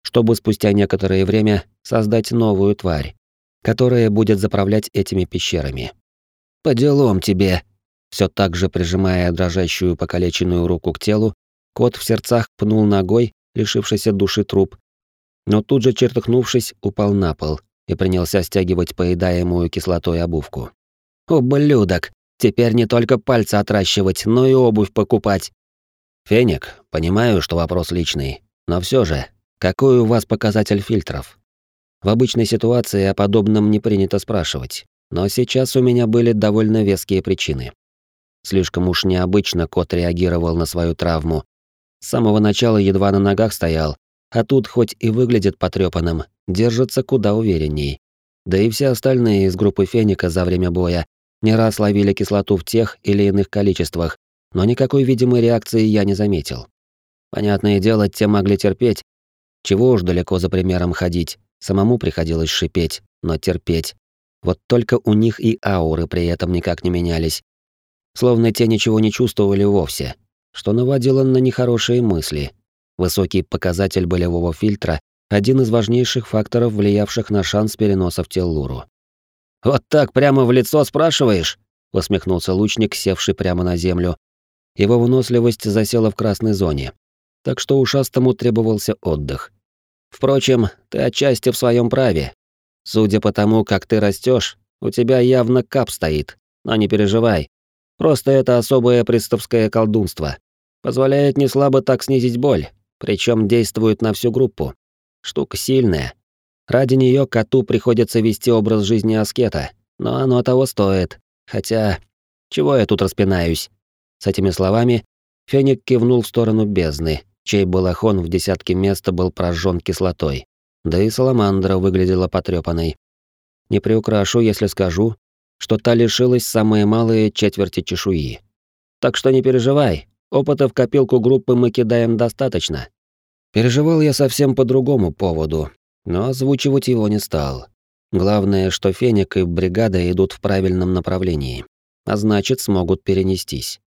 чтобы спустя некоторое время создать новую тварь, которая будет заправлять этими пещерами. «По делам тебе!» Все так же прижимая дрожащую покалеченную руку к телу, кот в сердцах пнул ногой лишившийся души труп, но тут же, чертыхнувшись, упал на пол и принялся стягивать поедаемую кислотой обувку. «Ублюдок! Теперь не только пальцы отращивать, но и обувь покупать!» «Феник, понимаю, что вопрос личный, но все же, какой у вас показатель фильтров?» В обычной ситуации о подобном не принято спрашивать, но сейчас у меня были довольно веские причины. Слишком уж необычно кот реагировал на свою травму. С самого начала едва на ногах стоял, а тут хоть и выглядит потрепанным, держится куда уверенней. Да и все остальные из группы Феника за время боя не раз ловили кислоту в тех или иных количествах, но никакой видимой реакции я не заметил. Понятное дело, те могли терпеть. Чего уж далеко за примером ходить, самому приходилось шипеть, но терпеть. Вот только у них и ауры при этом никак не менялись. Словно те ничего не чувствовали вовсе, что наводило на нехорошие мысли. Высокий показатель болевого фильтра — один из важнейших факторов, влиявших на шанс переноса в Теллуру. «Вот так прямо в лицо спрашиваешь?» — усмехнулся лучник, севший прямо на землю, его выносливость засела в красной зоне, так что ушастому требовался отдых. Впрочем, ты отчасти в своем праве. Судя по тому, как ты растешь, у тебя явно кап стоит. Но не переживай. Просто это особое приставское колдунство. Позволяет не слабо так снизить боль, причем действует на всю группу. Штука сильная. Ради нее коту приходится вести образ жизни аскета, но оно того стоит. Хотя, чего я тут распинаюсь? С этими словами Феник кивнул в сторону бездны, чей балахон в десятке места был прожжен кислотой. Да и саламандра выглядела потрепанной. Не приукрашу, если скажу, что та лишилась самые малые четверти чешуи. Так что не переживай, опыта в копилку группы мы кидаем достаточно. Переживал я совсем по другому поводу, но озвучивать его не стал. Главное, что Феник и бригада идут в правильном направлении, а значит, смогут перенестись.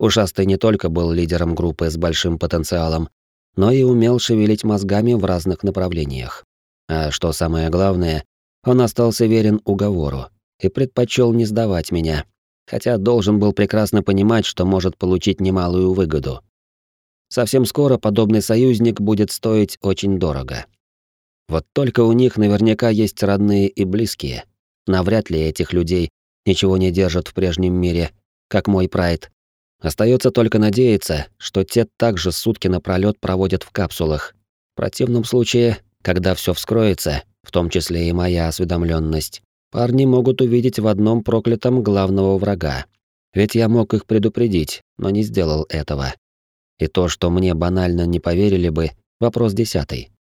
Ушастый не только был лидером группы с большим потенциалом, но и умел шевелить мозгами в разных направлениях. А что самое главное, он остался верен уговору и предпочел не сдавать меня, хотя должен был прекрасно понимать, что может получить немалую выгоду. Совсем скоро подобный союзник будет стоить очень дорого. Вот только у них наверняка есть родные и близкие. Навряд ли этих людей ничего не держат в прежнем мире, как мой прайд, Остается только надеяться, что те также сутки напролёт проводят в капсулах. В противном случае, когда все вскроется, в том числе и моя осведомленность, парни могут увидеть в одном проклятом главного врага. Ведь я мог их предупредить, но не сделал этого. И то, что мне банально не поверили бы, вопрос десятый.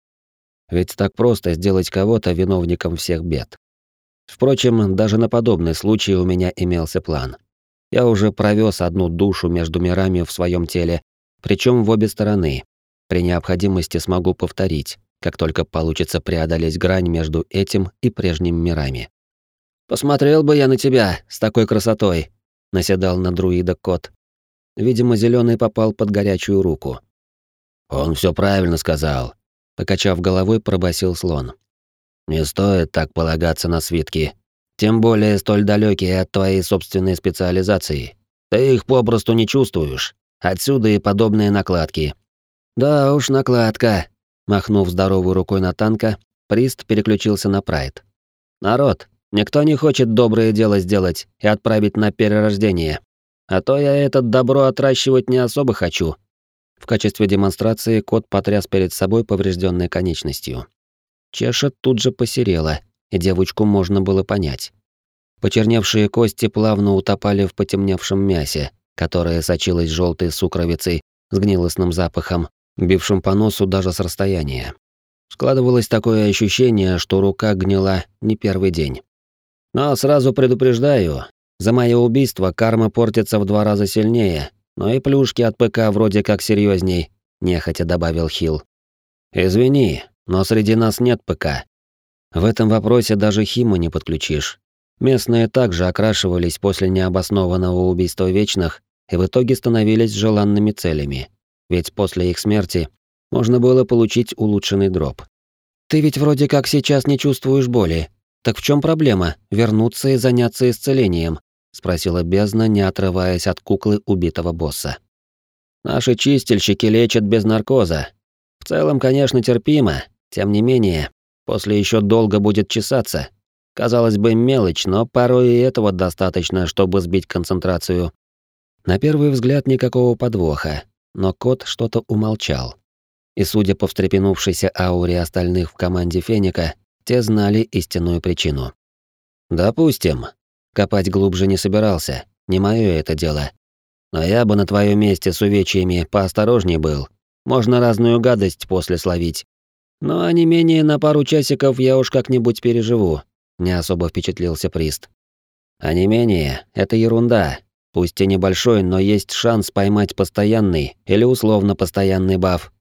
Ведь так просто сделать кого-то виновником всех бед. Впрочем, даже на подобный случай у меня имелся план. Я уже провёз одну душу между мирами в своем теле, причем в обе стороны. При необходимости смогу повторить, как только получится преодолеть грань между этим и прежним мирами. «Посмотрел бы я на тебя с такой красотой», — наседал на друида кот. Видимо, зеленый попал под горячую руку. «Он все правильно сказал», — покачав головой, пробасил слон. «Не стоит так полагаться на свитки, тем более столь далекие от твоей собственной специализации. Ты их попросту не чувствуешь. Отсюда и подобные накладки». «Да уж, накладка», — махнув здоровой рукой на танка, Прист переключился на Прайд. «Народ, никто не хочет доброе дело сделать и отправить на перерождение. А то я этот добро отращивать не особо хочу». В качестве демонстрации кот потряс перед собой поврежденной конечностью. Чеша тут же посерела, и девочку можно было понять. Почерневшие кости плавно утопали в потемневшем мясе, которое сочилось желтой сукровицей с гнилостным запахом, бившим по носу даже с расстояния. Складывалось такое ощущение, что рука гнила не первый день. Но сразу предупреждаю, за мое убийство карма портится в два раза сильнее, но и плюшки от ПК вроде как серьезней, нехотя добавил Хил. Извини, но среди нас нет ПК. В этом вопросе даже Химу не подключишь. Местные также окрашивались после необоснованного убийства вечных и в итоге становились желанными целями. Ведь после их смерти можно было получить улучшенный дроп. Ты ведь вроде как сейчас не чувствуешь боли. Так в чем проблема? Вернуться и заняться исцелением? спросила бездна, не отрываясь от куклы убитого босса. Наши чистильщики лечат без наркоза. В целом, конечно, терпимо, тем не менее, После еще долго будет чесаться. Казалось бы, мелочь, но порой и этого достаточно, чтобы сбить концентрацию. На первый взгляд никакого подвоха, но кот что-то умолчал. И судя по встрепенувшейся ауре остальных в команде Феника, те знали истинную причину. Допустим. Копать глубже не собирался, не мое это дело. Но я бы на твоем месте с увечьями поосторожней был. Можно разную гадость после словить. Но а не менее на пару часиков я уж как-нибудь переживу, не особо впечатлился Прист. А не менее, это ерунда. Пусть и небольшой, но есть шанс поймать постоянный или условно постоянный баф.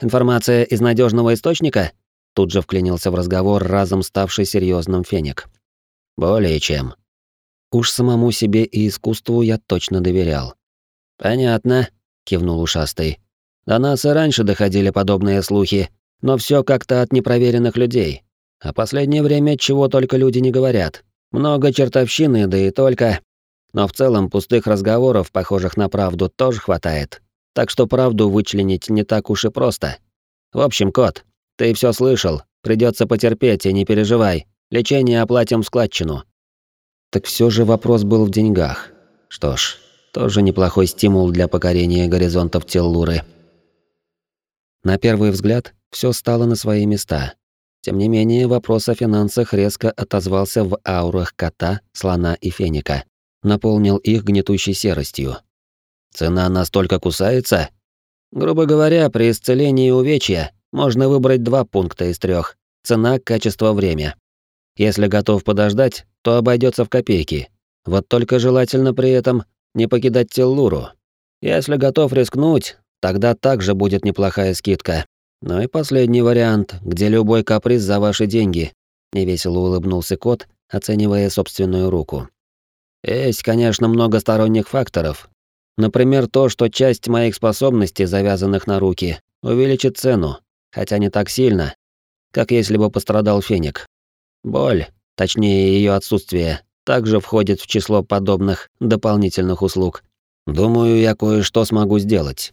Информация из надежного источника? Тут же вклинился в разговор разом ставший серьезным Феник. Более чем. Уж самому себе и искусству я точно доверял. Понятно, кивнул ушастый. До нас и раньше доходили подобные слухи, но все как-то от непроверенных людей. А последнее время чего только люди не говорят. Много чертовщины, да и только. Но в целом пустых разговоров, похожих на правду, тоже хватает. Так что правду вычленить не так уж и просто. В общем, кот, ты все слышал. Придется потерпеть и не переживай. Лечение оплатим в складчину. Так все же вопрос был в деньгах. Что ж, тоже неплохой стимул для покорения горизонтов Теллуры. На первый взгляд, все стало на свои места. Тем не менее, вопрос о финансах резко отозвался в аурах кота, слона и феника, наполнил их гнетущей серостью. Цена настолько кусается? Грубо говоря, при исцелении увечья можно выбрать два пункта из трех: цена, качество, время. Если готов подождать, то обойдется в копейки. Вот только желательно при этом не покидать Теллуру. Если готов рискнуть, тогда также будет неплохая скидка. Ну и последний вариант, где любой каприз за ваши деньги. Невесело улыбнулся кот, оценивая собственную руку. Есть, конечно, много сторонних факторов. Например, то, что часть моих способностей, завязанных на руки, увеличит цену, хотя не так сильно, как если бы пострадал феник. Боль, точнее ее отсутствие, также входит в число подобных дополнительных услуг. Думаю, я кое-что смогу сделать.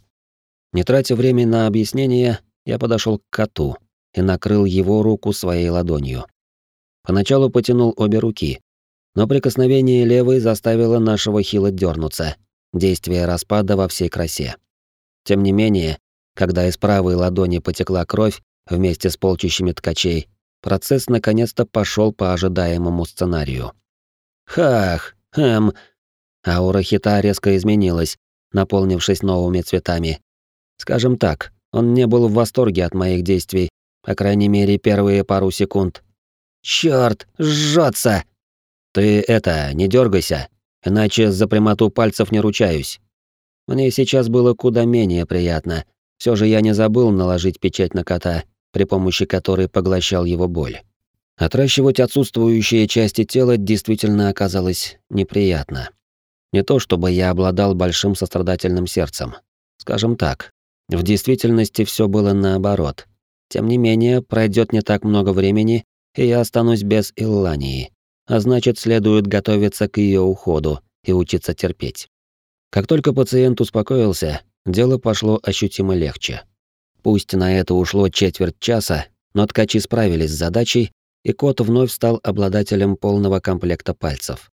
Не тратя время на объяснения, я подошел к коту и накрыл его руку своей ладонью. Поначалу потянул обе руки, но прикосновение левой заставило нашего хила дернуться, действие распада во всей красе. Тем не менее, когда из правой ладони потекла кровь вместе с полчищами ткачей, процесс наконец-то пошел по ожидаемому сценарию. Хах, эм, Аура хита резко изменилась, наполнившись новыми цветами. Скажем так, он не был в восторге от моих действий, по крайней мере, первые пару секунд. Чёрт, жжётся! Ты это, не дергайся, иначе за прямоту пальцев не ручаюсь. Мне сейчас было куда менее приятно. Все же я не забыл наложить печать на кота, при помощи которой поглощал его боль. Отращивать отсутствующие части тела действительно оказалось неприятно. Не то чтобы я обладал большим сострадательным сердцем. Скажем так, в действительности все было наоборот. Тем не менее, пройдет не так много времени, и я останусь без Иллании. А значит, следует готовиться к ее уходу и учиться терпеть. Как только пациент успокоился, дело пошло ощутимо легче. Пусть на это ушло четверть часа, но ткачи справились с задачей, и кот вновь стал обладателем полного комплекта пальцев.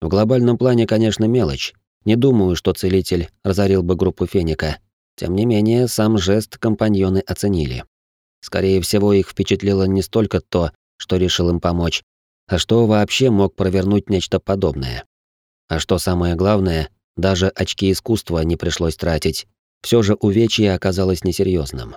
В глобальном плане, конечно, мелочь. Не думаю, что целитель разорил бы группу Феника. Тем не менее, сам жест компаньоны оценили. Скорее всего, их впечатлило не столько то, что решил им помочь, а что вообще мог провернуть нечто подобное. А что самое главное, даже очки искусства не пришлось тратить. Все же увечье оказалось несерьезным.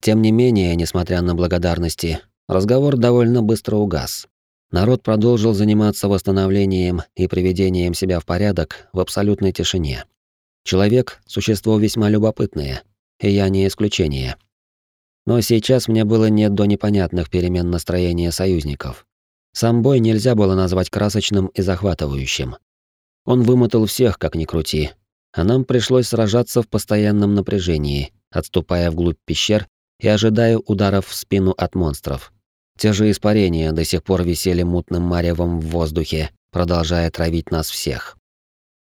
Тем не менее, несмотря на благодарности, разговор довольно быстро угас. Народ продолжил заниматься восстановлением и приведением себя в порядок в абсолютной тишине. Человек — существо весьма любопытное, и я не исключение. Но сейчас мне было не до непонятных перемен настроения союзников. Сам бой нельзя было назвать красочным и захватывающим. Он вымотал всех, как ни крути, а нам пришлось сражаться в постоянном напряжении, отступая вглубь пещер и ожидая ударов в спину от монстров. Те же испарения до сих пор висели мутным маревом в воздухе, продолжая травить нас всех.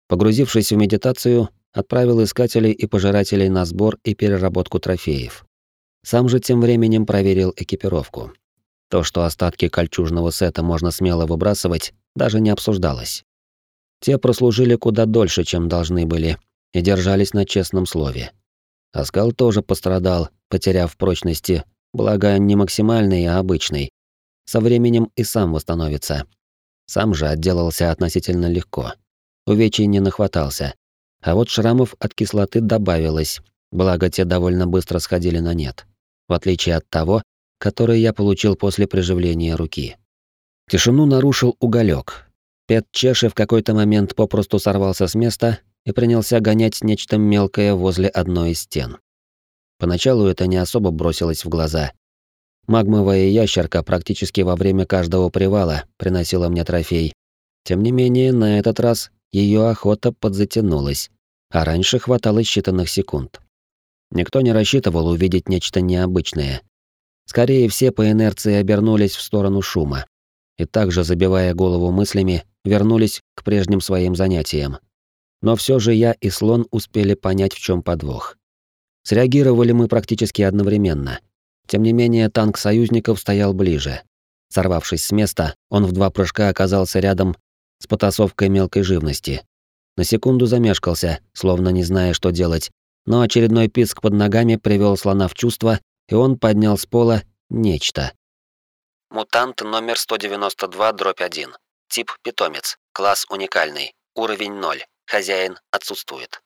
Погрузившись в медитацию, отправил искателей и пожирателей на сбор и переработку трофеев. Сам же тем временем проверил экипировку. То, что остатки кольчужного сета можно смело выбрасывать, даже не обсуждалось. Те прослужили куда дольше, чем должны были, и держались на честном слове. Аскал тоже пострадал, потеряв прочности благо не максимальный, а обычный. Со временем и сам восстановится. Сам же отделался относительно легко. Увечий не нахватался. А вот шрамов от кислоты добавилось, благо те довольно быстро сходили на нет. В отличие от того, который я получил после приживления руки. Тишину нарушил уголек. Пет Чеши в какой-то момент попросту сорвался с места и принялся гонять нечто мелкое возле одной из стен. Поначалу это не особо бросилось в глаза. Магмовая ящерка практически во время каждого привала приносила мне трофей. Тем не менее, на этот раз ее охота подзатянулась, а раньше хватало считанных секунд. Никто не рассчитывал увидеть нечто необычное. Скорее все по инерции обернулись в сторону шума. И также, забивая голову мыслями, вернулись к прежним своим занятиям. Но все же я и слон успели понять, в чем подвох. Среагировали мы практически одновременно. Тем не менее, танк союзников стоял ближе. Сорвавшись с места, он в два прыжка оказался рядом с потасовкой мелкой живности. На секунду замешкался, словно не зная, что делать, но очередной писк под ногами привел слона в чувство, и он поднял с пола нечто. Мутант номер 192-1. Тип питомец. Класс уникальный. Уровень 0. Хозяин отсутствует.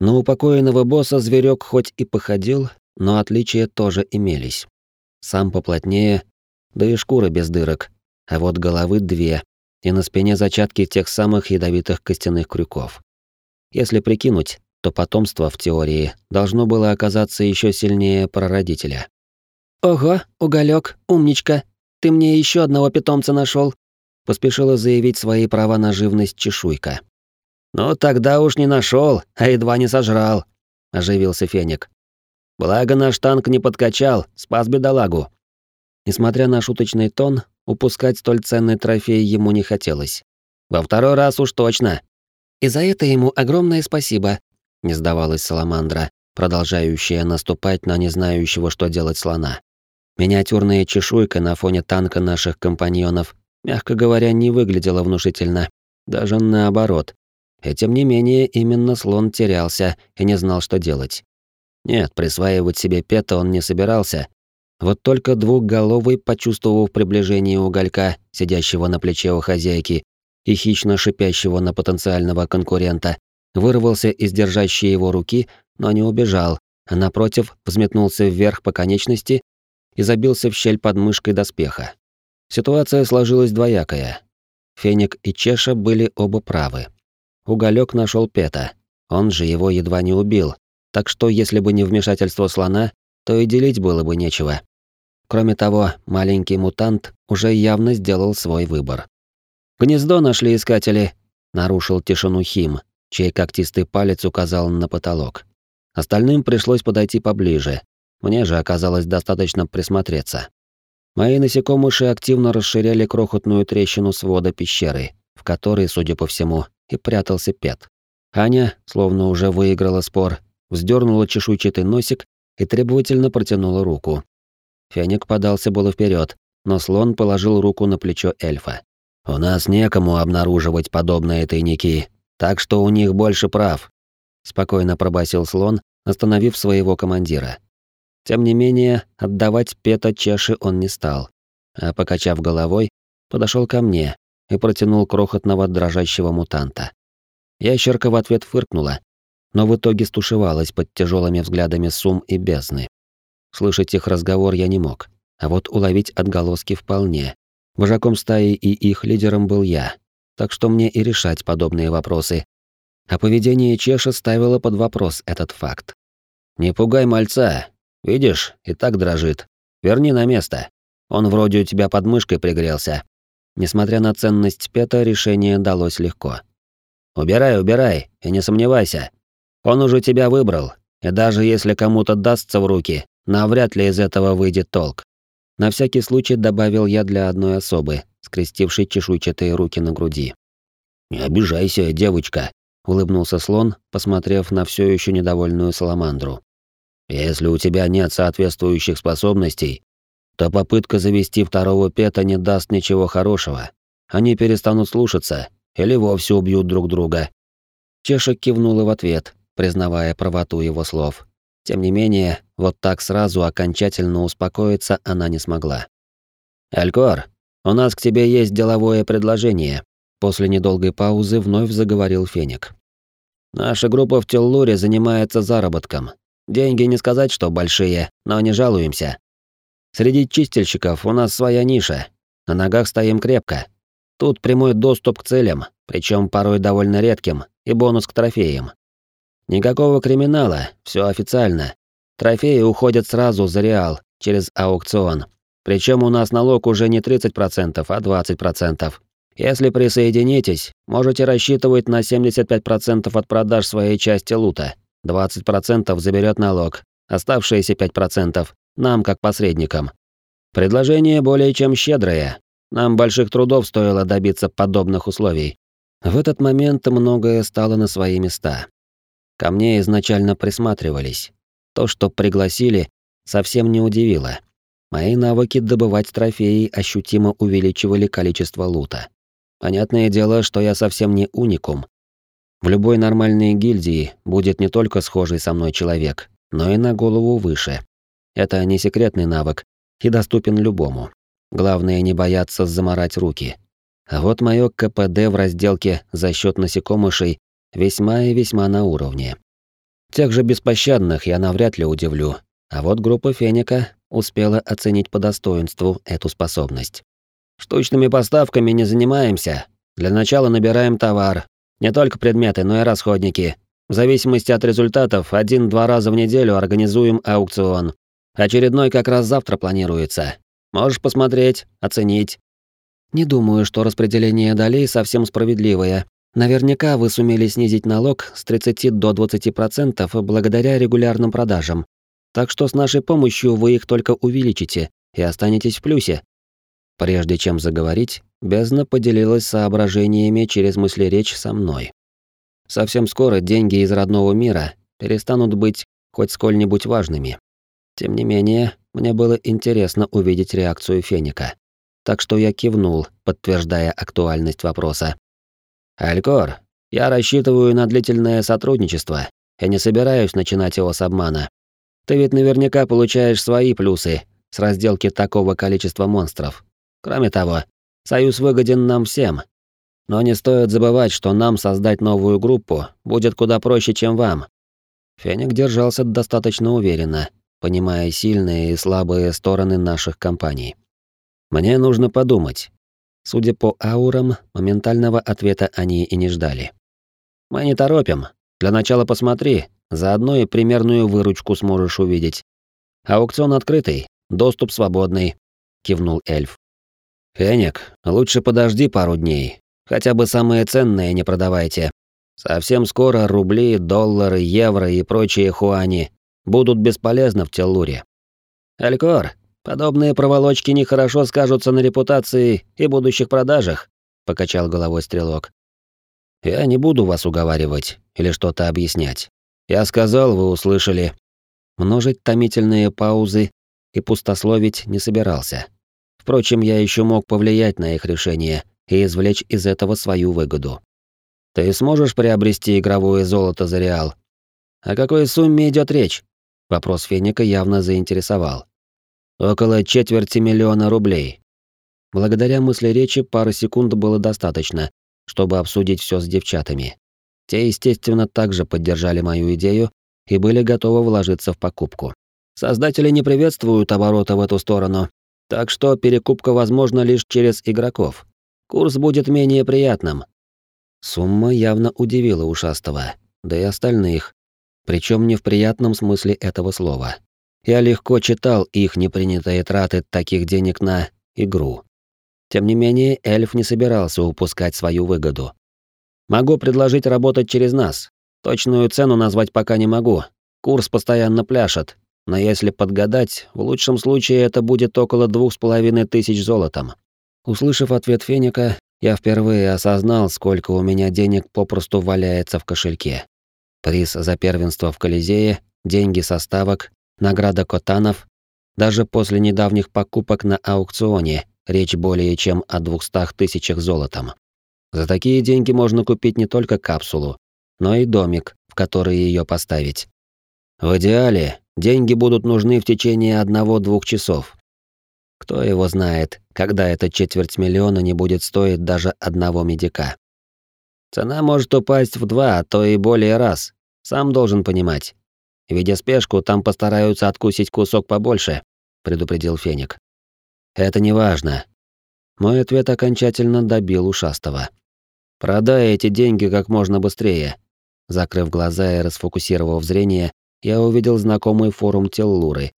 На упокоенного босса зверек хоть и походил, но отличия тоже имелись. Сам поплотнее, да и шкура без дырок, а вот головы две, и на спине зачатки тех самых ядовитых костяных крюков. Если прикинуть, то потомство в теории должно было оказаться еще сильнее прародителя. «Ого, уголек, умничка, ты мне еще одного питомца нашел, поспешила заявить свои права на живность чешуйка. «Ну, тогда уж не нашел, а едва не сожрал», — оживился Феник. «Благо наш танк не подкачал, спас бедолагу». Несмотря на шуточный тон, упускать столь ценный трофей ему не хотелось. «Во второй раз уж точно». «И за это ему огромное спасибо», — не сдавалась Саламандра, продолжающая наступать на не знающего, что делать слона. Миниатюрная чешуйка на фоне танка наших компаньонов, мягко говоря, не выглядела внушительно. Даже наоборот, и тем не менее, именно слон терялся и не знал, что делать. Нет, присваивать себе пета он не собирался. Вот только двухголовый, почувствовав приближение уголька, сидящего на плече у хозяйки, и хищно шипящего на потенциального конкурента, вырвался из держащей его руки, но не убежал, а напротив взметнулся вверх по конечности и забился в щель под мышкой доспеха. Ситуация сложилась двоякая. Феник и Чеша были оба правы. Уголек нашел Пета, он же его едва не убил, так что если бы не вмешательство слона, то и делить было бы нечего. Кроме того, маленький мутант уже явно сделал свой выбор. «Гнездо нашли искатели», — нарушил тишину Хим, чей когтистый палец указал на потолок. Остальным пришлось подойти поближе. Мне же оказалось достаточно присмотреться. Мои насекомыши активно расширяли крохотную трещину свода пещеры, в которой, судя по всему, и прятался Пет. Аня, словно уже выиграла спор, вздернула чешуйчатый носик и требовательно протянула руку. Феник подался было вперед, но слон положил руку на плечо эльфа. «У нас некому обнаруживать подобные тайники, так что у них больше прав», — спокойно пробасил слон, остановив своего командира. Тем не менее, отдавать Пета чеши он не стал, а, покачав головой, подошел ко мне и протянул крохотного дрожащего мутанта. Ящерка в ответ фыркнула, но в итоге стушевалась под тяжелыми взглядами сум и бездны. Слышать их разговор я не мог, а вот уловить отголоски вполне. Вожаком стаи и их лидером был я, так что мне и решать подобные вопросы. А поведение Чеша ставило под вопрос этот факт. «Не пугай мальца. Видишь, и так дрожит. Верни на место. Он вроде у тебя под мышкой пригрелся». Несмотря на ценность Пета, решение далось легко. Убирай, убирай, и не сомневайся. Он уже тебя выбрал, и даже если кому-то дастся в руки, навряд ли из этого выйдет толк. На всякий случай добавил я для одной особы, скрестившей чешуйчатые руки на груди. «Не обижайся, девочка», — улыбнулся слон, посмотрев на все еще недовольную саламандру. «Если у тебя нет соответствующих способностей, то попытка завести второго пета не даст ничего хорошего. Они перестанут слушаться или вовсе убьют друг друга. Чешек кивнула в ответ, признавая правоту его слов. Тем не менее, вот так сразу окончательно успокоиться она не смогла. «Алькор, у нас к тебе есть деловое предложение», после недолгой паузы вновь заговорил Феник. «Наша группа в Теллуре занимается заработком. Деньги не сказать, что большие, но не жалуемся. Среди чистильщиков у нас своя ниша. На ногах стоим крепко. Тут прямой доступ к целям, причем порой довольно редким, и бонус к трофеям. Никакого криминала, все официально. Трофеи уходят сразу за реал, через аукцион. Причем у нас налог уже не 30%, а 20%. Если присоединитесь, можете рассчитывать на 75% от продаж своей части лута. 20% заберет налог, оставшиеся 5% нам как посредникам. Предложение более чем щедрое, нам больших трудов стоило добиться подобных условий. В этот момент многое стало на свои места. Ко мне изначально присматривались. То, что пригласили, совсем не удивило. Мои навыки добывать трофеи ощутимо увеличивали количество лута. Понятное дело, что я совсем не уникум. В любой нормальной гильдии будет не только схожий со мной человек, но и на голову выше. Это не секретный навык и доступен любому. Главное не бояться заморать руки. А вот моё КПД в разделке за счет насекомышей весьма и весьма на уровне. Тех же беспощадных я навряд ли удивлю, а вот группа Феника успела оценить по достоинству эту способность. Штучными поставками не занимаемся. Для начала набираем товар. Не только предметы, но и расходники. В зависимости от результатов, один-два раза в неделю организуем аукцион. Очередной как раз завтра планируется. Можешь посмотреть, оценить. Не думаю, что распределение долей совсем справедливое. Наверняка вы сумели снизить налог с 30 до 20% благодаря регулярным продажам. Так что с нашей помощью вы их только увеличите и останетесь в плюсе. Прежде чем заговорить, Бездна поделилась соображениями через мыслеречь со мной. Совсем скоро деньги из родного мира перестанут быть хоть сколь-нибудь важными. Тем не менее, мне было интересно увидеть реакцию Феника. Так что я кивнул, подтверждая актуальность вопроса. «Алькор, я рассчитываю на длительное сотрудничество. Я не собираюсь начинать его с обмана. Ты ведь наверняка получаешь свои плюсы с разделки такого количества монстров. Кроме того, союз выгоден нам всем. Но не стоит забывать, что нам создать новую группу будет куда проще, чем вам. Феник держался достаточно уверенно, понимая сильные и слабые стороны наших компаний. Мне нужно подумать. Судя по аурам, моментального ответа они и не ждали. Мы не торопим. Для начала посмотри, заодно и примерную выручку сможешь увидеть. Аукцион открытый, доступ свободный, кивнул эльф. Феник, лучше подожди пару дней. Хотя бы самые ценные не продавайте. Совсем скоро рубли, доллары, евро и прочие хуани будут бесполезны в Теллуре. Алькор, подобные проволочки нехорошо скажутся на репутации и будущих продажах, покачал головой стрелок. Я не буду вас уговаривать или что-то объяснять. Я сказал, вы услышали. Множить томительные паузы и пустословить не собирался. Впрочем, я еще мог повлиять на их решение и извлечь из этого свою выгоду. Ты сможешь приобрести игровое золото за реал? О какой сумме идет речь? Вопрос Феника явно заинтересовал. Около четверти миллиона рублей. Благодаря мысли речи пары секунд было достаточно, чтобы обсудить все с девчатами. Те, естественно, также поддержали мою идею и были готовы вложиться в покупку. Создатели не приветствуют оборота в эту сторону, так что перекупка возможна лишь через игроков. Курс будет менее приятным. Сумма явно удивила ушастого, да и остальных, причем не в приятном смысле этого слова. Я легко читал их непринятые траты таких денег на игру. Тем не менее, эльф не собирался упускать свою выгоду. Могу предложить работать через нас. Точную цену назвать пока не могу. Курс постоянно пляшет, но если подгадать, в лучшем случае это будет около двух с половиной тысяч золотом. Услышав ответ Феника, я впервые осознал, сколько у меня денег попросту валяется в кошельке. Приз за первенство в Колизее, деньги со ставок, награда Котанов. Даже после недавних покупок на аукционе речь более чем о двухстах тысячах золотом. За такие деньги можно купить не только капсулу, но и домик, в который ее поставить. В идеале деньги будут нужны в течение одного-двух часов. Кто его знает, когда эта четверть миллиона не будет стоить даже одного медика. Цена может упасть в два, а то и более раз. Сам должен понимать. Видя спешку, там постараются откусить кусок побольше, предупредил Феник. Это не важно. Мой ответ окончательно добил ушастого. Продай эти деньги как можно быстрее. Закрыв глаза и расфокусировав зрение, я увидел знакомый форум Теллуры,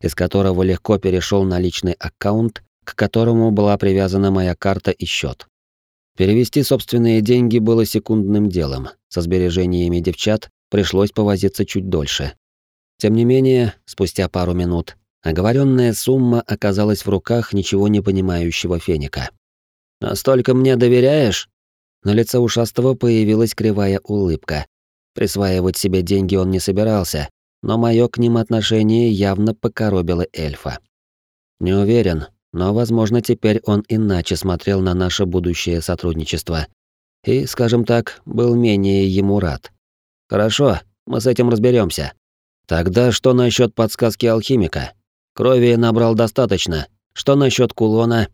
из которого легко перешел на личный аккаунт, к которому была привязана моя карта и счет. Перевести собственные деньги было секундным делом. Со сбережениями девчат пришлось повозиться чуть дольше. Тем не менее, спустя пару минут, оговоренная сумма оказалась в руках ничего не понимающего Феника. «Настолько мне доверяешь?» На лице ушастого появилась кривая улыбка, Присваивать себе деньги он не собирался, но мое к ним отношение явно покоробило эльфа. Не уверен, но, возможно, теперь он иначе смотрел на наше будущее сотрудничество. И, скажем так, был менее ему рад. Хорошо, мы с этим разберемся. Тогда что насчет подсказки алхимика? Крови набрал достаточно. Что насчет кулона?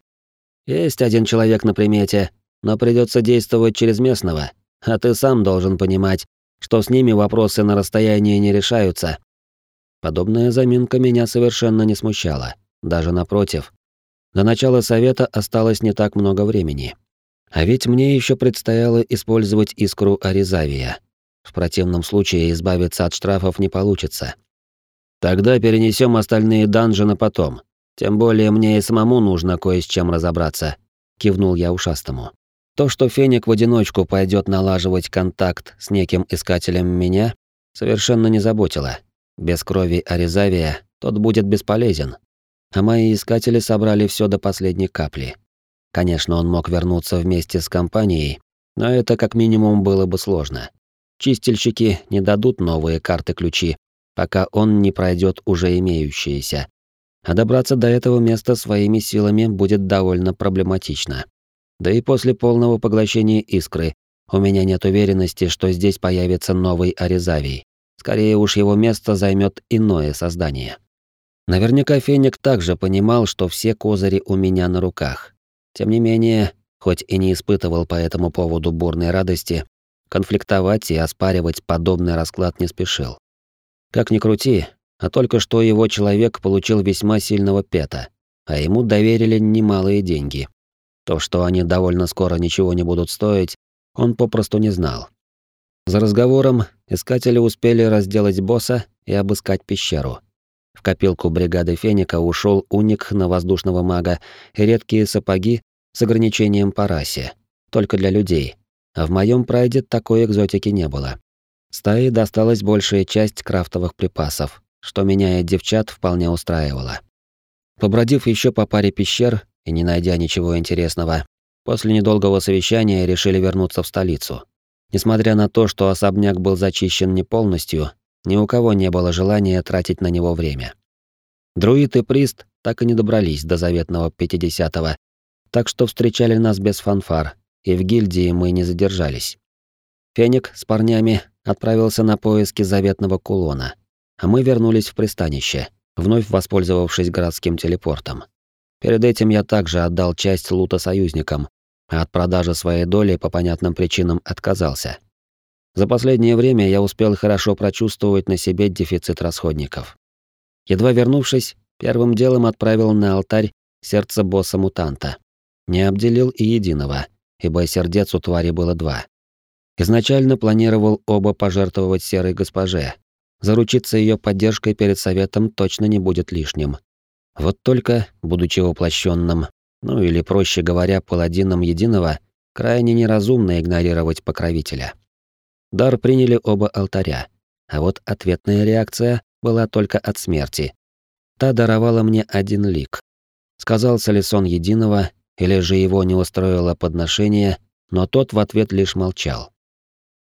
Есть один человек на примете, но придется действовать через местного. А ты сам должен понимать, что с ними вопросы на расстоянии не решаются. Подобная заминка меня совершенно не смущала, даже напротив. До начала совета осталось не так много времени. А ведь мне еще предстояло использовать искру Аризавия. В противном случае избавиться от штрафов не получится. Тогда перенесем остальные данжи потом. Тем более мне и самому нужно кое с чем разобраться, кивнул я ушастому. То, что Феник в одиночку пойдет налаживать контакт с неким искателем меня, совершенно не заботило. Без крови Аризавия тот будет бесполезен. А мои искатели собрали все до последней капли. Конечно, он мог вернуться вместе с компанией, но это как минимум было бы сложно. Чистильщики не дадут новые карты-ключи, пока он не пройдет уже имеющиеся. А добраться до этого места своими силами будет довольно проблематично. Да и после полного поглощения искры у меня нет уверенности, что здесь появится новый Аризавий. Скорее уж его место займет иное создание. Наверняка Феник также понимал, что все козыри у меня на руках. Тем не менее, хоть и не испытывал по этому поводу бурной радости, конфликтовать и оспаривать подобный расклад не спешил. Как ни крути, а только что его человек получил весьма сильного пета, а ему доверили немалые деньги. То, что они довольно скоро ничего не будут стоить, он попросту не знал. За разговором искатели успели разделать босса и обыскать пещеру. В копилку бригады Феника ушел уник на воздушного мага и редкие сапоги с ограничением по расе, только для людей. А в моем прайде такой экзотики не было. Стае досталась большая часть крафтовых припасов, что меня и девчат вполне устраивало. Побродив еще по паре пещер и не найдя ничего интересного, после недолгого совещания решили вернуться в столицу. Несмотря на то, что особняк был зачищен не полностью, ни у кого не было желания тратить на него время. Друид и Прист так и не добрались до заветного 50-го, так что встречали нас без фанфар, и в гильдии мы не задержались. Феник с парнями отправился на поиски заветного кулона, а мы вернулись в пристанище, вновь воспользовавшись городским телепортом. Перед этим я также отдал часть лута союзникам, а от продажи своей доли по понятным причинам отказался. За последнее время я успел хорошо прочувствовать на себе дефицит расходников. Едва вернувшись, первым делом отправил на алтарь сердце босса-мутанта. Не обделил и единого, ибо сердец у твари было два. Изначально планировал оба пожертвовать серой госпоже. Заручиться ее поддержкой перед советом точно не будет лишним. Вот только, будучи воплощенным, ну или, проще говоря, паладином единого, крайне неразумно игнорировать покровителя. Дар приняли оба алтаря, а вот ответная реакция была только от смерти. Та даровала мне один лик. Сказался ли сон единого, или же его не устроило подношение, но тот в ответ лишь молчал.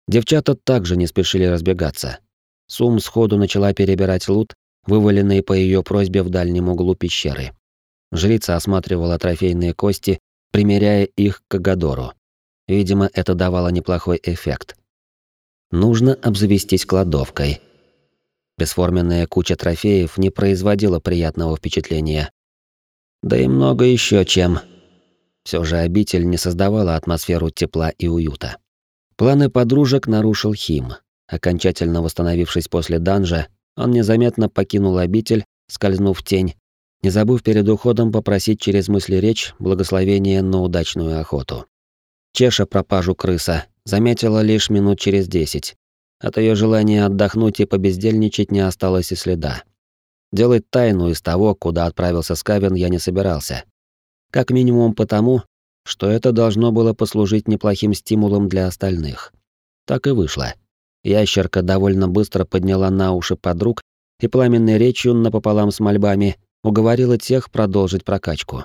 Девчата также не спешили разбегаться. Сум сходу начала перебирать лут, вываленный по ее просьбе в дальнем углу пещеры. Жрица осматривала трофейные кости, примеряя их к Агадору. Видимо, это давало неплохой эффект. Нужно обзавестись кладовкой. Бесформенная куча трофеев не производила приятного впечатления. Да и много еще чем. Все же обитель не создавала атмосферу тепла и уюта. Планы подружек нарушил Хим. Окончательно восстановившись после данжа, он незаметно покинул обитель, скользнув в тень, не забыв перед уходом попросить через мысли речь благословения на удачную охоту. Чеша пропажу крыса заметила лишь минут через десять. От ее желания отдохнуть и побездельничать не осталось и следа. Делать тайну из того, куда отправился Скавен, я не собирался. Как минимум потому, что это должно было послужить неплохим стимулом для остальных. Так и вышло. Ящерка довольно быстро подняла на уши подруг и пламенной речью напополам с мольбами уговорила тех продолжить прокачку.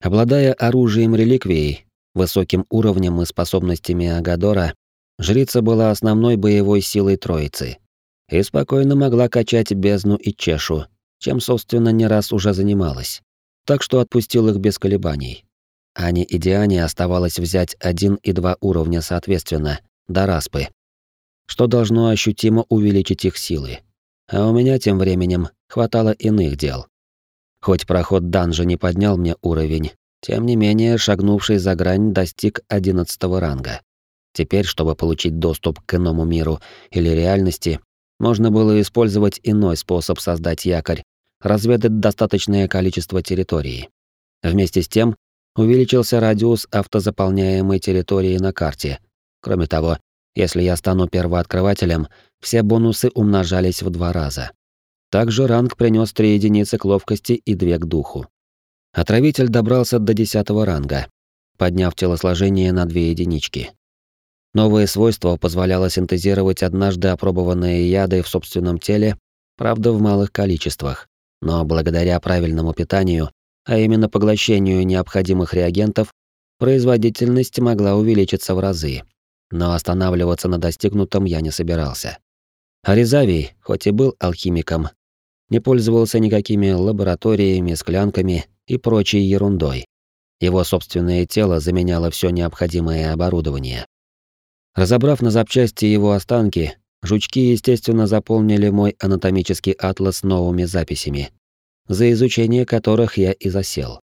Обладая оружием реликвией, высоким уровнем и способностями Агадора, жрица была основной боевой силой троицы и спокойно могла качать бездну и чешу, чем, собственно, не раз уже занималась. Так что отпустил их без колебаний. Ане и Диане оставалось взять один и два уровня соответственно, до распы, что должно ощутимо увеличить их силы. А у меня тем временем хватало иных дел. Хоть проход данжа не поднял мне уровень, тем не менее, шагнувший за грань достиг одиннадцатого ранга. Теперь, чтобы получить доступ к иному миру или реальности, можно было использовать иной способ создать якорь, разведать достаточное количество территории. Вместе с тем, увеличился радиус автозаполняемой территории на карте. Кроме того, если я стану первооткрывателем, все бонусы умножались в два раза. Также ранг принес три единицы к ловкости и две к духу. Отравитель добрался до десятого ранга, подняв телосложение на две единички. Новое свойство позволяло синтезировать однажды опробованные яды в собственном теле, правда в малых количествах, но благодаря правильному питанию, а именно поглощению необходимых реагентов, производительность могла увеличиться в разы. Но останавливаться на достигнутом я не собирался. Аризавий, хоть и был алхимиком, не пользовался никакими лабораториями, склянками и прочей ерундой. Его собственное тело заменяло все необходимое оборудование. Разобрав на запчасти его останки, жучки, естественно, заполнили мой анатомический атлас новыми записями, за изучение которых я и засел.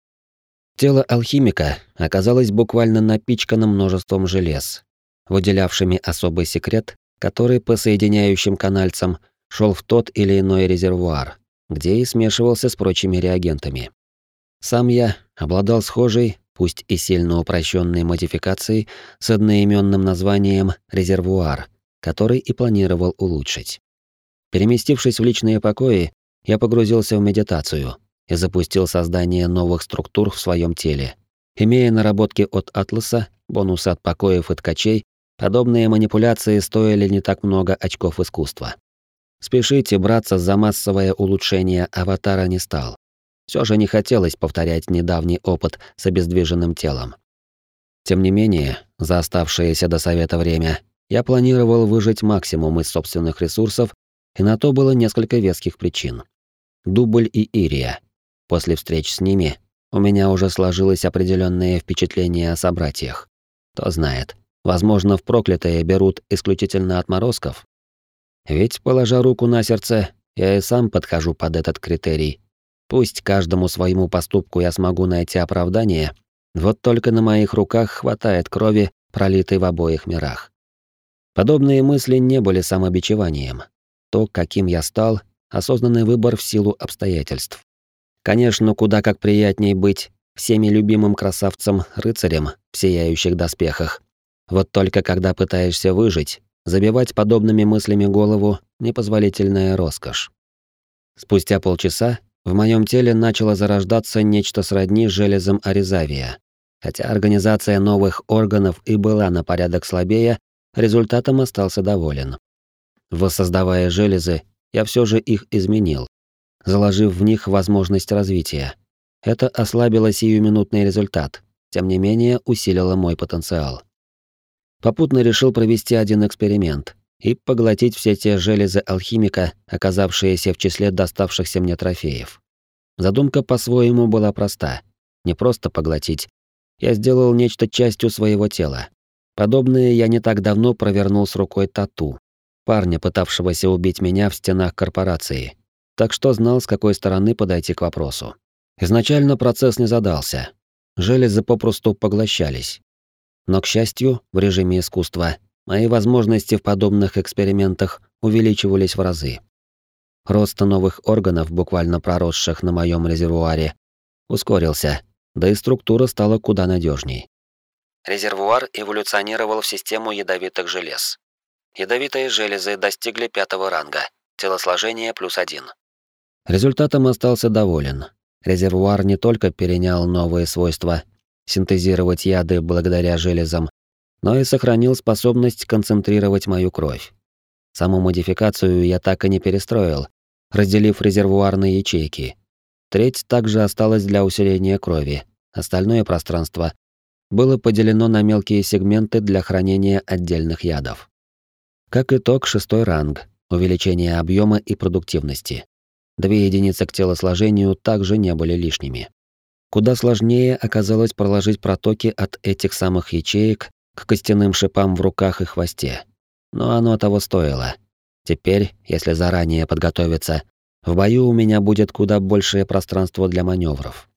Тело алхимика оказалось буквально напичканным множеством желез, выделявшими особый секрет, который по соединяющим канальцам шел в тот или иной резервуар, где и смешивался с прочими реагентами. Сам я обладал схожей, пусть и сильно упрощенной модификацией с одноименным названием «резервуар», который и планировал улучшить. Переместившись в личные покои, я погрузился в медитацию и запустил создание новых структур в своем теле. Имея наработки от Атласа, бонусы от покоев и ткачей, подобные манипуляции стоили не так много очков искусства. Спешите браться за массовое улучшение аватара не стал. Все же не хотелось повторять недавний опыт с обездвиженным телом. Тем не менее, за оставшееся до совета время я планировал выжать максимум из собственных ресурсов, и на то было несколько веских причин. Дубль и Ирия. После встреч с ними у меня уже сложилось определенное впечатление о собратьях. Кто знает, возможно, в проклятые берут исключительно отморозков. Ведь, положа руку на сердце, я и сам подхожу под этот критерий. Пусть каждому своему поступку я смогу найти оправдание, вот только на моих руках хватает крови, пролитой в обоих мирах. Подобные мысли не были самобичеванием. То, каким я стал, осознанный выбор в силу обстоятельств. Конечно, куда как приятней быть всеми любимым красавцем-рыцарем в сияющих доспехах. Вот только когда пытаешься выжить, забивать подобными мыслями голову — непозволительная роскошь. Спустя полчаса в моем теле начало зарождаться нечто сродни железам Аризавия. Хотя организация новых органов и была на порядок слабее, результатом остался доволен. Воссоздавая железы, я все же их изменил, заложив в них возможность развития. Это ослабило сиюминутный результат, тем не менее усилило мой потенциал. Попутно решил провести один эксперимент и поглотить все те железы алхимика, оказавшиеся в числе доставшихся мне трофеев. Задумка по-своему была проста. Не просто поглотить. Я сделал нечто частью своего тела. Подобное я не так давно провернул с рукой тату, парня, пытавшегося убить меня в стенах корпорации. Так что знал, с какой стороны подойти к вопросу. Изначально процесс не задался. Железы попросту поглощались. Но, к счастью, в режиме искусства Мои возможности в подобных экспериментах увеличивались в разы. Рост новых органов, буквально проросших на моем резервуаре, ускорился, да и структура стала куда надежней. Резервуар эволюционировал в систему ядовитых желез. Ядовитые железы достигли пятого ранга, телосложение плюс один. Результатом остался доволен. Резервуар не только перенял новые свойства, синтезировать яды благодаря железам, но и сохранил способность концентрировать мою кровь. Саму модификацию я так и не перестроил, разделив резервуарные ячейки. Треть также осталась для усиления крови, остальное пространство было поделено на мелкие сегменты для хранения отдельных ядов. Как итог, шестой ранг — увеличение объема и продуктивности. Две единицы к телосложению также не были лишними. Куда сложнее оказалось проложить протоки от этих самых ячеек к костяным шипам в руках и хвосте. Но оно того стоило. Теперь, если заранее подготовиться, в бою у меня будет куда большее пространство для маневров.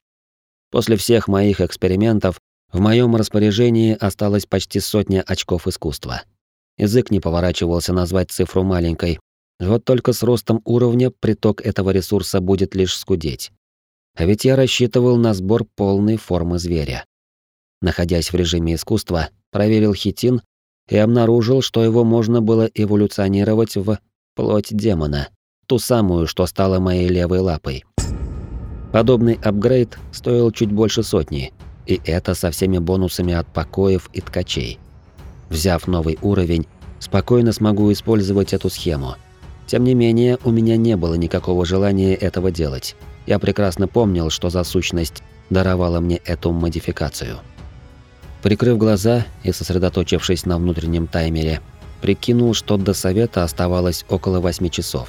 После всех моих экспериментов в моем распоряжении осталось почти сотня очков искусства. Язык не поворачивался назвать цифру маленькой, вот только с ростом уровня приток этого ресурса будет лишь скудеть. А ведь я рассчитывал на сбор полной формы зверя. Находясь в режиме искусства, проверил хитин и обнаружил, что его можно было эволюционировать в плоть демона, ту самую, что стала моей левой лапой. Подобный апгрейд стоил чуть больше сотни, и это со всеми бонусами от покоев и ткачей. Взяв новый уровень, спокойно смогу использовать эту схему. Тем не менее, у меня не было никакого желания этого делать. Я прекрасно помнил, что за сущность даровала мне эту модификацию. Прикрыв глаза и сосредоточившись на внутреннем таймере, прикинул, что до совета оставалось около 8 часов.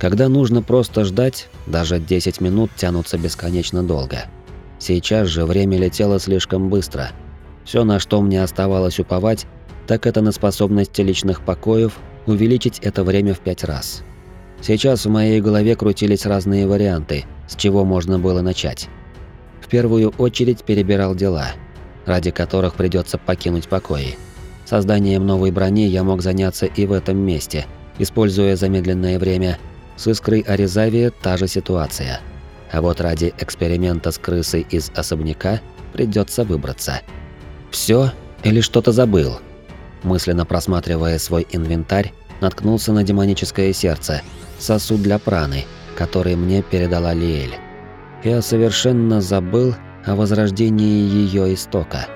Когда нужно просто ждать, даже 10 минут тянутся бесконечно долго. Сейчас же время летело слишком быстро. Все, на что мне оставалось уповать, так это на способность личных покоев увеличить это время в 5 раз. Сейчас в моей голове крутились разные варианты, с чего можно было начать. в первую очередь перебирал дела, ради которых придется покинуть покои. Созданием новой брони я мог заняться и в этом месте, используя замедленное время. С искрой Аризавия та же ситуация. А вот ради эксперимента с крысой из особняка придется выбраться. Все или что-то забыл? Мысленно просматривая свой инвентарь, наткнулся на демоническое сердце, сосуд для праны, который мне передала Лиэль. Я совершенно забыл о возрождении ее истока.